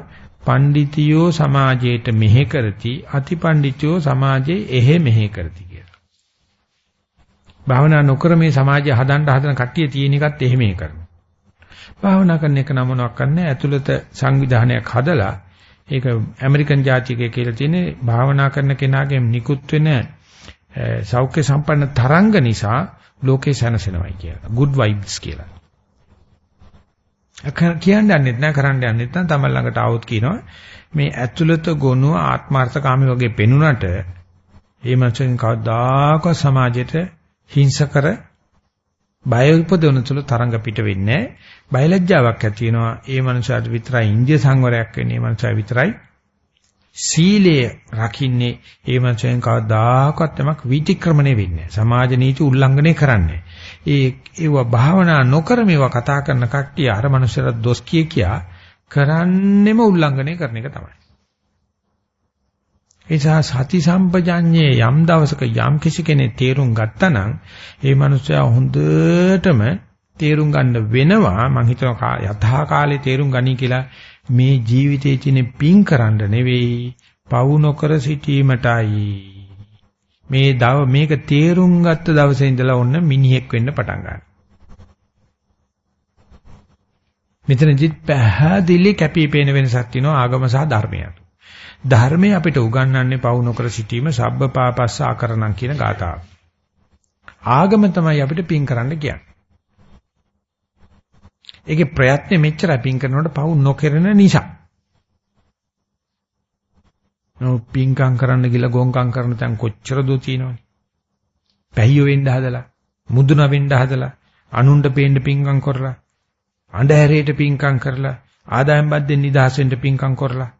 පණ්ඩිතියෝ සමාජයට මෙහෙ කරති අතිපණ්ඩිතයෝ සමාජයේ එහෙ මෙහෙ කරති කියලා. භාවනා නොකර මේ සමාජය හදන්න හදන කට්ටිය තියෙන එකත් එහෙ මෙහෙ කරනවා. භාවනා කරන එක නම මොනවක් කරන්නේ ඇතුළත සංවිධානයක් හදලා ඒක ඇමරිකන් ජාතිකය කියලා තියෙන්නේ භාවනා කරන කෙනාගේ නිකුත් වෙන සෞඛ්‍ය සම්පන්න තරංග නිසා ලෝකේ සැනසෙනවයි කියලා. good vibes කියලා. කියන්න යන්නෙත් නෑ කරන්න යන්නෙත් නැත්නම් තමයි ළඟට આવොත් කියනවා මේ ඇතුළත ගොනුව ආත්මార్థකාමී වගේ පෙනුනට ඒ මනුස්සයන් කවදාක සමාජයට හිංසකර බය උපදවන තුල තරංග පිට වෙන්නේ බයලජ්ජාවක් ඇති වෙනවා. ඒ මනුස්සයාට විතරයි ඉන්දිය සංවරයක් වෙන්නේ. මනුස්සයා විතරයි සීලය රකින්නේ. ඒ මනුස්සයන් කවදාකවත් යමක් විතික්‍රමණය වෙන්නේ සමාජ නීති උල්ලංඝනය කරන්නේ ඒ ඒව භාවනා නොකර මේවා කතා කරන කට්ටිය අර මනුස්සයර දොස් කිය කියා කරන්නෙම උල්ලංඝනය කරන එක තමයි. එසා සති සම්පජඤ්ඤේ යම් දවසක යම් කිසි කෙනෙක් තේරුම් ගත්තා ඒ මනුස්සයා හොඳටම තේරුම් ගන්න වෙනවා. මම හිතනවා යථා කාලේ තේරුම් ගනි කියලා මේ ජීවිතයේ තියෙන පින් කරන්න නෙවෙයි පවු නොකර සිටීමටයි මේ දව මේක තේරුම් ගත්ත දවසේ ඉඳලා ඔන්න මිනිහෙක් වෙන්න පටන් ගන්නවා. මෙතනදි පැහැදිලි කැපිපේන වෙනසක් තියෙනවා ආගම සහ ධර්මයට. ධර්මය අපිට උගන්වන්නේ පවු නොකර සිටීම සබ්බ පාපස්ස ආකරණම් කියන ගාථාව. ආගම තමයි අපිට පින් කරන්න කියන්නේ. ඒකේ ප්‍රයත්නෙ මෙච්චරයි පින් කරනකොට පවු නොකරන නිසා. නෝ පින්කම් කරන්න ගිහලා ගොංකම් කරන තැන් කොච්චර දෝ තියෙනවනේ. පැහිය වෙන්න හදලා, මුදුන වෙන්න හදලා, අනුණ්ඩ පේන්න පින්කම් කරලා, අඳුරේට පින්කම් කරලා, ආදායම් බද්දෙන් නිදහස් වෙන්න පින්කම් කරලා.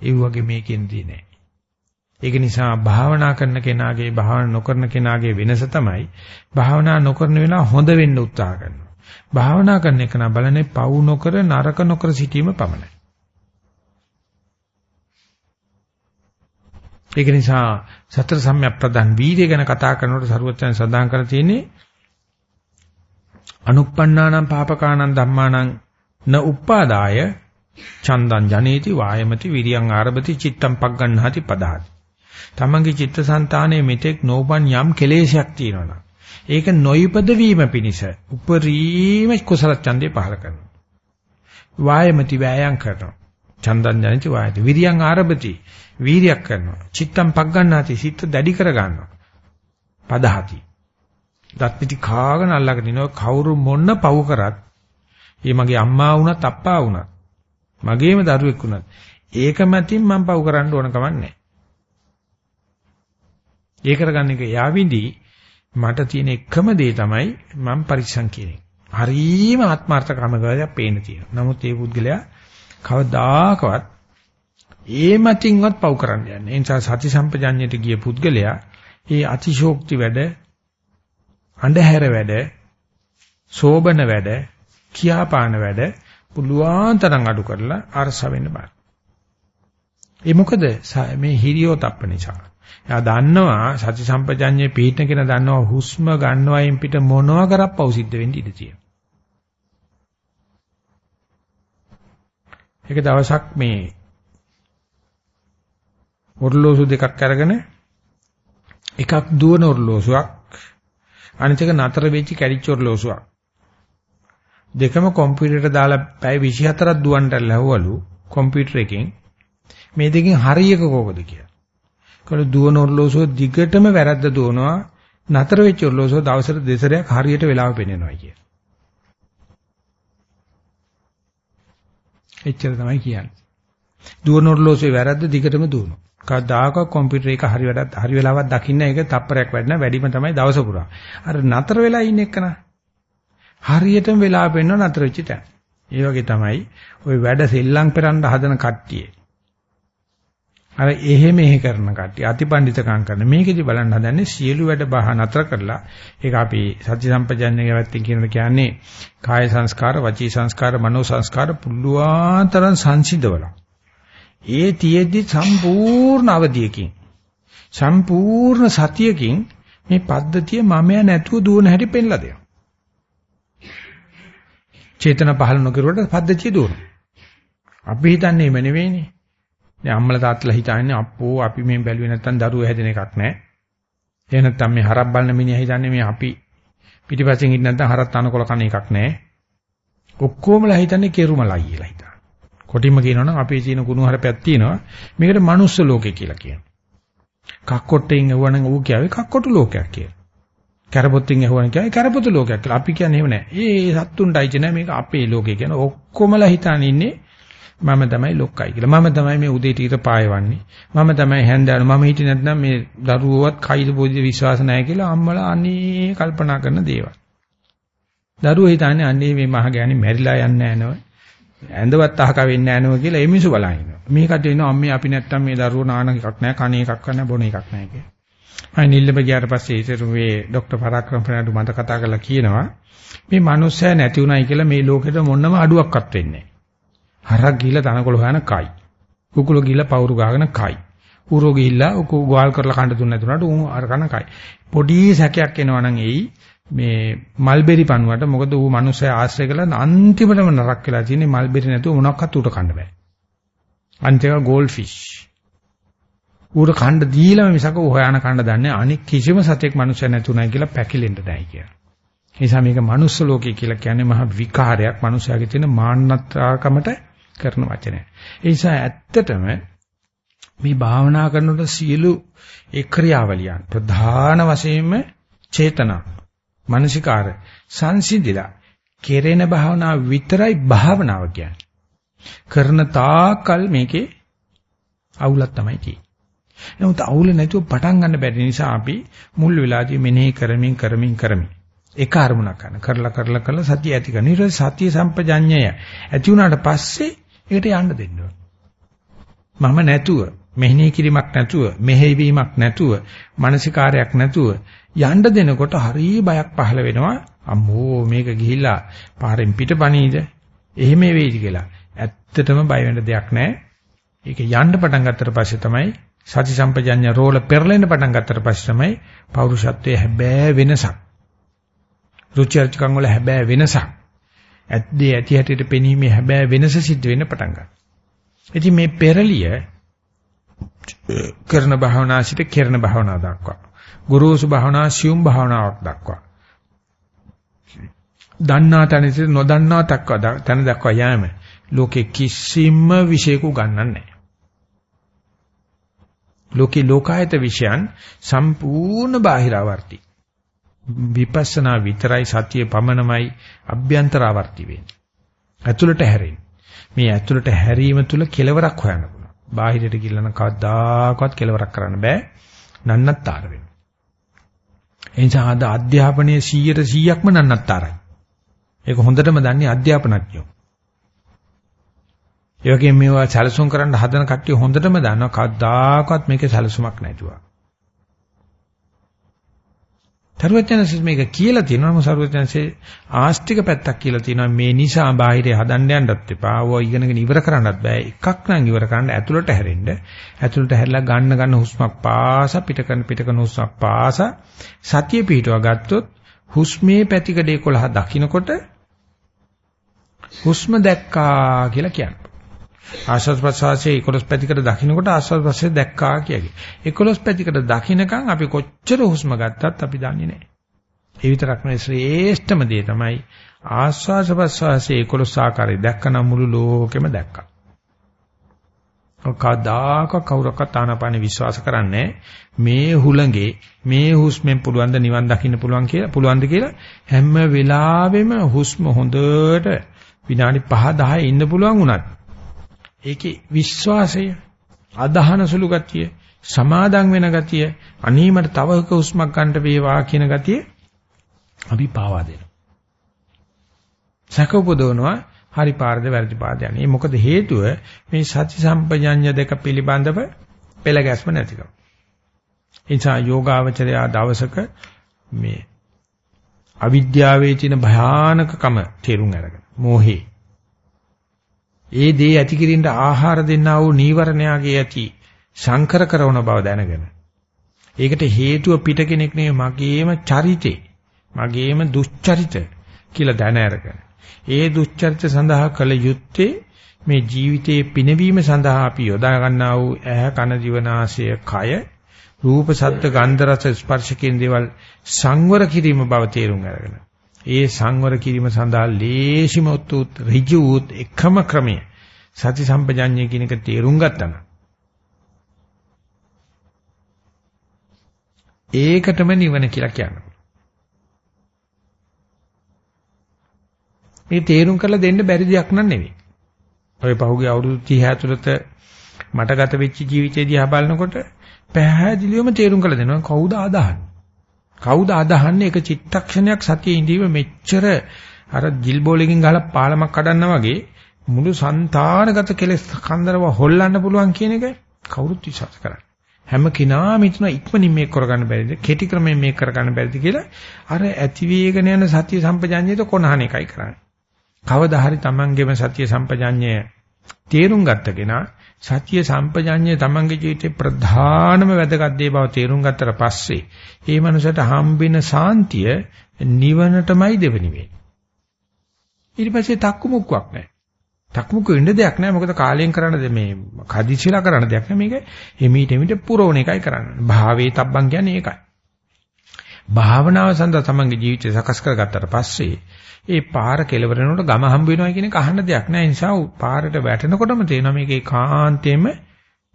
ඒ වගේ මේකෙන්දී නෑ. ඒක නිසා භාවනා කරන කෙනාගේ භාවනා නොකරන කෙනාගේ වෙනස තමයි භාවනා නොකරන වෙලාව හොඳ වෙන්න උත්සාහ කරනවා. භාවනා කරන එක නා බලන්නේ පවු නොකර නරක නොකර සිටීම පමණයි. ඒක නිසා සතර සම්‍යක් ප්‍රදාන් වීර්ය ගැන කතා කරනකොට සරුවචන සඳහන් කරලා තියෙන්නේ අනුප්පන්නානම් පාපකානම් ධම්මානම් න උප්පාදාය චන්දං ජනේති වායමති විරියං ආරභති චිත්තම් පග්ගණ්හාති පදාති. තමන්ගේ චිත්තසංතානයේ මෙතෙක් නෝපන් යම් කෙලේශයක් තියෙනවා ඒක නොයිපද වීම පිණිස උපරිම කුසල ඡන්දේ පහල කරනවා. වායමති වෑයම් කරනවා. චන්දං ජනිත වායති. විරියං ආරභති. වීරියක් කරනවා. චිත්තම් පක් ගන්නාති. සිත දැඩි කර ගන්නවා. පදහති. දත් පිටි කාගෙන අල්ලගෙන ඉනවා කවුරු මොන්න පව් කරත් ඒ මගේ අම්මා වුණත් අප්පා වුණත් මගේම දරුවෙක් වුණත් ඒක මතින් මම පව් කරන්න ඕන කමක් නැහැ. ඒ කරගන්න එක යාවිඳි මට තියෙන එකම දේ තමයි මම පරික්ෂම් කියන්නේ. හරීම ආත්මార్థකමකයක් පේන තියෙනවා. නමුත් මේ පුද්ගලයා කවදාකවත් ඒ මතින්වත් පව් කරන්න යන්නේ. ඒ නිසා සති සම්පජඤ්ඤයට ගිය පුද්ගලයා ඒ අතිශෝක්ති වැඩ, අන්ධහැර වැඩ, සෝබන වැඩ, කියාපාන වැඩ පුළුවන් තරම් අඩු කරලා අරස වෙන්න බෑ. ඒ මොකද මේ හිරියෝ තප්ප නිසා. එයා දන්නවා සති සම්පජඤ්ඤේ පිහිටන කෙනා දන්නවා හුස්ම ගන්නවයින් පිට මොනවා කරප්පව සිද්ධ වෙන්න ඉඩ තියෙනවා. ඒක දවසක් මේ ඔර්ලෝසු දෙකක් අරගෙන එකක් දුවන ඔර්ලෝසුවක් අනිත් එක නතර වෙච්ච කැඩිච්ච ඔර්ලෝසුවක් දෙකම කම්පියුටරේට දාලා පැය 24ක් දුවන්ට ලැහුවලු කම්පියුටර් එකෙන් මේ දෙකෙන් හරියක කෝකද කියලා. කල දුවන ඔර්ලෝසුව දිගටම වැරද්ද දුවනවා නතර වෙච්ච ඔර්ලෝසුව දවසට දෙසරයක් හරියට වෙලාව පෙන්වනවා කිය. එච්චර තමයි කියන්නේ. දුවන ඔර්ලෝසුවේ වැරද්ද දිගටම දුවනවා. කවදාක කම්පියුටර් එක හරි වැඩක් හරි වෙලාවක් දකින්න ඒක තප්පරයක් වැඩන වැඩිම තමයි දවස පුරා. අර නතර වෙලා ඉන්න එකන හරියටම වෙලා පෙන්නව නතර වෙච්ච තැන. ඒ වගේ තමයි ওই වැඩ සෙල්ලම් කරන්න හදන කට්ටිය. අර එහෙ මෙහෙ කරන කට්ටිය අතිපණ්ඩිතකම් කරන මේකෙදි බලන්න හදන්නේ සියලු වැඩ බහ නතර කරලා ඒක අපි සත්‍ය සම්පජන්ණයේ වැත්තෙන් කියනවා කියන්නේ කාය සංස්කාර වචී සංස්කාර මනෝ සංස්කාර පුල්ලුවන් තරම් සංසිඳවලා ඒ තියෙද්දි සම්පූර්ණ අවධියකින් සම්පූර්ණ සතියකින් මේ පද්ධතිය මමයා නැතුව දුවන හැටි පෙන්ලා දෙනවා. චේතන පහළ නොකරුවට පද්ධතිය දුවනවා. අපි හිතන්නේ එම නෙවෙයිනේ. දැන් අම්මලා තාත්තලා හිතන්නේ අප්පෝ අපි මේ බැලුවේ නැත්තම් දරුවෝ හැදෙන එකක් නැහැ. එහෙ නැත්තම් මේ හරක් බලන මිනිහා හිතන්නේ මේ අපි පිටිපස්සෙන් ඉන්න නැත්තම් හරක් තනකොළ කන එකක් නැහැ. ඔක්කොමලා හිතන්නේ කෙරුමලයි කියලා හිතනවා. කොටින්ම කියනවනම් අපේ තියෙන කුණු හරපයක් තියෙනවා. මේකට මනුස්ස ලෝකේ කියලා කියනවා. කක්කොට්ටෙන් ඇහුවනම් ඌ කියවේ කක්කොටු ලෝකයක් කියලා. කරපොත්ෙන් ඇහුවනම් කියවේ කරපොතු ලෝකයක් කියලා. අපි කියන්නේ එහෙම නෑ. ඒ සත්තුන්ටයි නෑ මේක අපේ ලෝකේ කියන ඔක්කොමලා හිතාන ඉන්නේ මම තමයි ලොක්කයි කියලා. මම තමයි මේ උදේට ඊට පායවන්නේ. මම තමයි හැන්දෑව. මම හිටියේ නැත්නම් මේ දරුවෝවත් කයිද බෝධි විශ්වාස නැහැ කියලා අම්මලා අනේ කල්පනා කරන දේවල්. දරුවෝ හිතන්නේ අනේ මේ මහ ගෑණි මැරිලා යන්නේ නැහැ නෝ. ඇඳවත් අහක වෙන්නේ නැහැ නෝ කියලා ඒ මිනිස්සු බලන ඉන්නවා. මේකට එනවා අම්මේ අපි නැත්තම් මේ දරුවෝ නාන එකක් නැහැ, කණ එකක් නැහැ, බොන එකක් නැහැ කියලා. මම නිල්ලම ගියාට පස්සේ ඒතර මේ ડોક્ટર පරාක්‍රම ප්‍රනාඩු මන්ට කතා කරලා කියනවා මේ මිනිස්සයා නැති උනායි කියලා මේ ලෝකෙට මොනම අඩුවක්වත් වෙන්නේ නැහැ. හරක් ගිහිල්ලා තනකොළ හොයන කයි. කුකුල ගිහිල්ලා පවුරු ගාගෙන කයි. ඌරෝ ගිහිල්ලා උකු ගෝල් කරලා කන්න දුන්නේ නැතුණාට ඌ අර කන කයි. පොඩි සැකයක් එනවා නම් එයි මේ මල්බෙරි පණුවට මොකද ඌ මිනිස්සයා ආශ්‍රය කළා අන්තිමටම නරක වෙලා තියෙන්නේ මල්බෙරි නැතුව මොනක්වත් ඌට කන්න බෑ. අන්තිම ගෝල්ඩ් ෆිෂ්. ඌට කන්න දීලාම මිසක ඌ හොයන කන්න දන්නේ අනික් කිසිම සතෙක් මිනිස්සයා නැතුණයි කියලා පැකිලෙන්න නැහැ කියලා. ඒ නිසා මේක මනුස්ස ලෝකය කියලා කියන්නේ මහ විකාරයක් මිනිස්යාගේ තියෙන මාන්නත්‍රාකමට කරන වචනය. ඒ නිසා ඇත්තටම මේ භාවනා කරනකොට සියලු ඒ ක්‍රියාවලියන් ප්‍රධාන වශයෙන්ම චේතනා මානසිකාර සංසිඳිලා කෙරෙන භාවනාව විතරයි භාවනාව කියන්නේ. කරන තාකල් මේකේ අවුලක් තමයි තියෙන්නේ. නමුත් අවුල නැතුව පටන් ගන්න බැරි නිසා අපි මුල් වෙලාදී මෙනෙහි කරමින් කරමින් කරමින් එක අරමුණක් ගන්න. කරලා කරලා කරලා සතිය ඇති කරන. ඊට සතිය සම්පජඤ්ඤය ඇති වුණාට පස්සේ ඒකට යන්න දෙන්න මම නැතුව මෙහෙණි කිරීමක් නැතුව මෙහෙවීමක් නැතුව මානසිකාරයක් නැතුව යන්න දෙනකොට හරි බයක් පහළ වෙනවා. අම්මෝ මේක ගිහිල්ලා පාරෙන් පිටපණීද? එහෙම වෙයිද කියලා. ඇත්තටම බය වෙන්න දෙයක් නැහැ. ඒක යන්න පටන් ගත්තට පස්සේ තමයි සති සම්පජඤ්ඤ රෝල පෙරලෙන්න පටන් ගත්තට පස්සේ තමයි පෞරුෂත්වයේ හැබෑ වෙනසක්. රුචි අරුචිකම් වල හැබෑ වෙනසක්. ඇද්දේ ඇති හැටියට පෙනීමේ හැබෑ වෙනස සිද්ධ වෙන්න පටන් ගන්නවා. ඉතින් මේ පෙරලිය කරන භාවනාසිට කරන භාවනාව දක්වා ගුරුසු භාවනා සියුම් භාවනාවක් දක්වා. දන්නා තැනට නොදන්නා තක්වා තැන දක්වා යෑම ලෝකේ කිසිම විශේෂක ගන්නන්නේ නැහැ. ලෝකේ ලෝකායත විෂයන් සම්පූර්ණ බාහිරාවර්ති. විපස්සනා විතරයි සතිය පමණමයි අභ්‍යන්තරාවර්ති වෙන්නේ. ඇතුළට හැරෙන්නේ. මේ ඇතුළට හැරීම තුල කෙලවරක් හොයන්න පුළුවන්. බාහිරට ගිල්ලන කවදාකවත් කෙලවරක් කරන්න බෑ. නන්නත්තර වෙනවා. එනිසා අද අධ්‍යාපනයේ 100ට 100ක්ම නන්නත්තරයි. ඒක හොඳටම දන්නේ අධ්‍යාපනඥයෝ. ඒ වගේම මේවා සැලසුම් කරන්න හදන කට්ටිය හොඳටම දන්නවා කවදාකවත් මේකේ සැලසුමක් නැතුව. සරුවචනසේ මේක කියලා තියෙනවා මොකද සරුවචනසේ ආස්තික පැත්තක් කියලා තියෙනවා මේ නිසා බාහිරේ හදන්න යන්නත් එපා. ඕවා ඉගෙනගෙන ඉවර කරන්නත් බෑ. එකක් නම් ඉවර කරන්න ඇතුළට හැරෙන්න. ඇතුළට හැරිලා ගන්න ගන්න හුස්මක් පාස පිට කරන පිට කරන හුස්මක් පාස සතිය පිටව ගත්තොත් හුස්මේ පැතිකඩ 11 දකින්නකොට හුස්ම දැක්කා කියලා කියනවා. ආස්වාද ප්‍රසවාසයේ 11 පැතිකඩ දකින්නකොට ආස්වාද ප්‍රසවාසය දැක්කා කියකි. 11 පැතිකඩ දකින්නකන් අපි කොච්චර හුස්ම ගත්තත් අපි දන්නේ නැහැ. ඒ විතරක් නෙවෙයි ශ්‍රේෂ්ඨම දේ තමයි ආස්වාද ප්‍රසවාසයේ 11 ආකාරය දැක්කනම් මුළු ලෝකෙම දැක්කා. කවදාක කවුරක්වත් ආනාපාන විශ්වාස කරන්නේ මේ හුළඟේ මේ හුස්මෙන් පුළුවන් ද නිවන් දකින්න පුළුවන් කියලා පුළුවන්ද කියලා හැම වෙලාවෙම හුස්ම හොඳට විනාඩි 5 10 ඉන්න පුළුවන් වුණත් ඒකේ විශ්වාසය, අදහන සුළු ගතිය, සමාදම් වෙන ගතිය, අනීමට තව එක උස්මක් ගන්නට වේවා කියන ගතිය අපි පාවා දෙනවා. සකපොදවනවා හරි පාරද වැරදි පාරද යන්නේ. මොකද හේතුව මේ සති සම්පජඤ්ඤ දෙක පිළිබඳව පෙළ ගැස්ම නැතිකම. එනිසා යෝගාවචරයා දවසක මේ අවිද්‍යාවේ තියෙන භයානකකම තේරුම් අරගෙන මෝහේ ඒ දේ ඇති කිරින්න ආහාර දෙන්නා වූ නීවරණයාගේ ඇති සංකර කරන බව දැනගෙන. ඒකට හේතුව පිට කෙනෙක් නෙවෙයි මගේම චරිතේ මගේම දුස්චරිත කියලා දැන අරගෙන. ඒ දුස්චරිත සඳහා කළ යුත්තේ මේ ජීවිතයේ පිනවීම සඳහා අපි යොදා ගන්නා වූ ඇහ කන දිවනාසය කය රූප ශබ්ද ගන්ධ රස ස්පර්ශ කියන දේවල් සංවර කිරීම බව තේරුම් අරගෙන. ඒ සංවර කිරීම සඳහා ලේසිම උත් ඍජු උත් එකම ක්‍රමය සති සම්පජාඤ්ඤය කියන එක තේරුම් ගත්තා නම් ඒකටම නිවන කියලා කියනවා. මේ තේරුම් කරලා දෙන්න බැරි දෙයක් නන් නෙවෙයි. ඔය පහුගිය අවුරුදු 30 ඇතුළත මට ගත වෙච්ච ජීවිතය දිහා බලනකොට පැහැදිලිවම තේරුම් කරලා දෙනවා කවුද අදහන්නේ. කවුද අදහන්නේ? ඒක චිත්තක්ෂණයක් සතියේ ඉඳීම මෙච්චර අර ජිල් බෝලකින් ගහලා පාලමක් කඩන්න වගේ මුළු సంతානගත කෙලෙස් කන්දරව හොල්ලන්න පුළුවන් කියන එක කවුරුත් විශ්වාස කරන්නේ හැම කෙනාම හිතන ඉක්මනින් මේක කරගන්න බැරිද? කෙටි ක්‍රමයෙන් මේක කරගන්න බැරිද කියලා අර ඇති වේගන යන සතිය සම්පජාඤ්ඤයට කොනහන එකයි කරන්නේ. කවදා හරි Tamangeම සතිය සම්පජාඤ්ඤය තේරුම් ගත්තගෙන සතිය සම්පජාඤ්ඤය තමන්ගේ ජීවිතේ ප්‍රධානම වැදගත් දේ බව තේරුම් ගත්තට පස්සේ ඒ මනුස්සයට හම්බෙන සාන්තිය නිවනටමයි දෙවෙනි වෙන්නේ. ඊට පස්සේ තක්කු මුක්කක් නැහැ. තක්කු මුක්ක වෙන්න දෙයක් නැහැ. මොකද කාලයෙන් කරන මේ කදිසිලා කරන දෙයක් නෙමෙයි මේක. එමීට එමීට පුරවන එකයි කරන්නේ. භාවේ තබ්බන් කියන්නේ ඒකයි. භාවනාව සඳහා තමන්ගේ ජීවිතය සකස් කරගත්තට පස්සේ ඒ පාර කෙලවර වෙනකොට ගම හම්බ වෙනවා කියන එක අහන්න දෙයක් නෑ. ඒ නිසා පාරට වැටෙනකොටම තේනවා මේකේ කාන්තේම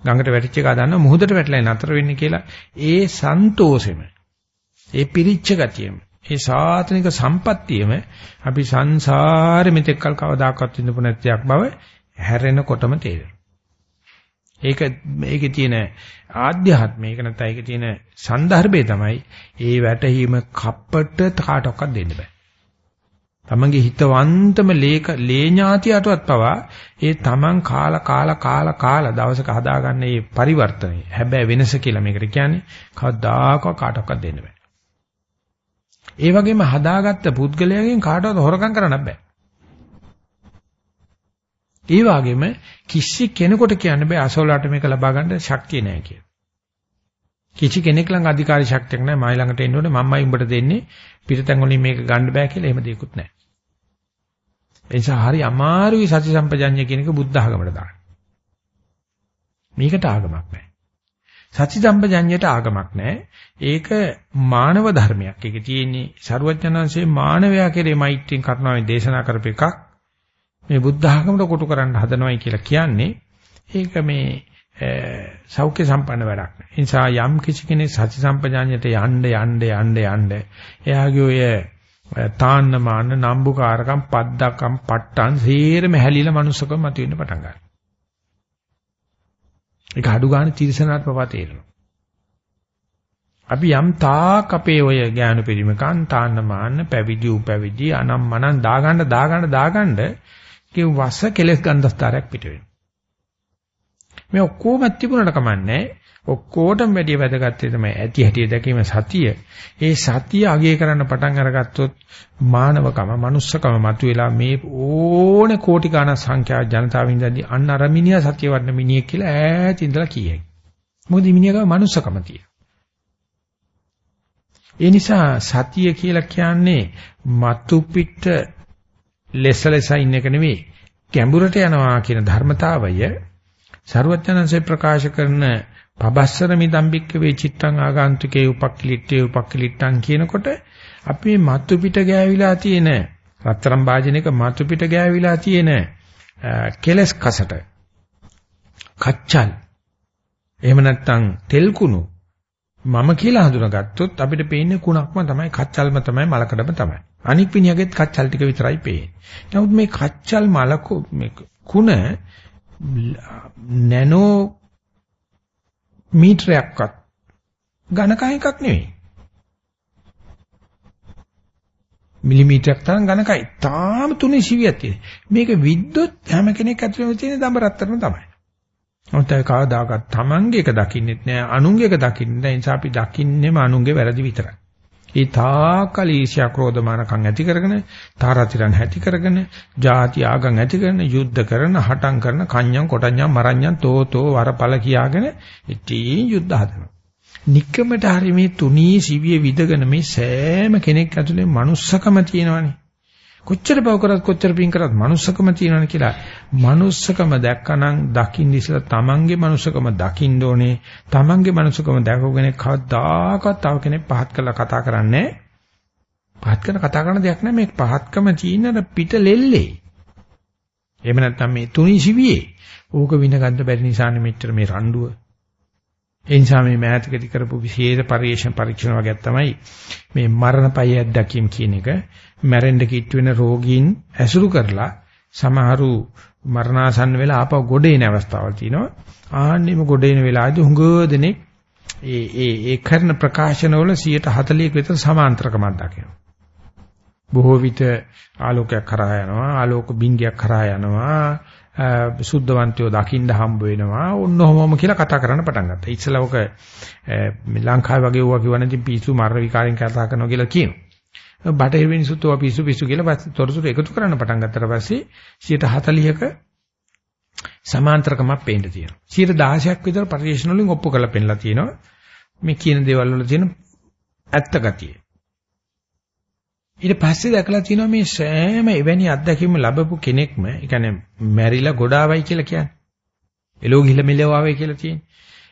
ගඟට වැටිච්ච එක දන්න මුහුදට වැටලා නතර වෙන්නේ කියලා. ඒ සන්තෝෂෙම ඒ පිරිච්ච ගතියෙම ඒ සාතනික සම්පත්තියෙම අපි සංසාරෙ මෙතෙක්කල් කවදාකවත් විඳපු නැතිවක් බව හැරෙනකොටම තේරෙනවා. ඒක මේකේ තියෙන ආධ්‍යාත්මය ඒක නැත්නම් ඒකේ තියෙන සන්දර්භය තමයි ඒ වැටහීම කප්පට කාටවත් දෙන්න බෑ. තමන්ගේ හිතවන්තම ලේක ලේ ඥාතියටවත් පවා ඒ තමන් කාලා කාලා කාලා කාලා දවසක හදාගන්න මේ පරිවර්තනය හැබැයි වෙනස කියලා මේකට කියන්නේ කවදාකවත් කාටවත් දෙන්න බෑ. ඒ වගේම හදාගත්ත පුද්ගලයාගෙන් කාටවත් හොරකම් කරන්න බෑ. ඒ වගේම කිසි කෙනෙකුට කියන්න බෑ අසෝලාට මේක ලබා ගන්න ශක්තිය නැහැ කියලා. කිසි කෙනෙක් ළඟ අධිකාරී ශක්තියක් නැහැ මයි ළඟට එන්න ඕනේ මම්මයි උඹට දෙන්නේ පිටතෙන් වලින් මේක ගන්න බෑ කියලා එහෙම දෙයක්වත් නැහැ. ඒ නිසා හරි අමාරුයි සති සම්පජඤ්ඤය කියන එක බුද්ධ ආගමට දාන්න. මේකට ආගමක් නැහැ. සති සම්පජඤ්ඤයට ආගමක් නැහැ. ඒක මානව ධර්මයක්. ඒක තියෙන්නේ ਸਰුවඥාන්සේ මානවයා කෙරේ මෛත්‍රියෙන් කරුණාවෙන් දේශනා කරපු එකක්. මේ බුද්ධ ආගමට කොටු කරන්න හදනවයි කියලා කියන්නේ ඒක මේ සෞඛ්‍ය සම්පන්න වැඩක් නෑ. ඒ නිසා යම් කිසි කෙනෙක් සති සම්පජාඤ්ඤයට යන්න යන්න යන්න යන්න එයාගේ ඔය තාන්න මාන්න නම්බුකාරකම් පද්දකම් පට්ටන් සේරම හැලිලා මනුස්සකම මතුවෙන්න පටන් ගන්නවා. ඒක අඩු ගන්න තිරසනාත් පවා තේරෙනවා. අපි යම් තාක් අපේ ඔය ඥාන පරිමකන් තාන්න මාන්න පැවිදි උපැවිදි අනම්මනන් දාගන්න දාගන්න දාගන්න කිව් වස කෙලස් ගන්ධස්තරයක් පිට වෙනවා. මේ ඔක්කොම තිබුණාට කමන්නේ ඔක්කොටම වැඩි වැදගත් තමයි ඇති හැටි දැකීම සතිය. ඒ සතිය අගය කරන්න පටන් අරගත්තොත් මානවකම, manussකම මතුවලා මේ ඕන කෝටි ගණන් සංඛ්‍යා ජනතාවින් ඉඳි අන්න අර මිනිහා සතිය වඩන මිනිහෙක් කියලා ඈත ඉඳලා කියයි. මොකද මිනිහාගේ manussකම තියෙන. ඒ නිසා සතිය කියලා කියන්නේ මතු පිට ලෙසලස ඉන්න එක නෙවෙයි ගැඹුරට යනවා කියන ධර්මතාවය සරුවචනන්සේ ප්‍රකාශ කරන පබස්සර මිදම්බික්ක වේ චිත්තං ආගාන්තුකේ උපක්ඛලිට්ඨේ උපක්ඛලිට්ඨං කියනකොට අපි මේ මතු පිට ගෑවිලා තියෙන රත්තරන් වාජනයක මතු පිට ගෑවිලා තියෙන කෙලස් කසට. කච්චල්. එහෙම නැත්නම් තෙල් කුණු. මම කියලා හඳුනාගත්තොත් අපිට පේන්නේ කුණක්ම තමයි කච්චල්ම තමයි මලකඩම තමයි. අනික් පිනියගෙත් කච්චල් ටික විතරයි පේන්නේ නමුත් මේ කච්චල් මලකු මේ කුණ නැනෝ මීටරයක්වත් ඝනකය එකක් නෙවෙයි. මිලිමීටරයක් තරම් ඝනකයි. තාම තුනේ සිවියක් තියෙන. මේක විද්දුත් හැම කෙනෙක් ඇතුළේම තියෙන දඹ රත්තරන තමයි. මොකද කවදාකවත් Tamange එක දකින්නෙත් නෑ අනුන්ගේ එක දකින්නේ නෑ. ඒ නිසා අපි දකින්නේම අනුන්ගේ වැරදි විතරයි. ඒ තාකල ඊර්ෂ්‍යා ක්‍රෝධමානකම් ඇති කරගෙන තාරතිරන් ඇති කරගෙන ಜಾති ආගම් ඇති කරන යුද්ධ කරන හටම් කරන කන්‍යම් කොටඤ්ඤම් මරඤ්ඤම් තෝතෝ වරපල කියාගෙන ඉතින් යුද්ධ හදනවා. নিকමට හරි මේ තුනී සිවිය විදගෙන මේ සෑම කෙනෙක් ඇතුලේ manussකම තියෙනවනේ. කොච්චර බව කරත් කොච්චර පින් කරත් manussකම තියෙනවනේ කියලා. manussකම දැක්කනම් දකින්න ඉස්සලා තමන්ගේ manussකම දකින්න ඕනේ. තමන්ගේ manussකම දැකගෙන කවදාකවත් තව කෙනෙක් පහත් කළා කතා කරන්නේ පහත් කරන කතා කරන දෙයක් නෑ මේ පහත්කම චීනර පිට ලෙල්ලේ. එහෙම නැත්නම් මේ තුනි සිවියේ ඕක විඳ ගන්න බැරි නිසානේ මෙච්චර මේ රණ්ඩුව. ඒ නිසා මේ මෑතකදී කරපු විශේෂ පරිශන පරීක්ෂණ වගේක් තමයි මේ මරණපය අත්දැකීම් කියන එක මැරෙන්න කිට් වෙන රෝගීන් ඇසුරු කරලා සමහරු මරණාසන්න වෙලා ආපහු ගොඩ එන අවස්ථාවල් තියෙනවා. ආන්නෙම ගොඩ එන වෙලාවේදී හුඟ දෙනෙක් ඒ ඒ ඒ කරන ප්‍රකාශනවල 140ක විතර සමාන්තරකමක් දකිනවා. බොහෝ විට ආලෝකයක් කරා යනවා, ආලෝක බින්ගයක් කරා යනවා, සුද්ධවන්තයෝ දකින්න හම්බ වෙනවා ඔන්න ඔහොමම කියලා කතා කරන්න පටන් ගත්තා. ඉස්සලා ඔක ලංකාවේ වගේ වුණා කිව්වනේ පිස්සු මරණ විකාරයෙන් කතා කරනවා කියලා කියනවා. බටහිර මිනිස්සුත් ඔය පිස්සු පිස්සු කියලා තොරතුරු එකතු කරන්න පටන් ගත්තට පස්සේ 140ක සමාන්තරකමක් පේන්න තියෙනවා. 16ක් විතර පරිශන වලින් ඔප්පු කරලා පෙන්නලා තියෙනවා. මේ කියන දේවල් වල තියෙන ඇත්ත ගතිය. ඊට පස්සේ දැකලා තියෙනවා මේ සෑම එවැනි අත්දැකීම් ලැබපු කෙනෙක්ම, ඒ කියන්නේ මැරිලා ගොඩාවයි කියලා කියන්නේ. එලෝ ගිහිල්ලා මෙලෝ ආවයි කියලා තියෙන්නේ.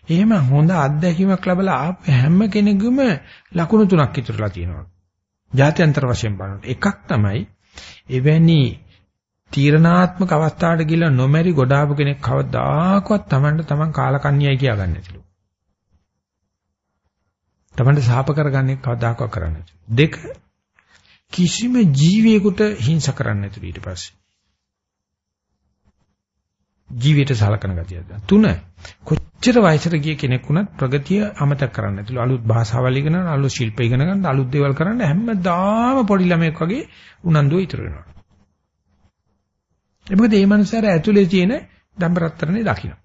එහෙම හොඳ අත්දැකීමක් ලැබලා ආපු හැම කෙනෙකුම ලකුණු තුනක් ඉතුරුලා තියෙනවා. ජාත්‍යන්තර වශයෙන් බලනකොට එකක් තමයි එවැනි තීරණාත්මක අවස්ථාවට ගිහිල්ලා නොමැරි ගොඩාපු කෙනෙක් කවදාකවත් Tamanට Taman කාලකන්‍යයි කියාගන්නේ නැතිලු. Tamanට සාප කරගන්නේ කවදාකවත් කරන්නේ දෙක කිසිම ජීවියෙකුට හිංස කරන්නේ නැතුළු ඊට පස්සේ. ජීවිතය සලකන ගතියද. තුන කොච්චර වයසට ගිය කෙනෙක් වුණත් ප්‍රගතිය අමතක කරන්නේ නැතුළු අලුත් භාෂාවල් ඉගෙන ගන්න, අලුත් ශිල්ප ඉගෙන ගන්න, අලුත් දේවල් කරන්න හැමදාම පොඩි ළමයෙක් වගේ උනන්දුව ඉතුරු වෙනවා. ඒ මොකද මේ මනුස්සයාර ඇතුලේ තියෙන දම්බරත්තරනේ දකින්න.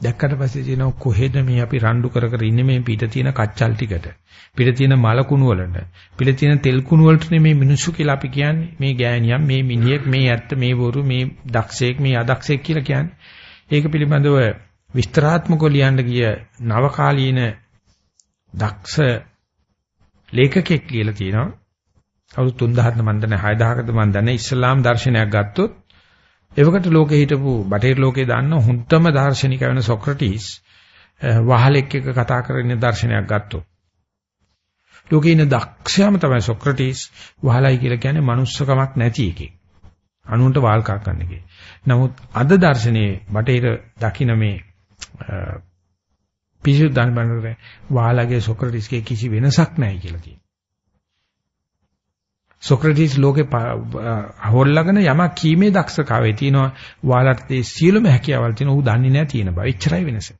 දැක්කට පස්සේ කියනවා කොහෙද මේ අපි රණ්ඩු කර කර ඉන්නේ මේ පිට තියෙන කච්චල් ටිකට. පිට තියෙන මල කුණු වලට. පිට තියෙන තෙල් කුණු වලට මේ මිනිස්සු කියලා අපි කියන්නේ. මේ ගෑණියන් මේ මිනිහෙක් මේ ඇත්ත මේ බොරු මේ දක්ෂයෙක් මේ අදක්ෂයෙක් කියලා කියන්නේ. ඒක පිළිබඳව විස්තරාත්මකව ලියන්න ගිය නවකාලීන දක්ෂ ලේඛකෙක් කියලා තියෙනවා. අවුරුදු 3000කට මන් දන්නේ 6000කට මන් දන්නේ ඉස්ලාම් දර්ශනයක් ගත්තොත් එවකට ලෝකේ හිටපු බටහිර ලෝකේ දන්න හුත්තම දාර්ශනික වෙන සොක්‍රටිස් වහලෙක් එක්ක කතා කරන දර්ශනයක් ගත්තොත් ලෝකේ ඉන්න දක්ෂයම තමයි සොක්‍රටිස් වහලයි කියලා කියන්නේ manussකමක් නැති එකෙක්. අනුන්ට වාල්කා කරන්න එකේ. නමුත් අද දර්ශනයේ බටේර දකින්න මේ පිසු දන්බනරේ වහලගේ සොක්‍රටිස්ගේ කිසි වෙනසක් නැහැ කියලා කියනවා. සොක්‍රටිස් ලෝකේ හොල්ලාගෙන යමක් කීමේ දක්ෂතාවය තියෙනවා. වහලට ඒ සියලුම හැකියාවල් තියෙනවා. ඌ දන්නේ නැහැ තියෙන බව. එච්චරයි වෙනස.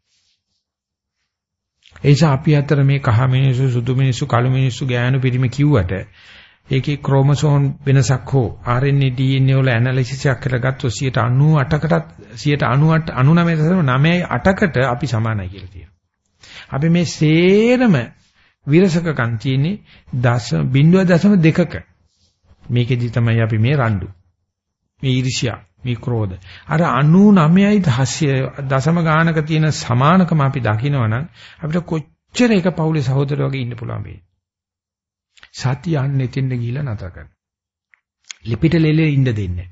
ඒ නිසා අපි අතර මේ කහ මිනිස්සු සුදු මිනිස්සු කළු මිනිස්සු ගෑනු පිරිමි කිව්වට ඒකේ ක්‍රෝමසෝම් වෙනසක් හෝ RNA DNA වල ඇනලිසිස් එකක් කරලා ගත්තොත් 98කටත් 98 99.98කට අපි සමානයි කියලා තියෙනවා. අපි මේ සේරම විරසකකම් තියෙන්නේ දශම බිංදුව දශම දෙකක. මේකෙදි තමයි අපි මේ රණ්ඩු. මේ ඊර්ෂ්‍යා මේ ක්‍රෝධ. අර 99යි දශම ගානක තියෙන සමානකම අපි දකිනවනම් අපිට කොච්චර එක පවුලේ සහෝදර වගේ ඉන්න පුළුවන් වෙයි. සතිය යන්නේ තින්න ගිහිලා නැතර කරන. ලිපිට ලෙලේ ඉන්න දෙන්නේ.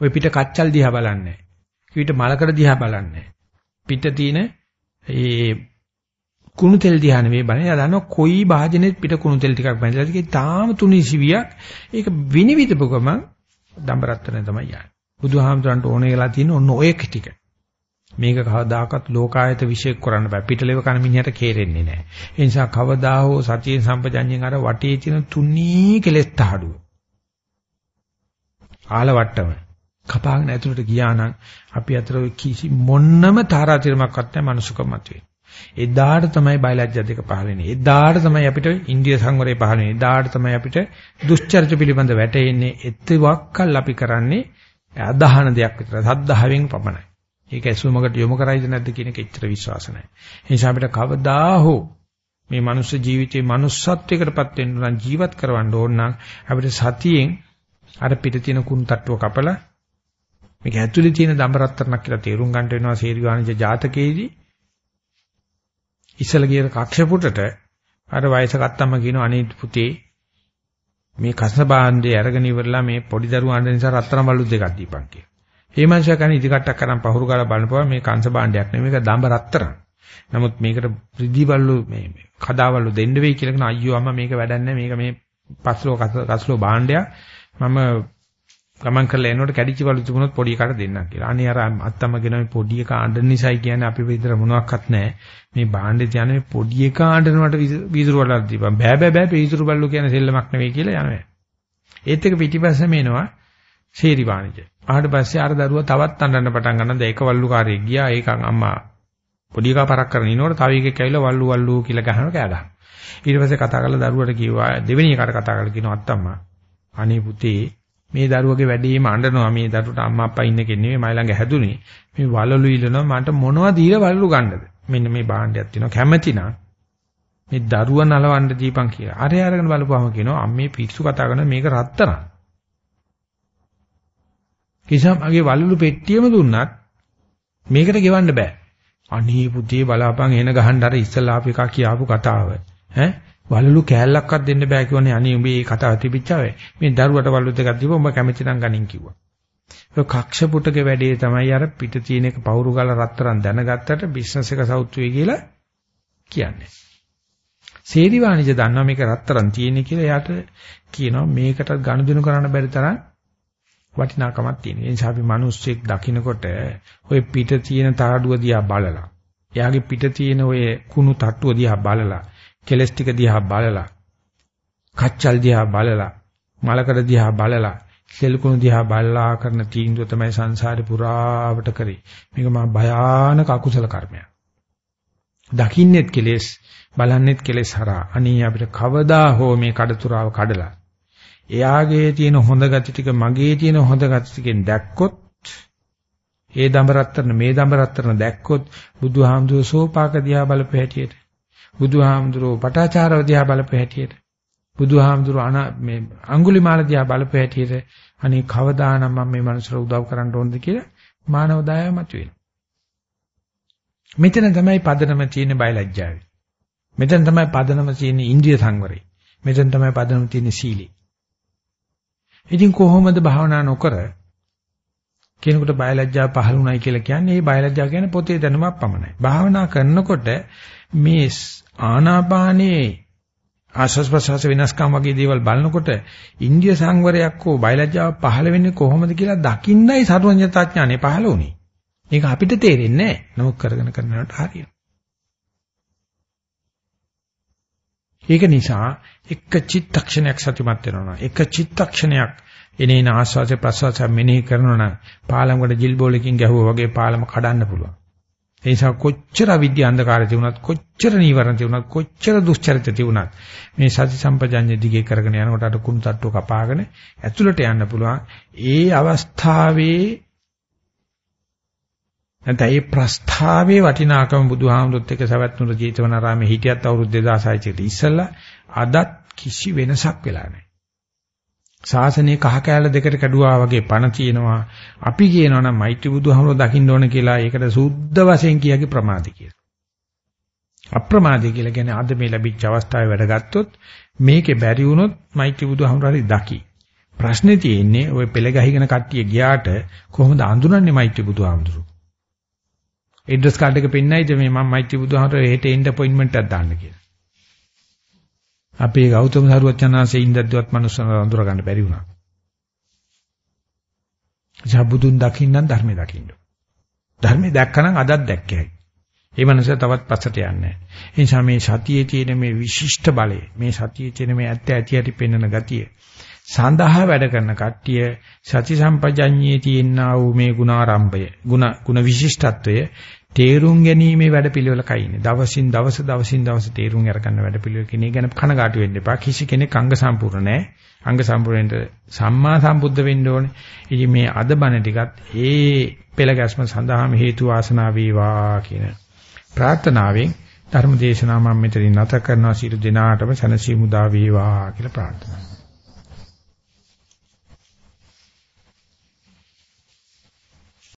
ඔය පිට කච්චල් දිහා බලන්නේ. පිට මලකඩ දිහා බලන්නේ. පිට තියෙන ඒ කුණු තෙල් දිහා නෙවෙයි බලන්නේ. එයා දන්නවා කොයි භාජනෙත් පිට කුණු තෙල් ටිකක් බැඳලා තියෙන්නේ. තාම තුනි සිවියක්. ඒක විනිවිදපු ගමන් දඹරත්තන තමයි යන්නේ. බුදුහාමුදුරන්ට ඕනේ වෙලා තියෙන ඔන්න ඔය ටික. මේක කවදාකවත් ලෝකායත විශේෂ කරන්න බෑ. පිටලෙව කන මිනිහට කේරෙන්නේ නැහැ. ඒ නිසා කවදා හෝ සතිය සම්පජඤ්ඤයෙන් අර වටේ තියෙන තුනී කෙලෙස් තහඩුව. ආල වට්ටම කපාගෙන ඇතුළට ගියා නම් අපි අතර කිසි මොන්නම තාරාතිරමක්වත් නැහැ මනුස්සකම මතුවේ. එදාට තමයි බයලජ්‍ය දෙක පහළ වෙන්නේ. එදාට තමයි අපිට ඉන්දිය සංවරය පහළ වෙන්නේ. එදාට තමයි අපිට දුෂ්චරිත පිළිබඳ වැටෙන්නේ. එත්වක්කල් අපි කරන්නේ අදහන දෙයක් විතර. සද්ධාවෙන් පමණයි. ඒක ඇසුමකට යොමු කරයිද නැද්ද කියන එක එච්චර විශ්වාස නැහැ. ඒ නිසා අපිට කවදා හෝ මේ මනුස්ස ජීවිතේ manussත්වයකටපත් වෙන්න නම් ජීවත් කරවන්න ඕන නම් අපිට සතියෙන් අර පිට තියෙන කුණු තට්ටුව කපලා මේක ඇතුලේ තියෙන දඹරත්තරණක් කියලා තේරුම් ගන්න වෙනවා සේරිවාණිජ ජාතකයේදී ඉස්සල ගිය කක්ෂපුටට අර වයසක අත්තම්ම කියන අනේ පුතේ මේ කසන බාණ්ඩේ අරගෙන ඉවරලා මේ පොඩි දරුවාන්ට නිසා රත්තරන් බල්ලු දෙකක් දීපන් කියලා. ඒ මනුස්සයා කන ඉදිකටක් කරන් පහුරු ගාලා බලනපුවා මේ කංශ බාණ්ඩයක් නෙමෙයි මේක දඹ රත්තරන්. නමුත් මේකට ප්‍රිදි බල්ලු මේ කදාවල්ලු දෙන්න වෙයි කියලා කියන අයියෝ අම්මා මේක වැඩක් මේක මේ පස්ලෝ කස්ලෝ බාණ්ඩයක් මම ගමන් කරලා එනකොට කැඩිච්ච බලු තිබුණොත් පොඩි එකට දෙන්නම් කියලා. අනේ අර අත්තම්ම කියන මේ පොඩි එක ආඬන නිසායි කියන්නේ අපි විතර මොනවත් නැහැ. මේ භාණ්ඩේ තියන මේ පොඩි එක ආඬනවට වීදුරු වලක් දීපන්. බෑ බෑ බෑ වීදුරු බල්ලු කියන සෙල්ලමක් නෙවෙයි කියලා යනවා. ඒත් එක පිටිපස්සෙම එනවා ශේරි වාණිජ. ආවට පස්සේ අර දරුවා තවත් අඬන්න පටන් ගන්නවා. දැන් එක වල්ලුකාරයෙක් ගියා. ඒකන් අම්මා පොඩි එකා පරක් කරගෙන ඉනකොට තව එකෙක් ඇවිල්ලා වල්ලු වල්ලු කියලා ගහනවා කෑ ගහනවා. ඊට පස්සේ කතා කරලා දරුවට කිව්වා දෙවෙනි එකට කතා කරලා කියනවා අත්තම්මා අනේ පුතේ මේ දරුවගේ වැඩේම අඬනවා. මේ දරුවට අම්මා අප්පා ඉන්න කෙනෙක් නෙවෙයි මයි ළඟ හැදුනේ. මේ වලලු ඉල්ලනවා මට මොනවද දීලා වලලු ගන්නද? මෙන්න මේ භාණ්ඩයක් තියෙනවා. කැමැතිනම් මේ දරුවා නලවන්න දීපන් කියලා. අරේ අරගෙන බලපුවම කියනවා අම්මේ පිස්සු කතා කරන මේක රත්තරන්. කිසම් අගේ වලලු පෙට්ටියම දුන්නත් මේකට ගෙවන්න බෑ. අනේ පුතේ බලාපන් එන ගහන්න අර ඉස්සලා අපි එකක් කියාපු කතාව. ඈ? වලලු කෑල්ලක්වත් දෙන්න බෑ කියවනේ අනේ උඹේ මේ කතාව තිබිච්චාවේ මේ දරුවට වලලු දෙකක් දීපුවා උඹ කැමති නම් ගනින් කිව්වා ඔය කක්ෂ පුටක වැඩේ තමයි අර පිට තියෙන එක පවුරු ගාලා රත්තරන් දැනගත්තට බිස්නස් එක සවුත් වෙයි කියලා කියන්නේ සේරි වාණිජ දන්නවා මේක රත්තරන් තියෙන කියලා එයාට කියනවා මේකට ගනුදෙනු කරන්න බැරි තරම් වටිනාකමක් තියෙන. ඒ නිසා අපි මිනිස්සෙක් දකින්නකොට ওই පිට තියෙන තාඩුව දිහා බලලා එයාගේ පිට තියෙන ওই කුණු තට්ටුව දිහා බලලා කෙලස් ටික දිහා බලලා කච්චල් දිහා බලලා මලකඩ දිහා බලලා සෙල්කුණු දිහා බලලා කරන තීන්දුව තමයි සංසාරේ පුරාවට කරේ. මේක මා භයානක අකුසල කර්මයක්. දකින්නෙත් කෙලස් බලන්නෙත් කෙලස් හරහා. අනී අපිට කවදා හෝ මේ කඩතුරාව කඩලා එයාගේ තියෙන හොඳ ගති ටික මගේ තියෙන හොඳ ගති ටිකෙන් දැක්කොත් ඒ දඹරත්තරන මේ දඹරත්තරන දැක්කොත් බුදුහාමුදුරෝ සෝපාක දිහා බලපු හැටියට බුදුහාමුදුරෝ පටාචාරව දිහා බලපු හැටියට බුදුහාමුදුරෝ අන මේ අඟුලිමාල දිහා බලපු හැටියට අනේ කවදානම් මම මේ මනුස්සර උදව් කරන්න ඕනද කියලා මානව දයාව මතුවෙනවා. මෙතන තමයි පදනම තියෙන බයලජ්ජාවේ. මෙතන තමයි පදනම තියෙන ඉන්ද්‍රිය සංවරේ. මෙතන තමයි පදනම තියෙන සීලේ. ඉතින් කොහොමද භාවනා නොකර කෙනෙකුට බයලජ්ජාව පහළ වුණයි කියලා කියන්නේ ඒ බයලජ්ජාව කියන්නේ පොතේ දැනුමක් පමණයි. භාවනා කරනකොට මේ ආනාපානයේ ආශස් ප්‍රසවාස වෙනස්කම් වගේ දේවල් බලනකොට ඉන්දිය සංවරයක් හෝ බයලජ්ජාව පහළ වෙන්නේ කොහොමද කියලා දකින්නයි සරුවඤ්ඤතාඥානෙ පහළ වුනේ. ඒක අපිට තේරෙන්නේ නැහැ. නමුත් කරගෙන කරනකොට හරියට. ඒක නිසා එක චිත්තක්ෂණයක් සතුටුමත් වෙනවා. එක චිත්තක්ෂණයක් එනේන ආස්වාද ප්‍රසවාස මෙනෙහි කරනවා නම් පාලම්කට ජිල් බෝලකින් ගැහුවා වගේ පාලම කඩන්න පුළුවන්. ඒ නිසා කොච්චර අවිද්‍ය අන්ධකාරය තිබුණත් කොච්චර නීවරණ තිබුණත් කොච්චර දුස්චරිත තිබුණත් මේ සති සම්පජඤ්ඤ දිගේ කරගෙන යනකොට අර කුණු තට්ටුව කපාගෙන ඇතුළට යන්න පුළුවන්. ඒ අවස්ථාවේ නැත්නම් ඒ ප්‍රස්තාවයේ වටිනාකම බුදුහාමුදුරුත් එක්ක සවැත් නුර ජීතවනාරාමේ හිටියත් අවුරුදු 2600 කට ඉස්සෙල්ලා අදත් කිසි වෙනසක් වෙලා නැහැ. ශාසනයේ කහ කෑල්ල දෙකට කැඩුවා වගේ පණ තියෙනවා. අපි කියනවා නම් මෛත්‍රී බුදුහමරෝ දකින්න ඕන කියලා ඒකට සුද්ධ වශයෙන් කියකි ප්‍රමාදි කියලා. අප්‍රමාදී කියලා කියන්නේ අද මේ ලැබිච්ච අවස්ථාවේ වැඩ ගත්තොත් මේකේ බැරි වුණොත් මෛත්‍රී බුදුහමරෝ හරි දකි. ප්‍රශ්නේ තියෙන්නේ ওই පෙළ ගහිගෙන කට්ටිය ගියාට කොහොමද අඳුරන්නේ මෛත්‍රී බුදුහමරෝ? ඇඩ්‍රස් කාඩ් එක පෙන්නයිද මේ මම මෛත්‍රී බුදුහමරෝ හෙට එන්න අපොයින්ට්මන්ට් එකක් දාන්න කියලා. අපේ ගෞතම සරුවචනාංශයේ ඉඳද්දිවත් මනුස්සයන් අඳුර ගන්න බැරි වුණා. ජබුදුන් දකින්නම් ධර්මේ දකින්න. ධර්මේ දැක්කනම් අදත් දැක්කයි. ඒ මනස තවත් පස්සට යන්නේ නැහැ. ඒ නිසා මේ සතියේ තියෙන මේ විශිෂ්ට බලය, මේ සතියේ තියෙන මේ ඇත්ත ඇති ඇති පෙන්වන ගතිය සඳහා වැඩ කරන කට්ටිය සති සම්පජඤ්ඤයේ තියෙනා වූ මේ ගුණාරම්භය, ಗುಣ ಗುಣ විශිෂ්ටත්වය තේරුම් ගැනීමේ වැඩපිළිවෙලකයි ඉන්නේ. දවසින් දවස දවසින් දවස තේරුම් අරගන්න වැඩපිළිවෙල කෙනෙක් ගැන කනගාටු වෙන්න එපා. කිසි කෙනෙක් අංග සම්පූර්ණ නැහැ. අංග සම්පූර්ණෙන්ට සම්මා සම්බුද්ධ වෙන්න ඕනේ. ඉතින් මේ අද බණ ටිකත් ඒ පෙළ ගැස්ම සඳහාම හේතු වාසනා වේවා කියන ප්‍රාර්ථනාවෙන් ධර්ම දේශනාව මම මෙතනින් නැත කරනවා සියලු දෙනාටම සනසීමු දා වේවා කියලා ප්‍රාර්ථනා